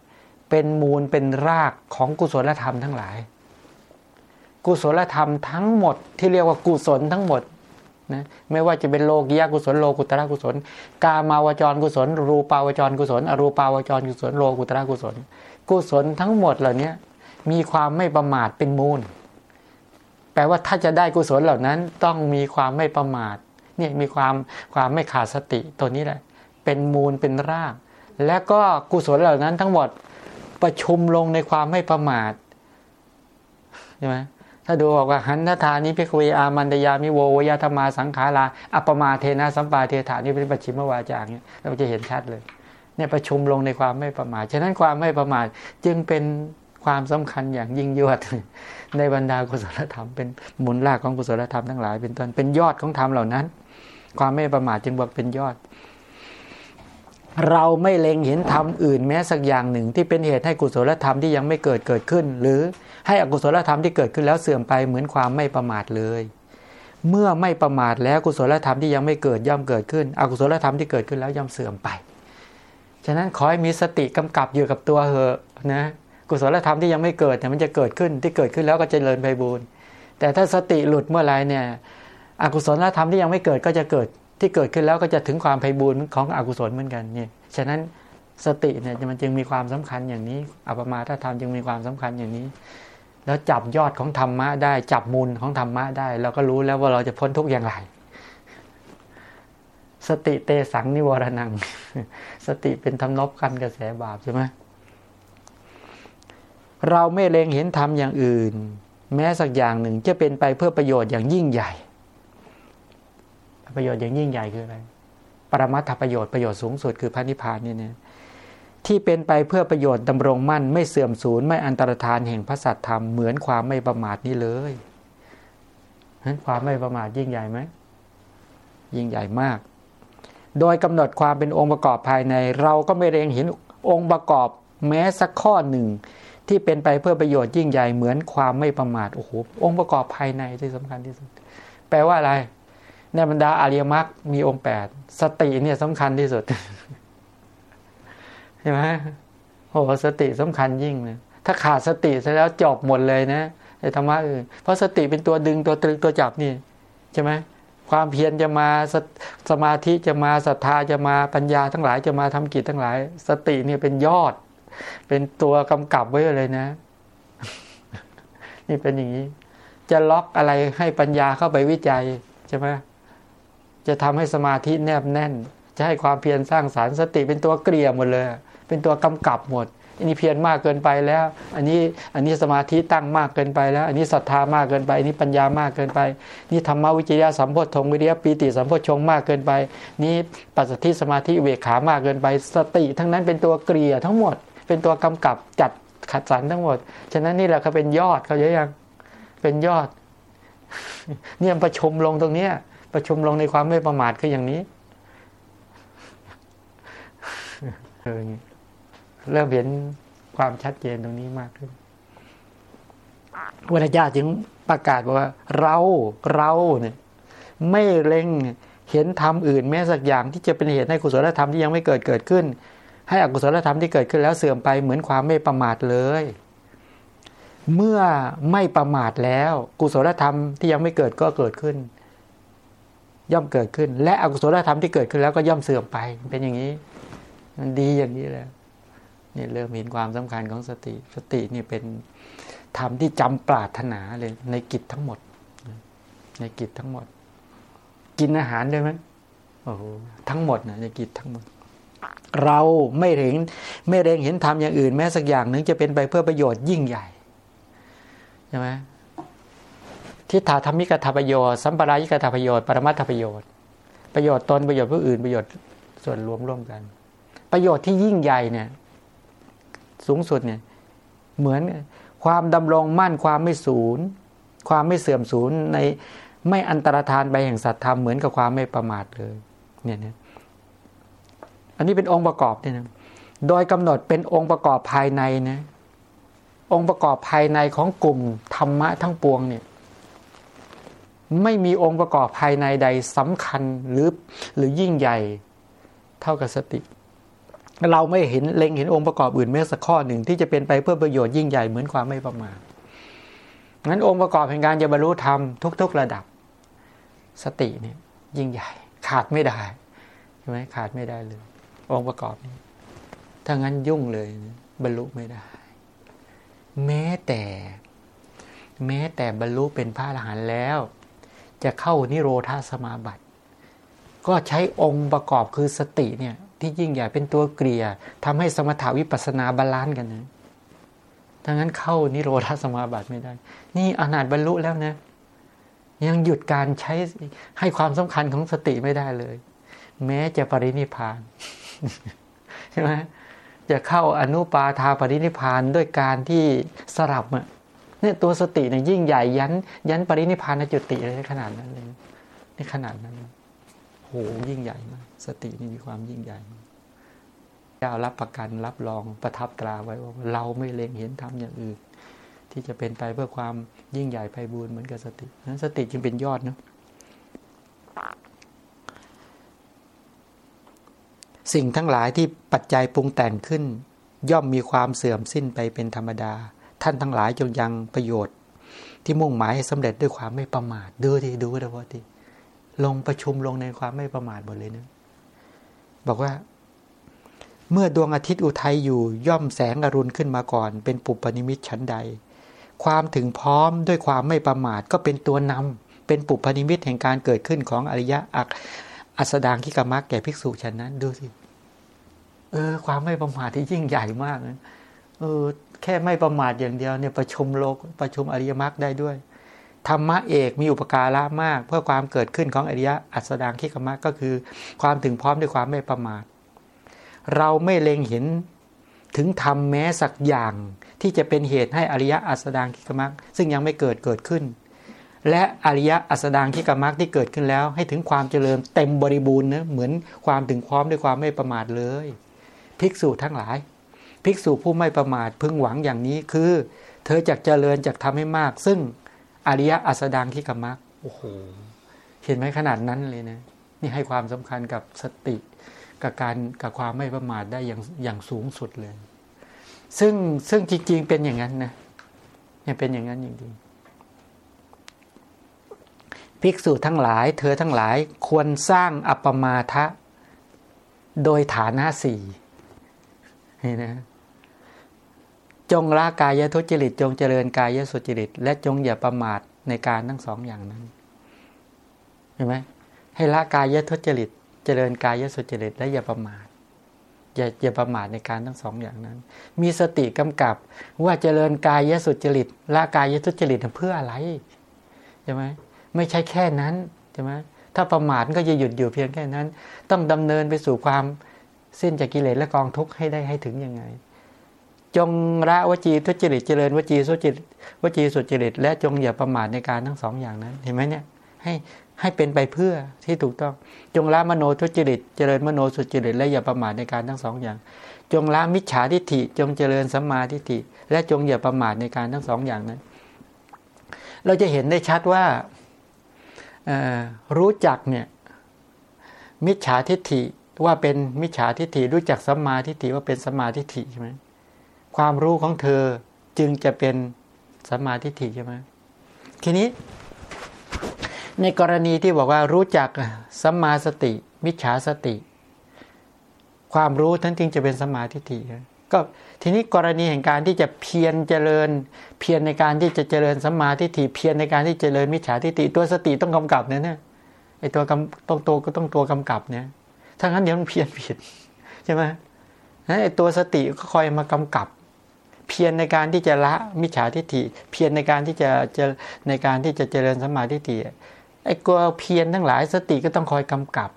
เป็นมูลเป็นรากของกุศลธรรมทั้งหลาย กุศลธรรมทั้งหมดที่เรียกว่ากุศลทั้งหมด นะไม่ว่าจะเป็นโลกียกุศลโลกุตระกุศล กามาวจรกุศล รูปาวจรกุศล อรูปาวจรกุศลโลกุตระกุศล กุศลทั้งหมดเหล่านี้มีความไม่ประมาทเป็นมูล แปลว่าถ้าจะได้กุศลเหล่านั้นต้องมีความไม่ประมาทเนี่ยมีความความไม่ขาดสติตัวนี้แหละ เป็นมูลเป็นราก และก็กุศลเหล่านั้นทั้งหมดประชุมลงในความไม่ประมาทใช่ไหม ถ้าดูบอกว่าหันทะทานิ ภิกขะเวอามันตะยามิโว วะยะธัมมาสังขาราอัปปะมาเทนะสัมปาเทถะนี่เป็นปัจฉิมวาจาเนี่ยเราจะเห็นชัดเลยเนี่ยประชุมลงในความไม่ประมาท ฉะนั้นความไม่ประมาทจึงเป็นความสำคัญอย่างยิ่งยวด ในบรรดากุศลธรรมเป็นมูลรากของกุศลธรรมทั้งหลายเป็นต้นเป็นยอดของธรรมเหล่านั้น ความไม่ประมาทจึงบอกเป็นยอด เราไม่เล็งเห็นธรรมอื่นแม้สักอย่างหนึ่งที่เป็นเหตุให้กุศลธรรมที่ยังไม่เกิดเกิดขึ้น หรือ ให้อกุศลธรรมที่เกิดขึ้นแล้วเสื่อมไปเหมือนความไม่ประมาทเลย เมื่อไม่ประมาทแล้วกุศลธรรมที่ยังไม่เกิดย่อมเกิดขึ้น อกุศลธรรมที่เกิดขึ้นแล้วย่อมเสื่อมไป ฉะนั้นขอให้มีสติกำกับอยู่กับตัวเหอะนะกุศลธรรมที่ยังไม่เกิดแต่มันจะเกิดขึ้นที่เกิดขึ้นแล้วก็จเจริญไปบูรแต่ถ้าสติหลุดเมื่อไรเนี่ยอกุศลธรรมที่ยังไม่เกิดก็จะเกิดที่เกิดขึ้นแล้วก็จะถึงความไพบูรณ์ของอกุศลเหมือนกันเนี่ยฉะนั้นสติเนี่ยมันจึงมีความสำคัญอย่างนี้อัปมาถ้าธรรมจึงมีความสำคัญอย่างนี้ แล้วจับยอดของธรรมะได้ จับมูลของธรรมะได้ เราก็รู้แล้วว่าเราจะพ้นทุกอย่างไร สติเตสังนิวรนัง สติเป็นทำนบกันกระแสบาปใช่ไหมเราไม่เลงเห็นธรรมอย่างอื่น แม้สักอย่างหนึ่งจะเป็นไปเพื่อประโยชน์อย่างยิ่งใหญ่ ประโยชน์อย่างยิ่งใหญ่คืออะไรปรมัตถประโยชน์ประโยชน์สูงสุดคือพระนิพพานนี่เนี่ย ที่เป็นไปเพื่อประโยชน์ดำรงมั่นไม่เสื่อมสูญไม่อันตรธานแห่งพระสัตธรรมเหมือนความไม่ประมาทนี่เลยนั้นความไม่ประมาทยิ่งใหญ่ไหมยิ่งใหญ่มาก โดยกำหนดความเป็นองค์ประกอบภายใน เราก็ไม่เรงเห็นองค์ประกอบแม้สักข้อหนึ่ง ที่เป็นไปเพื่อประโยชน์ยิ่งใหญ่เหมือนความไม่ประมาทโอ้โหองค์ประกอบภายในที่สำคัญที่สุด แปลว่าอะไรในบรรดาอาริยมรรคมีองค์แปดสติเนี่ยสำคัญที่สุด ช่ไหมโอ้สติสำคัญยิ่งเลยถ้าขาดสติซะแล้วจบหมดเลยนะในธรรมะอื่นเพราะสติเป็นตัวดึงตัวตรึงตัวจับนี่ใช่ไหมความเพียรจะมาสสมาธิจะมาศรัทธาจะมาปัญญาทั้งหลายจะมาทำกิจทั้งหลาย สติเนี่ยเป็นยอด เป็นตัวกำกับไว้เลยนะ นี่เป็นอย่างนี้ จะล็อกอะไรให้ปัญญาเข้าไปวิจัยใช่ไหมจะทำให้สมาธิแนบแน่น จะให้ความเพียรสร้างสารรค์สติเป็นตัวเกลี่ยหมดเลย เป็นตัวกำกับหมด อันนี้เพียรมากเกินไปแล้ว อันนี้อันนี้สมาธิตั้งมากเกินไปแล้ว อันนี้ศรัทธามากเกินไป อันนี้ปัญญามากเกินไป นี่ธรรมวิจยาสัมโพธงวิริยะปีติสัมโพชงมากเกินไป นี่ปัสสติสมาธิเวขามากเกินไป สติทั้งนั้นเป็นตัวเกลี่ยทั้งหมด เป็นตัวกำกับจัดขัดสรรทั้งหมด ฉะนั้นนี่แหละเขาเป็นยอดเขาเยอะยัง เป็นยอด เนี่ยประชุมลงตรงเนี้ย ประชุมลงในความไม่ประมาทคืออย่างนี้เเริ่มเห็นความชัดเจนตรงนี้มากขึ้นวัฏญาจึงประกาศว่าเราเราเนี่ย ไม่เล็งเห็นธรรมอื่นแม้สักอย่างที่จะเป็นเหตุให้กุศลธรรมที่ยังไม่เกิดเกิดขึ้น ให้อกุศลธรรมที่เกิดขึ้นแล้วเสื่อมไปเหมือนความไม่ประมาทเลย เมื่อไม่ประมาทแล้ว กุศลธรรมที่ยังไม่เกิดก็เกิดขึ้น ย่อมเกิดขึ้น และอกุศลธรรมที่เกิดขึ้นแล้วก็ย่อมเสื่อมไปเป็นอย่างนี้ มันดีอย่างนี้แหละ นี่เริ่มเห็นความสำคัญของสติ สตินี่เป็นธรรมที่จำปรารถนาเลยในกิจทั้งหมด ในกิจทั้งหมด กินอาหารได้ไหมโอ้โหทั้งหมดนะในกิจทั้งหมด เราไม่เห็นไม่เร่งเห็นธรรมอย่างอื่น แม้สักอย่างหนึ่งจะเป็นไปเพื่อประโยชน์ยิ่งใหญ่ใช่ไหมทิฏฐาธรรมิกถาประโยชน์สัมปรายิกถาประโยชน์ปรมัตถประโยชน์ ประโยชน์ตนประโยชน์ผู้อื่นประโยชน์ส่วนรวมร่วมกัน ประโยชน์ที่ยิ่งใหญ่เนี่ย สูงสุดเนี่ยเหมือนความดำรงมั่นความไม่สูญความไม่เสื่อมสูญในไม่อันตรธานไปแห่งสัตธรรมเหมือนกับความไม่ประมาทเลยเนี่ยนะอันนี้เป็นองค์ประกอบเนี่ยนะโดยกำหนดเป็นองค์ประกอบภายในนะองค์ประกอบภายในของกลุ่มธรรมะทั้งปวงเนี่ยไม่มีองค์ประกอบภายในใดสำคัญหรือหรือยิ่งใหญ่เท่ากับสติ เราไม่เห็นเล็งเห็นองค์ประกอบอื่นแม้สักข้อหนึ่งที่จะเป็นไปเพื่อประโยชน์ยิ่งใหญ่เหมือนความไม่ประมาทงั้นองค์ประกอบแห่งการจะบรรลุธรรมทุก ๆ ระดับ สติเนี่ยยิ่งใหญ่ ขาดไม่ได้ใช่ไหมขาดไม่ได้เลย องค์ประกอบนี้ถ้างั้นยุ่งเลยบรรลุไม่ได้ แม้แต่ แม้แต่บรรลุเป็นพระอรหันต์แล้ว จะเข้านิโรธสมาบัติ ก็ใช้องค์ประกอบคือสติเนี่ย ที่ยิ่งใหญ่เป็นตัวเกลี่ยทำให้สมถวิปัสสนา balance กันนะถ้างั้นเข้านิโรธสมาบัติไม่ได้ นี่ขนาดบรรลุแล้วนะ ยังหยุดการใช้ให้ความสำคัญของสติไม่ได้เลย แม้จะปรินิพานใช่ไหมจะเข้าอนุปาทาปรินิพานด้วยการที่สลับอะเนี่ยตัวสติเนี่ยยิ่งใหญ่ยันยันปรินิพานจุติอะไรขนาดนั้นเลยในขนาดนั้นโหยิ่งใหญ่มาก สตินี่มีความยิ่งใหญ่เจ้ารับประกันรับรองประทับตราไว้ว่าเราไม่เล็งเห็นทำอย่างอื่น ที่จะเป็นไปเพื่อความยิ่งใหญ่ไพบูรณ์เหมือนกับสตินั้นสติจึงเป็นยอดเนาะสิ่งทั้งหลายที่ปัจจัยปรุงแต่งขึ้น ย่อมมีความเสื่อมสิ้นไปเป็นธรรมดา ท่านทั้งหลายจงยังประโยชน์ ที่มุ่งหมายให้สำเร็จด้วยความไม่ประมาทดูที่ดูนะพ่อที่ลงประชุมลงในความไม่ประมาทหมดเลยเนะ บอกว่า เมื่อดวงอาทิตย์อุทัยอยู่ย่อมแสงอรุณขึ้นมาก่อน เป็นปุปนิมิตชั้นใด ความถึงพร้อมด้วยความไม่ประมาทก็เป็นตัวนำเป็นปุปนิมิตแห่งการเกิดขึ้นของอริยะอักอัสดางที่กรรมะแก่ภิกษุฉันนั้นดูสิเออ ความไม่ประมาทที่ยิ่งใหญ่มากนะเออแค่ไม่ประมาทอย่างเดียวเนี่ยประชุมโลกประชุมอริยมรรคได้ด้วย ธรรมะเอกมีอุปการะมาก เพื่อความเกิดขึ้นของอริยะอัสดางที่กรรมะก็คือ ความถึงพร้อมด้วยความไม่ประมาท เราไม่เล็งเห็นถึงธรรมแม้สักอย่างที่จะเป็นเหตุให้อริยะอัสดางคิกมักซึ่งยังไม่เกิดเกิดขึ้น และอริยะอัสดางคิกมักที่เกิดขึ้นแล้ว ให้ถึงความเจริญเต็มบริบูรณ์นะเหมือนความถึงพร้อมด้วยความไม่ประมาทเลย ภิกษุทั้งหลาย ภิกษุผู้ไม่ประมาทพึงหวังอย่างนี้คือ เธอจะเจริญจะทำให้มาก ซึ่ง อริยะอัสดางคิกมักโอ้โหเห็นไหมขนาดนั้นเลยนะนี่ให้ความสำคัญกับสติ กับการกับความไม่ประมาทได้อย่างอย่างสูงสุดเลย ซึ่งซึ่งจริงๆเป็นอย่างนั้นนะเนี่ยเป็นอย่างนั้นจริงๆภิกษุทั้งหลาย เธอทั้งหลายควรสร้างอัปปมาทะโดยฐานะสี่นี่นะ จงละกายทุจริต จงเจริญกายสุจริต และจงอย่าประมาทในการทั้งสองอย่างนั้นเห็นไหมให้ละกายทุจริต เจริญกายสุจริตและอย่าประมาทอย่าอย่าประมาทในการทั้งสองอย่างนั้น มีสติกำกับว่าเจริญกายสุจริตละกายทุจริตเพื่ออะไรใช่ไหมไม่ใช่แค่นั้นใช่ไหมถ้าประมาทก็จะหยุดอยู่เพียงแค่นั้น ต้องดำเนินไปสู่ความสิ้นจากกิเลสและกองทุกข์ให้ได้ให้ถึงยังไง จงละวจีทุจริตเจริญวจีสุจริตวจีสุจริต และจงอย่าประมาทในการทั้งสองอย่างนั้น เห็นไหมเนี่ยให้ให้เป็นไปเพื่อที่ถูกต้อง จงละมโนทุจริต เจริญมโนสุจริต และอย่าประมาทในการทั้งสองอย่าง จงละมิจฉาทิฏฐิ จงเจริญสัมมาทิฏฐิ และจงอย่าประมาทในการทั้งสองอย่างนั้น เราจะเห็นได้ชัดว่ารู้จักเนี่ยมิจฉาทิฏฐิว่าเป็นมิจฉาทิฏฐิรู้จักสัมมาทิฏฐิว่าเป็นสัมมาทิฏฐิใช่ไหม ความรู้ของเธอจึงจะเป็นสัมมาทิฏฐิใช่ไหมทีนี้ ในกรณีที่บอกว่ารู้จักสัมมาสติ มิจฉาสติ ความรู้ทั้นจึงจะเป็นสัมมาทิฏฐิก็ทีนี้กรณีแห่งการที่จะเพียรเจริญ เพียรในการที่จะเจริญสัมมาทิฏฐิเพียรในการที่จเจริญมิจฉาทิฏฐิตัวสติต้องกำกับเนี่ยนะไอตัวกำต้องตัวก็ต้องตัวกำกับเนี่ยถ้างั้นเดี๋ยวมันเพี้ยนผิดใช่ไหมไอตัวสติก็คอยมากำกับ เพียรในการที่จะละมิจฉาทิฏฐิ เพียรในการที่จะจะในการที่จะเจริญสัมมาทิฏฐิไอ้ตัวเพียรทั้งหลายสติก็ต้องคอยกำกับ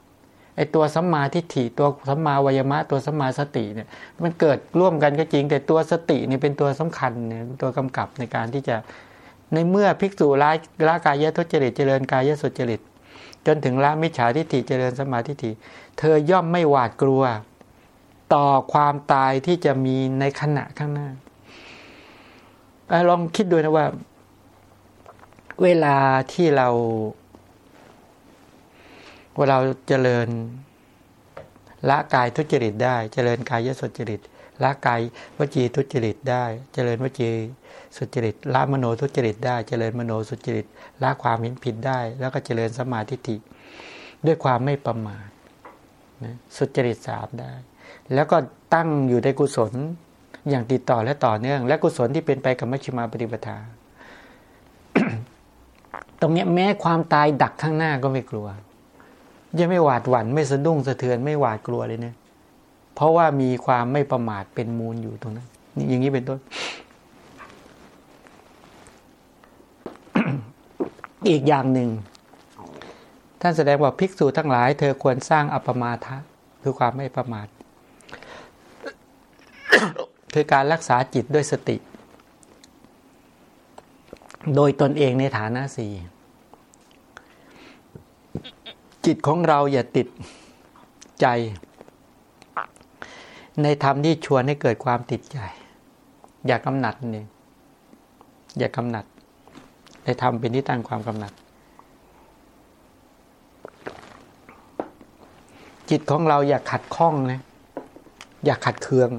ไอ้ตัวสัมมาทิฏฐิตัวสัมมาวายมะตัวสัมมาสติเนี่ยมันเกิดร่วมกันก็จริง แต่ตัวสตินี่เป็นตัวสำคัญเนี่ยตัวกำกับในการที่จะในเมื่อภิกษุละละกายทุจริตเจริญกายสุจริต จนถึงละมิจฉาทิฏฐิเจริญสมาธิฏฐิ เธอย่อมไม่หวาดกลัว ต่อความตายที่จะมีในขณะข้างหน้า ลองคิดดูนะว่า เวลาที่เราว่าเราเจริญละกายทุจริตได้ เจริญกายสุจริตละกายวจีทุจริตได้ เจริญวจีสุจริตละมโนทุจริตได้ เจริญมโนสุจริตละความเห็นผิดได้ แล้วก็เจริญสมาธิิด้วยความไม่ประมาทนะสุจริตสามได้ แล้วก็ตั้งอยู่ในกุศล อย่างติดต่อและต่อเนื่อง และกุศลที่เป็นไปกับมัชฌิมาปฏิปทา ตรงนี้แม้ความตายดักข้างหน้าก็ไม่กลัว ยังไม่หวาดหวัน่นไม่สะดุ้งสะเทือนไม่หวาดกลัวเลยเนี่ยเพราะว่ามีความไม่ประมาทเป็นมูลอยู่ตรงนั้นนี่อย่างนี้เป็นต้น อีกอย่างหนึ่งท่านแสดงว่าภิกษุทั้งหลาย เธอควรสร้างอัปมาทะ คือความไม่ประมาท คือการรักษาจิตด้วยสติ โดยตนเองในฐานะสี่จิตของเราอย่าติดใจ ในธรรมที่ชวนให้เกิดความติดใจ อย่ากำหนัดนี่อย่ากำหนัด ในธรรมเป็นที่ตั้งความกำหนัด จิตของเราอย่าขัดข้องนะอย่าขัดเคือง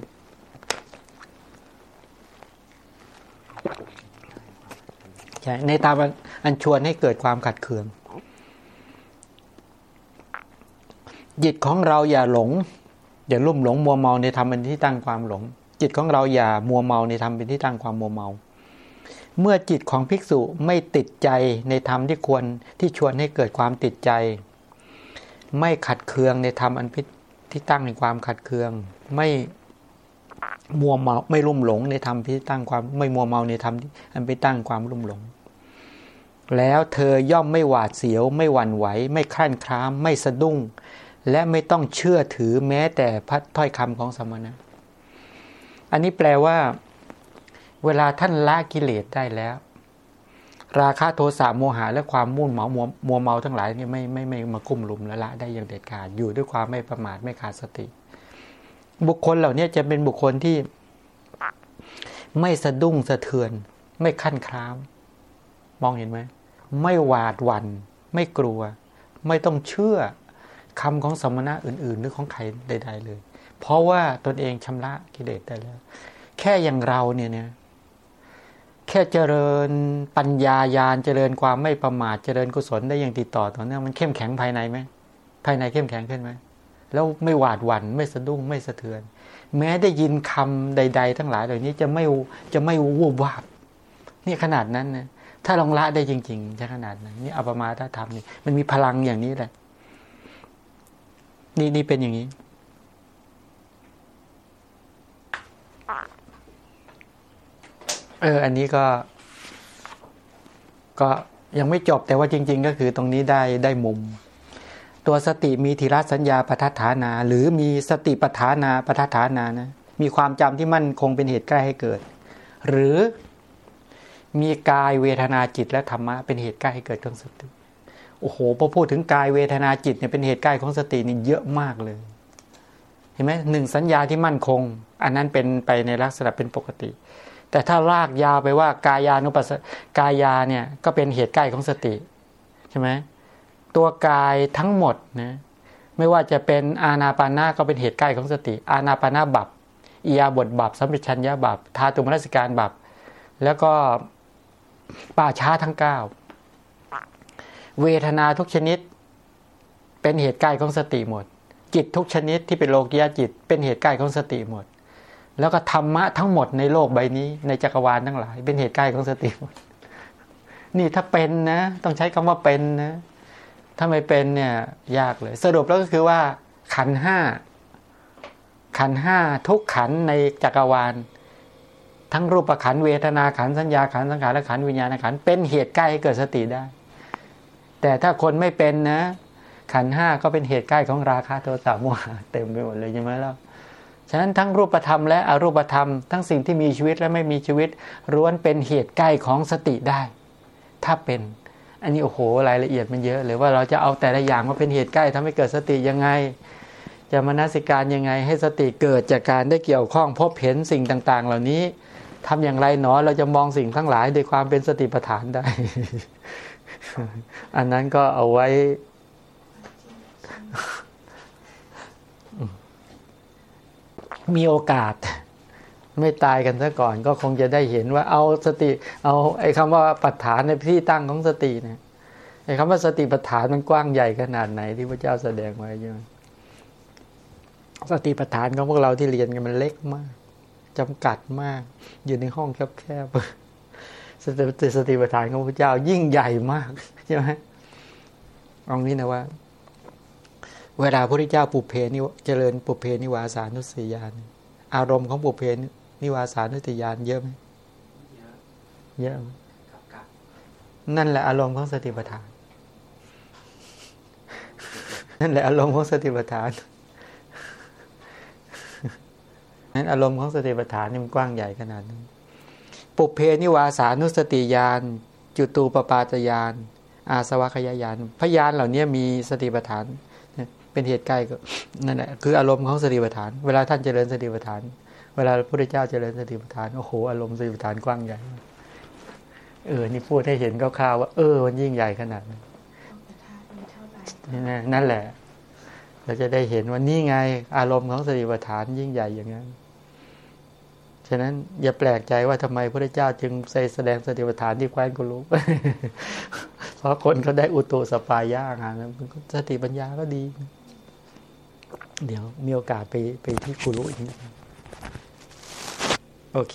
ใช่ในตามอันชวนให้เกิดความขัดเคือง จิตของเราอย่าหลง อย่าลุ่มหลงมัวเมาในธรรมเป็นที่ตั้งความหลง จิตของเราอย่ามัวเมาในธรรมเป็นที่ตั้งความมัวเมา เมื่อจิตของภิกษุไม่ติดใจในธรรมที่ควรที่ชวนให้เกิดความติดใจ ไม่ขัดเคืองในธรรมอันพิที่ตั้งในความขัดเคือง ไม่ มัวเมาไม่ลุ่มหลงในธรรมที่ตั้งความไม่มัวเมาในธรรมอันไปตั้งความลุ่มหลง แล้วเธอย่อมไม่หวาดเสียว ไม่หวั่นไหว ไม่คลั่นคล้าม ไม่สะดุ้ง และไม่ต้องเชื่อถือแม้แต่พัดถ้อยคำของสมณะ อันนี้แปลว่า เวลาท่านละกิเลสได้แล้ว ราคะโทสะโมหะและความมุ่นเมามัวมัวเมาทั้งหลายนี่ไม่ไม่ไม่มาคุ้มลุมและละได้อย่างเด็ดขาดอยู่ด้วยความไม่ประมาทไม่ขาดสติ บุคคลเหล่านี้จะเป็นบุคคลที่ไม่สะดุ้งสะเทือน ไม่ขั้นคราม มองเห็นไหมไม่หวาดหวัน่นไม่กลัว ไม่ต้องเชื่อคำของสมณะอื่น ๆ หรือของใครใด ๆ เลย เพราะว่าตนเองชำระกิเลสได้แล้ว แค่อย่างเราเนี่ยเนี่ยแค่เจริญปัญญายาณเจริญความไม่ประมาทเจริญกุศลได้อย่างติดต่อต่อเนื่องมันเข้มแข็งภายในไหมภายในเข้มแข็งขึ้นไหม แล้วไม่หวาดหวัน่นไม่สะดุ้งไม่สะเทือน แม้ได้ยินคำใด ๆ ทั้งหลายเหล่านี้จะไม่จะไม่วูบวาบนี่ขนาดนั้นนะถ้าลองละได้จริงๆจะขนาดนั้นนี่อัปมาถ้าทำนี่มันมีพลังอย่างนี้แหละ นี่นี่เป็นอย่างนี้เอออันนี้ก็ ก็ยังไม่จบแต่ว่าจริง ๆ ก็คือตรงนี้ได้ได้มุม ตัวสติมีทีรสัญญาปทัฏฐานา หรือมีสติปฐานาปทัฏฐานานะมีความจำที่มั่นคงเป็นเหตุใกล้ให้เกิด หรือมีกายเวทนาจิตและธรรมะเป็นเหตุใกล้ให้เกิดทั้งสติโอ้โหพอพูดถึงกายเวทนาจิตเนี่ยเป็นเหตุใกล้ของสตินี่เยอะมากเลย เห็นไหมหนึ่งสัญญาที่มั่นคง อันนั้นเป็นไปในลักษณะเป็นปกติ แต่ถ้าลากยาวไปว่ากายานุปัสกายาเนี่ยก็เป็นเหตุใกล้ของสติใช่ไหม ตัวกายทั้งหมดนะไม่ว่าจะเป็นอาณาปานาก็เป็นเหตุใกล้ของสติ อาณาปานาบับอียาบทบับสัมปชัญญะบับทาตุมนสิการบับแล้วก็ป่าช้าทั้งเก้าเวทนาทุกชนิด เป็นเหตุใกล้ของสติหมด จิตทุกชนิดที่เป็นโลกียจิต เป็นเหตุใกล้ของสติหมด แล้วก็ธรรมะทั้งหมดในโลกใบนี้ในจักรวาลทั้งหลาย เป็นเหตุใกล้ของสติหมด นี่ถ้าเป็นนะ ต้องใช้คำว่าเป็นนะ ถ้าไม่เป็นเนี่ยยากเลย สรุปแล้วก็คือว่า ขันห้าขันห้าทุกขันในจักรวาล ทั้งรูปขันเวทนาขันสัญญาขันสังขารและขันวิญญาณขันเป็นเหตุใกล้เกิดสติได้ แต่ถ้าคนไม่เป็นนะ ขันห้าก็เป็นเหตุใกล้ของราคะโทสะโมหะเต็มไปหมดเลยใช่ไหมล่ะฉะนั้นทั้งรูปธรรมและอรูปธรรม ทั้งสิ่งที่มีชีวิตและไม่มีชีวิตล้วนเป็นเหตุใกล้ของสติได้ ถ้าเป็น อันนี้โอ้โหรายละเอียดมันเยอะเลยว่าเราจะเอาแต่ละอย่างมาเป็นเหตุใกล้ทำให้เกิดสติยังไง จะมนสิการยังไงให้สติเกิดจากการได้เกี่ยวข้องพบเห็นสิ่งต่าง ๆ เหล่านี้ทำอย่างไรหนอเราจะมองสิ่งทั้งหลายโดยความเป็นสติปัฏฐานได้ อันนั้นก็เอาไว้มีโอกาส ไม่ตายกันซะก่อนก็คงจะได้เห็นว่าเอาสติ เอาไอ้คำว่าปัฏฐานในที่ตั้งของสติเนี่ยไอ้คำว่าสติปัฏฐานมันกว้างใหญ่ขนาดไหนที่พระเจ้าแสดงไว้ใช่ไหมสติปัฏฐานของพวกเราที่เรียนกันมันเล็กมากจำกัดมาก อยู่ในห้องแคบๆสติสติปัฏฐานของพระเจ้ายิ่งใหญ่มากใช่ไหมเอางี้นะว่า เวลาพระพุทธเจ้าปุเพนิเจริญปุเพนิวาสานุสติญาณอารมณ์ของปุเพนิ วาสานุสติญาณเยอะไหมเยอะเยอะไหมกับกับนั่นแหละอารมณ์ของสติปัฏฐาน นั่นแหละอารมณ์ของสติปัฏฐานนั้นอารมณ์ของสติปัฏฐานนี่มันกว้างใหญ่ขนาดนั้น ปุเพนิวาสานุสติญาณจุตูปปาตญาณอาสวะขยายานพยานเหล่านี้มีสติปัฏฐานเป็นเหตุใกล้ก็นั่นแหละคืออารมณ์ของสติปัฏฐาน เวลาท่านเจริญสติปัฏฐาน เวลาพระพุทธเจ้าเจริญสติปัฏฐาน โอ้โห อารมณ์สติปัฏฐานกว้างใหญ่ เออ นี่พูดให้เห็นคร่าวๆว่า เออ มันยิ่งใหญ่ขนาดนั้นนั่นนั่นแหละ เราจะได้เห็นว่านี่ไง อารมณ์ของสติปัฏฐานยิ่งใหญ่อย่างนั้น ฉะนั้นอย่าแปลกใจว่าทำไมพระเจ้าจึงใส่แสดงสติปัฏฐานที่แคว้นกุลุเพราะคนเขาได้อุตุสปายะงานสติปัญญาก็ดี เดี๋ยวมีโอกาสไปไปที่กุลุอีกนิดนึง โอเค